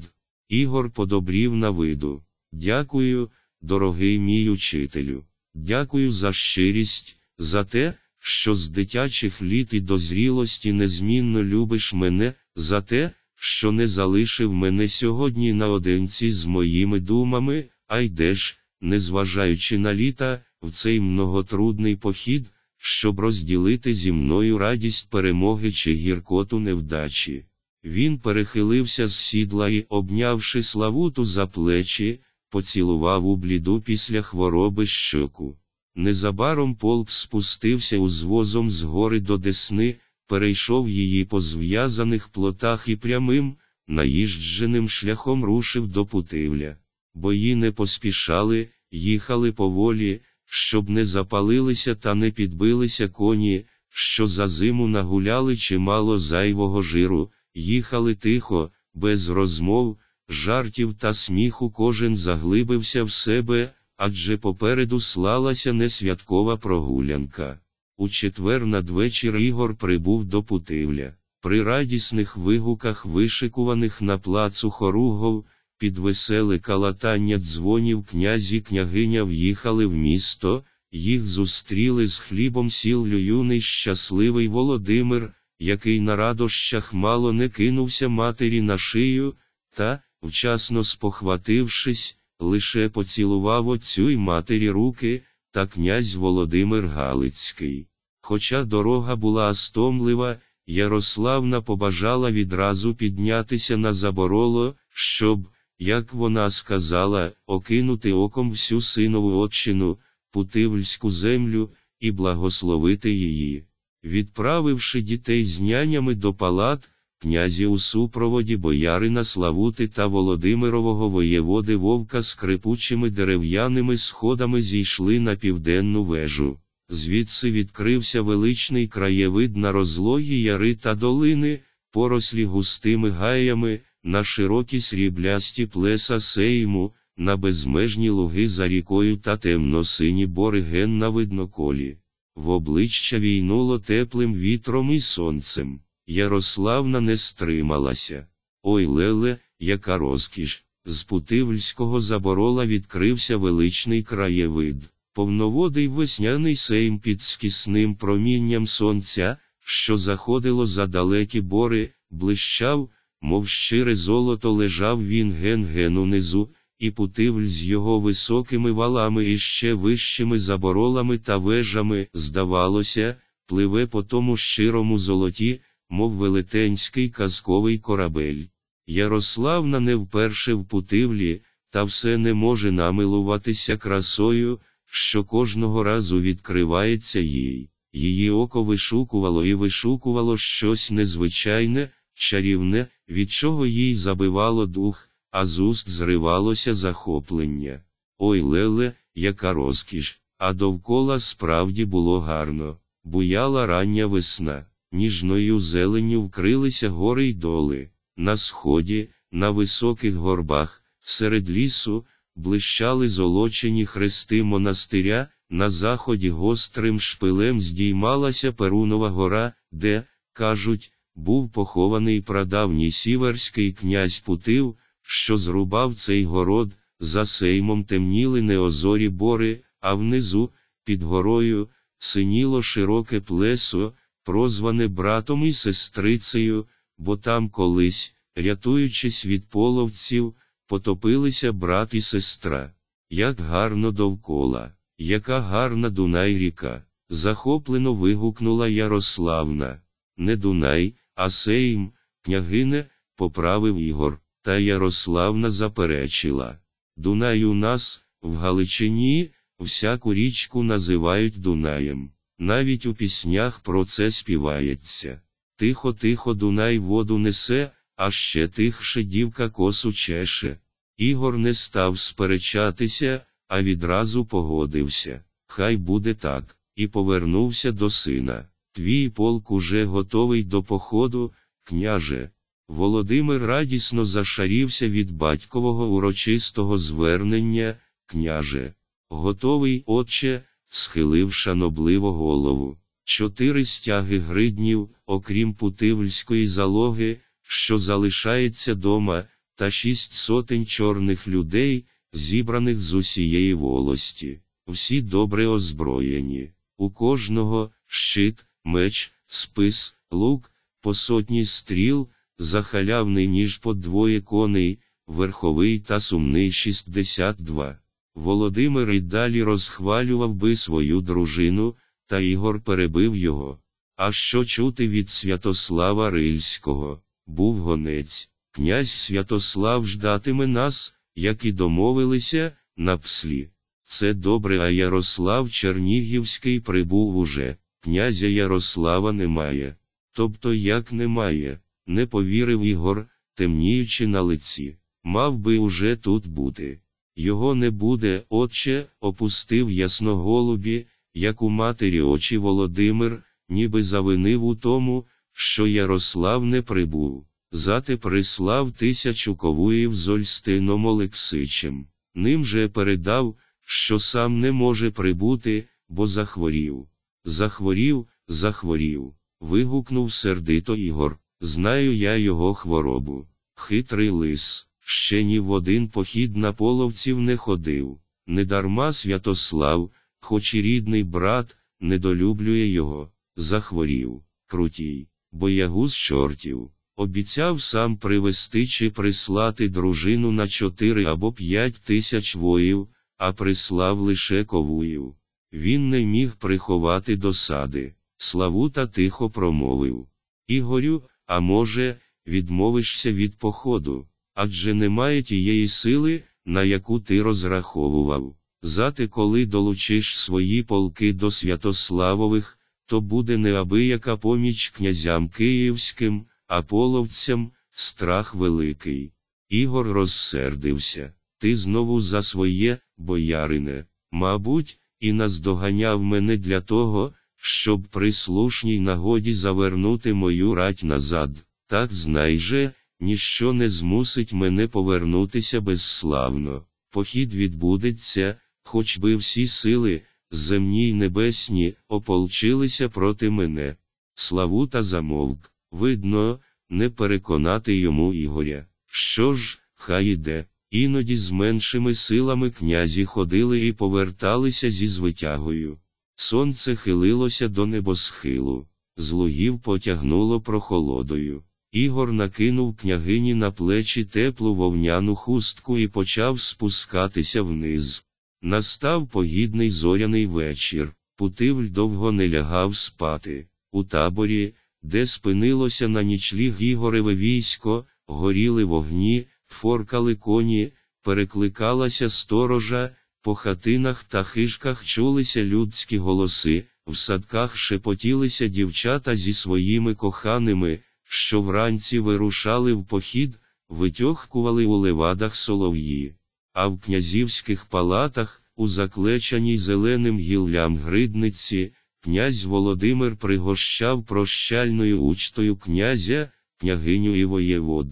Ігор подобрів на виду. Дякую, дорогий мій учителю. Дякую за щирість, за те, що з дитячих літ і до зрілості незмінно любиш мене, за те, що не залишив мене сьогодні наодинці з моїми думами, а йдеш, незважаючи на літа, в цей многотрудний похід, щоб розділити зі мною радість перемоги чи гіркоту невдачі. Він перехилився з сідла і, обнявши Славуту за плечі, поцілував у бліду після хвороби щоку. Незабаром полк спустився узвозом з гори до Десни, перейшов її по зв'язаних плотах і прямим, наїждженим шляхом рушив до Путивля. Бої не поспішали, їхали поволі, щоб не запалилися та не підбилися коні, що за зиму нагуляли чимало зайвого жиру, їхали тихо, без розмов, жартів та сміху кожен заглибився в себе, адже попереду слалася несвяткова прогулянка. У четвер надвечір Ігор прибув до Путивля. При радісних вигуках, вишикуваних на плацу хоругов, під веселе калатання дзвонів князі княгиня в'їхали в місто, їх зустріли з хлібом сіллю юний щасливий Володимир, який на радощах мало не кинувся матері на шию, та, вчасно спохватившись, лише поцілував отцю й матері руки, та князь Володимир Галицький. Хоча дорога була стомлива, Ярославна побажала відразу піднятися на забороло, щоб, як вона сказала, окинути оком всю синову отчину, Путивльську землю, і благословити її. Відправивши дітей з нянями до палат, князі у супроводі боярина Славути та Володимирового воєводи Вовка з крипучими дерев'яними сходами зійшли на південну вежу. Звідси відкрився величний краєвид на розлогі яри та долини, порослі густими гаями, на широкі сріблясті плеса сейму, на безмежні луги за рікою та темно-сині бори ген на видноколі. В обличчя війнуло теплим вітром і сонцем. Ярославна не стрималася. Ой леле, яка розкіш! З Путивльського заборола відкрився величний краєвид, повноводий весняний сейм під скісним промінням сонця, що заходило за далекі бори, блищав, мов щире золото лежав він ген-ген унизу, і Путивль з його високими валами і ще вищими заборолами та вежами, здавалося, пливе по тому щирому золоті, мов велетенський казковий корабель. Ярославна не вперше в Путивлі, та все не може намилуватися красою, що кожного разу відкривається їй. Її око вишукувало і вишукувало щось незвичайне, чарівне, від чого їй забивало дух, а з уст зривалося захоплення. Ой леле, яка розкіш! А довкола справді було гарно, буяла рання весна, ніжною зеленню вкрилися гори й доли. На сході, на високих горбах, серед лісу, блищали золочені хрести монастиря, на заході гострим шпилем здіймалася Перунова гора, де, кажуть, був похований прадавній сіверський князь Путив, що зрубав цей город, за сеймом темніли неозорі бори, а внизу, під горою, синіло широке плесо, прозване братом і сестрицею, бо там колись, рятуючись від половців, потопилися брат і сестра. Як гарно довкола, яка гарна Дунай ріка, захоплено вигукнула Ярославна. Не Дунай, а Сейм, княгине, поправив Ігор, та Ярославна заперечила. Дунай у нас, в Галичині, всяку річку називають Дунаєм. Навіть у піснях про це співається. Тихо, тихо, Дунай воду несе, а ще тихше дівка косу чеше. Ігор не став сперечатися, а відразу погодився. Хай буде так, і повернувся до сина. Твій полк уже готовий до походу, княже. Володимир радісно зашарівся від батькового урочистого звернення, княже. Готовий, отче, схилив шанобливо голову. Чотири стяги гриднів, окрім путивльської залоги, що залишається дома, та шість сотень чорних людей, зібраних з усієї волості, всі добре озброєні, у кожного щит, меч, спис, лук, по сотні стріл, захалявний ніж по двоє коней, верховий та сумний 62. Володимир і далі розхвалював би свою дружину, та Ігор перебив його. А що чути від Святослава Рильського? Був гонець. Князь Святослав ждатиме нас, як і домовилися, на пслі. Це добре, а Ярослав Чернігівський прибув уже, князя Ярослава немає. Тобто як немає, не повірив Ігор, темніючи на лиці. Мав би уже тут бути. Його не буде, отче, опустив ясноголубі, як у матері очі Володимир, ніби завинив у тому, що Ярослав не прибув. Зате прислав тисячу ковуїв з Ольстином Олексичем. Ним же передав, що сам не може прибути, бо захворів. Захворів, захворів. Вигукнув сердито Ігор. Знаю я його хворобу. Хитрий лис, ще ні в один похід на половців не ходив. Недарма Святослав, хоч і рідний брат, недолюблює його, захворів, крутій, боягуз чортів. Обіцяв сам привезти чи прислати дружину на чотири або п'ять тисяч воїв, а прислав лише ковуїв. Він не міг приховати досади. Славута тихо промовив. Ігорю, а може, відмовишся від походу, адже немає тієї сили, на яку ти розраховував. Зате коли долучиш свої полки до Святославових, то буде неабияка поміч князям київським, а половцям страх великий. Ігор розсердився. Ти знову за своє, боярине, мабуть, і наздоганяв мене для того, щоб при слушній нагоді завернути мою рать назад. Так знай же, ніщо не змусить мене повернутися безславно. Похід відбудеться, хоч би всі сили, земні й небесні, ополчилися проти мене. Славута замовк. Видно, не переконати йому Ігоря. Що ж, хай іде. Іноді з меншими силами князі ходили і поверталися зі звитягою. Сонце хилилося до небосхилу, з лугів потягнуло прохолодою. Ігор накинув княгині на плечі теплу вовняну хустку і почав спускатися вниз. Настав погідний зоряний вечір. Путивль довго не лягав спати. У таборі, де спинилося на нічліг Ігореве військо, горіли вогні, форкали коні, перекликалася сторожа, по хатинах та хижках чулися людські голоси, в садках шепотілися дівчата зі своїми коханими, що вранці вирушали в похід, витьохкували у левадах солов'ї. А в князівських палатах, у заклечаній зеленим гіллям гридниці, князь Володимир пригощав прощальною учтою князя, княгиню і воєвод.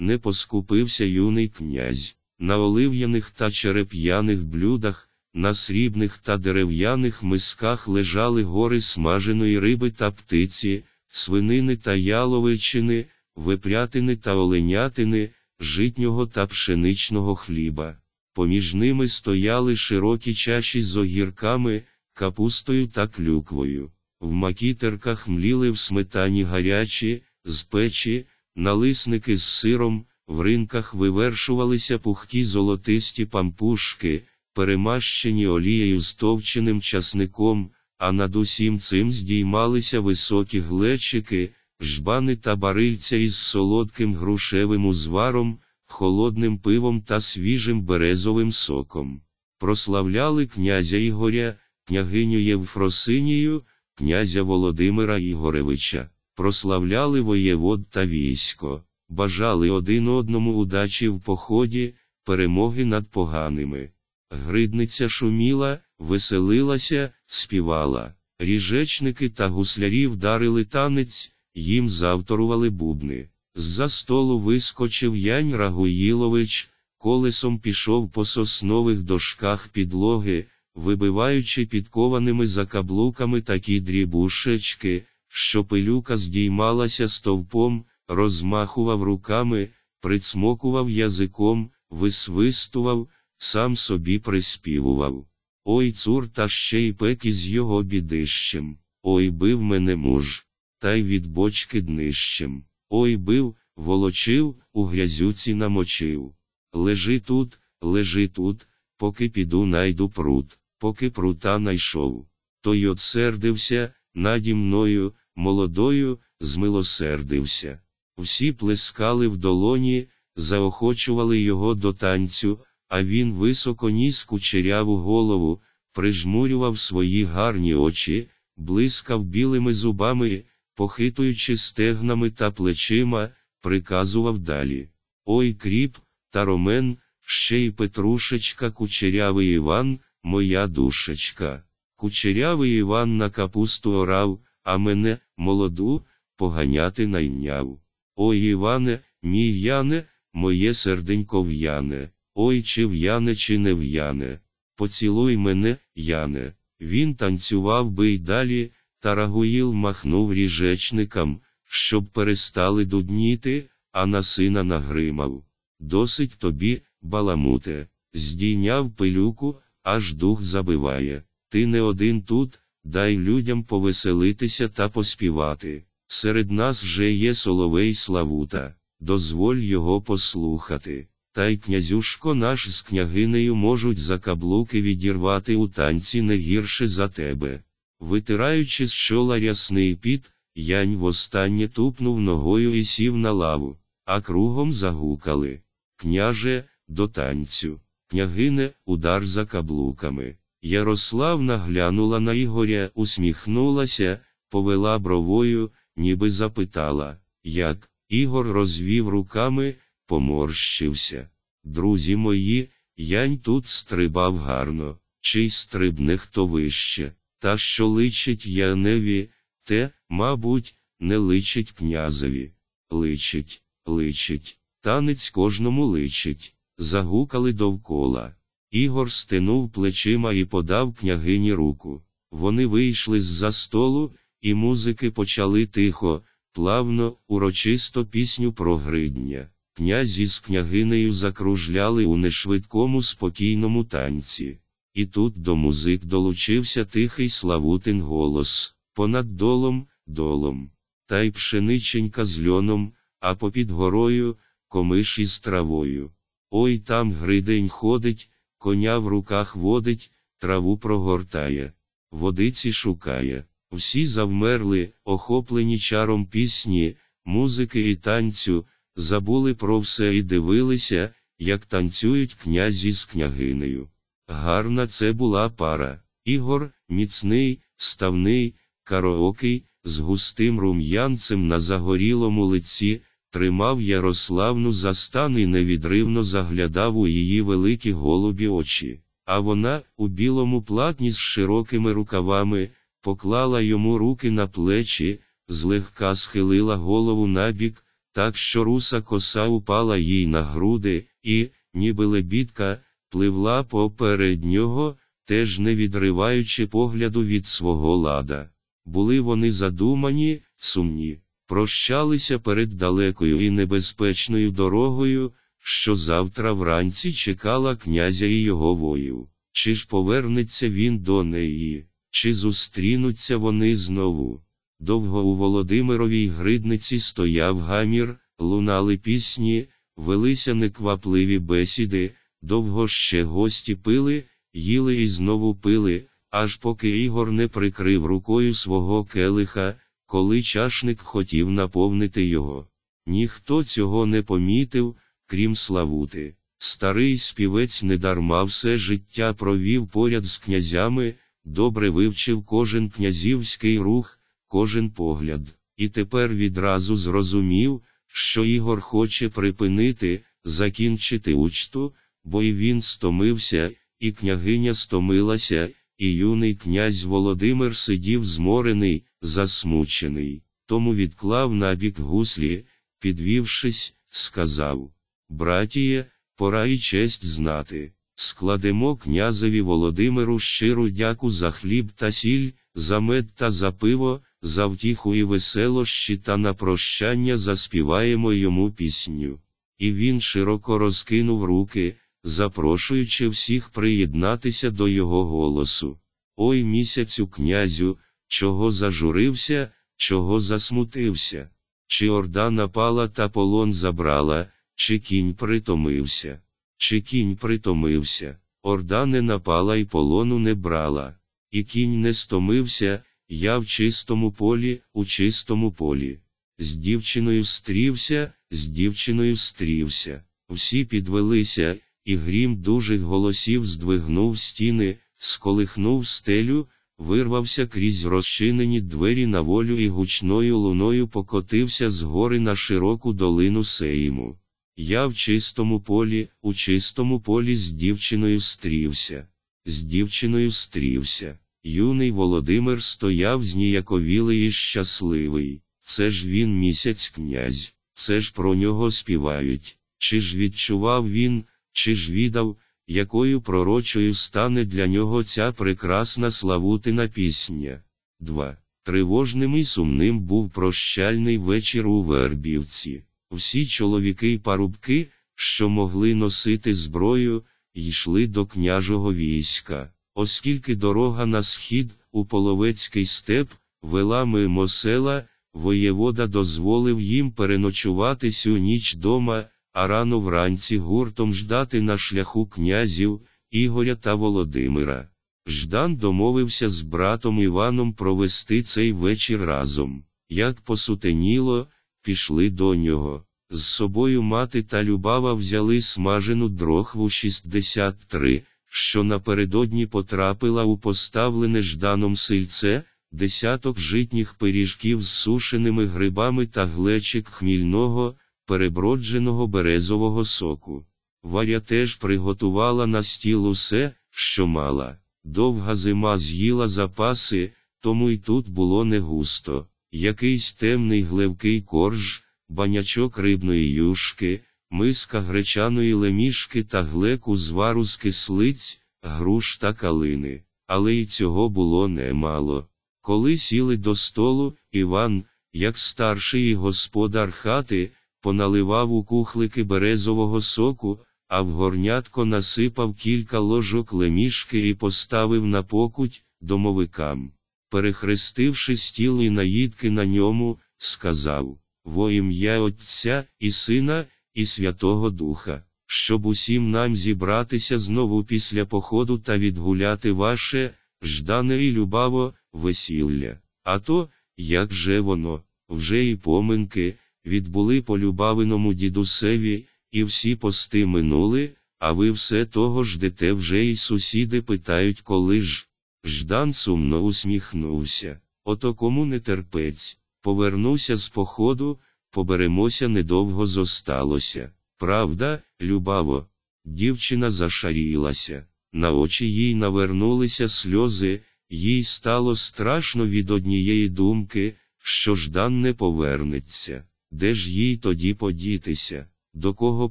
Не поскупився юний князь. На олив'яних та череп'яних блюдах, на срібних та дерев'яних мисках лежали гори смаженої риби та птиці, свинини та яловичини, випрятини та оленятини, житнього та пшеничного хліба. Поміж ними стояли широкі чаші з огірками, капустою та клюквою. В макітерках мліли в сметані гарячі, з печі, налисники з сиром. В ринках вивершувалися пухкі золотисті пампушки, перемащені олією з товченим часником, а над усім цим здіймалися високі глечики, жбани та барильця із солодким грушевим узваром, холодним пивом та свіжим березовим соком. Прославляли князя Ігоря, княгиню Євфросинію, князя Володимира Ігоревича, прославляли воєвод та військо бажали один одному удачі в поході, перемоги над поганими. Гридниця шуміла, веселилася, співала. Ріжечники та гуслярі вдарили танець, їм завторували бубни. З-за столу вискочив Янь Рагуїлович, колесом пішов по соснових дошках підлоги, вибиваючи підкованими закаблуками такі дрібушечки, що пилюка здіймалася стовпом, розмахував руками, прицмокував язиком, висвистував, сам собі приспівував. Ой цур та ще й пек із його бідищем. Ой бив мене муж, та й від бочки днищем. Ой бив, волочив, у грязюці намочив. Лежи тут, лежи тут, поки піду найду прут, поки прута найшов. Той отсердився, наді мною, молодою, змилосердився. Всі плескали в долоні, заохочували його до танцю, а він високо ніс кучеряву голову, прижмурював свої гарні очі, блискав білими зубами, похитуючи стегнами та плечима, приказував далі. Ой кріп, та ромен, ще й Петрушечка, кучерявий Іван, моя душечка. Кучерявий Іван на капусту орав, а мене, молоду, поганяти найняв. Ой Іване, мій Яне, моє серденько в'яне, ой чи в'яне, чи не в'яне. Поцілуй мене, Яне. Він танцював би й далі, та Рагуїл махнув ріжечникам, щоб перестали дудніти, а на сина нагримав. Досить тобі, баламуте, здійняв пилюку, аж дух забиває. Ти не один тут, дай людям повеселитися та поспівати. Серед нас же є соловей Славута, дозволь його послухати. Та й князюшко наш з княгинею можуть за каблуки відірвати у танці не гірше за тебе. Витираючи з чола рясний піт, янь востаннє тупнув ногою і сів на лаву, а кругом загукали. Княже, до танцю, княгине, удар за каблуками. Ярославна глянула на Ігоря, усміхнулася, повела бровою, ніби запитала, як. Ігор розвів руками, поморщився. Друзі мої, янь тут стрибав гарно, чи й стрибне хто вище, та що личить Яневі, те, мабуть, не личить князеві. Личить, личить, танець кожному личить. Загукали довкола. Ігор стенув плечима і подав княгині руку. Вони вийшли з за столу, і музики почали тихо, плавно, урочисто пісню про гридня. Князі з княгинею закружляли у нешвидкому спокійному танці. І тут до музик долучився тихий Славутин голос понад долом, долом. Та й пшениченька з льоном, а попід горою комиш із травою. Ой там гридень ходить, коня в руках водить, траву прогортає, водиці шукає. Всі завмерли, охоплені чаром пісні, музики і танцю, забули про все і дивилися, як танцюють князі з княгинею. Гарна це була пара. Ігор, міцний, ставний, караокий, з густим рум'янцем на загорілому лиці, тримав Ярославну за стан і невідривно заглядав у її великі голубі очі. А вона, у білому платні з широкими рукавами, поклала йому руки на плечі, злегка схилила голову набік, так що руса коса упала їй на груди, і, ніби лебідка, пливла поперед нього, теж не відриваючи погляду від свого лада. Були вони задумані, сумні, прощалися перед далекою і небезпечною дорогою, що завтра вранці чекала князя і його воїв. Чи ж повернеться він до неї? Чи зустрінуться вони знову? Довго у Володимировій гридниці стояв гамір, лунали пісні, велися неквапливі бесіди, довго ще гості пили, їли і знову пили, аж поки Ігор не прикрив рукою свого келиха, коли чашник хотів наповнити його. Ніхто цього не помітив, крім Славути. Старий співець недарма все життя провів поряд з князями добре вивчив кожен князівський рух, кожен погляд, і тепер відразу зрозумів, що Ігор хоче припинити, закінчити учту, бо і він стомився, і княгиня стомилася, і юний князь Володимир сидів зморений, засмучений, тому відклав набік гуслі, підвівшись, сказав Братіє, пора і честь знати. Складемо князеві Володимиру щиру дяку за хліб та сіль, за мед та за пиво, за втіху і веселощі та на прощання заспіваємо йому пісню. І він широко розкинув руки, запрошуючи всіх приєднатися до його голосу. Ой місяцю князю, чого зажурився, чого засмутився, чи орда напала та полон забрала, чи кінь притомився, чи кінь притомився, орда не напала і полону не брала, і кінь не стомився, я в чистому полі, у чистому полі. З дівчиною стрівся, з дівчиною стрівся. Всі підвелися, і грім дужих голосів здвигнув стіни, сколихнув стелю, вирвався крізь розчинені двері на волю і гучною луною покотився з гори на широку долину Сеїму. Я в чистому полі, у чистому полі з дівчиною стрівся, з дівчиною стрівся. Юний Володимир стояв зніяковілий і щасливий. Це ж він місяць князь, це ж про нього співають. Чи ж відчував він, чи ж відав, якою пророчою стане для нього ця прекрасна славутина пісня. 2. Тривожним і сумним був прощальний вечір у Вербівці. Всі чоловіки й парубки, що могли носити зброю, йшли до княжого війська, оскільки дорога на схід, у половецький степ, вела мимо села, воєвода дозволив їм переночувати сю ніч дома, а рано вранці гуртом ждати на шляху князів, Ігоря та Володимира. Ждан домовився з братом Іваном провести цей вечір разом. Як посутеніло, пішли до нього. З собою мати та Любава взяли смажену дрохву 63, що напередодні потрапила у поставлене жданом сильце, десяток житніх пиріжків з сушеними грибами та глечик хмільного, перебродженого березового соку. Варя теж приготувала на стіл усе, що мала. Довга зима з'їла запаси, тому й тут було не густо. Якийсь темний глевкий корж, банячок рибної юшки, миска гречаної лемішки та глеку звару з кислиць, груш та калини. Але й цього було немало. Коли сіли до столу, Іван, як старший господар хати, поналивав у кухлики березового соку, а в горнятко насипав кілька ложок лемішки і поставив на покуть домовикам. Перехрестивши стіл і наїдки на ньому, сказав Во ім'я Отця і Сина, і Святого Духа, щоб усім нам зібратися знову після походу та відгуляти ваше, ждане і любаво, весілля. А то, як же воно, вже і поминки, відбули по любавиному дідусеві, і всі пости минули, а ви все того ждете вже і сусіди питають, коли ж. Ждан сумно усміхнувся. Ото кому не терпець, повернуся з походу, поберемося недовго зосталося. Правда, любаво? Дівчина зашарілася, на очі їй навернулися сльози, їй стало страшно від однієї думки, що Ждан не повернеться. Де ж їй тоді подітися, до кого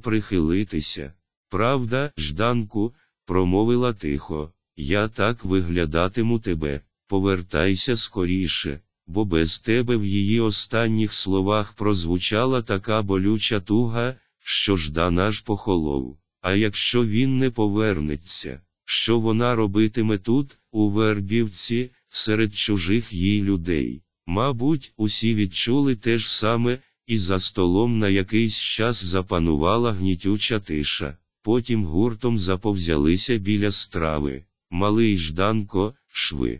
прихилитися? Правда, Жданку, промовила тихо, я так виглядатиму тебе, повертайся скоріше, бо без тебе в її останніх словах прозвучала така болюча туга, що Ждан аж похолов. А якщо він не повернеться, що вона робитиме тут, у Вербівці, серед чужих їй людей? Мабуть, усі відчули те ж саме і за столом на якийсь час запанувала гнітюча тиша. Потім гуртом заповзялися біля страви. Малий Жданко, шви.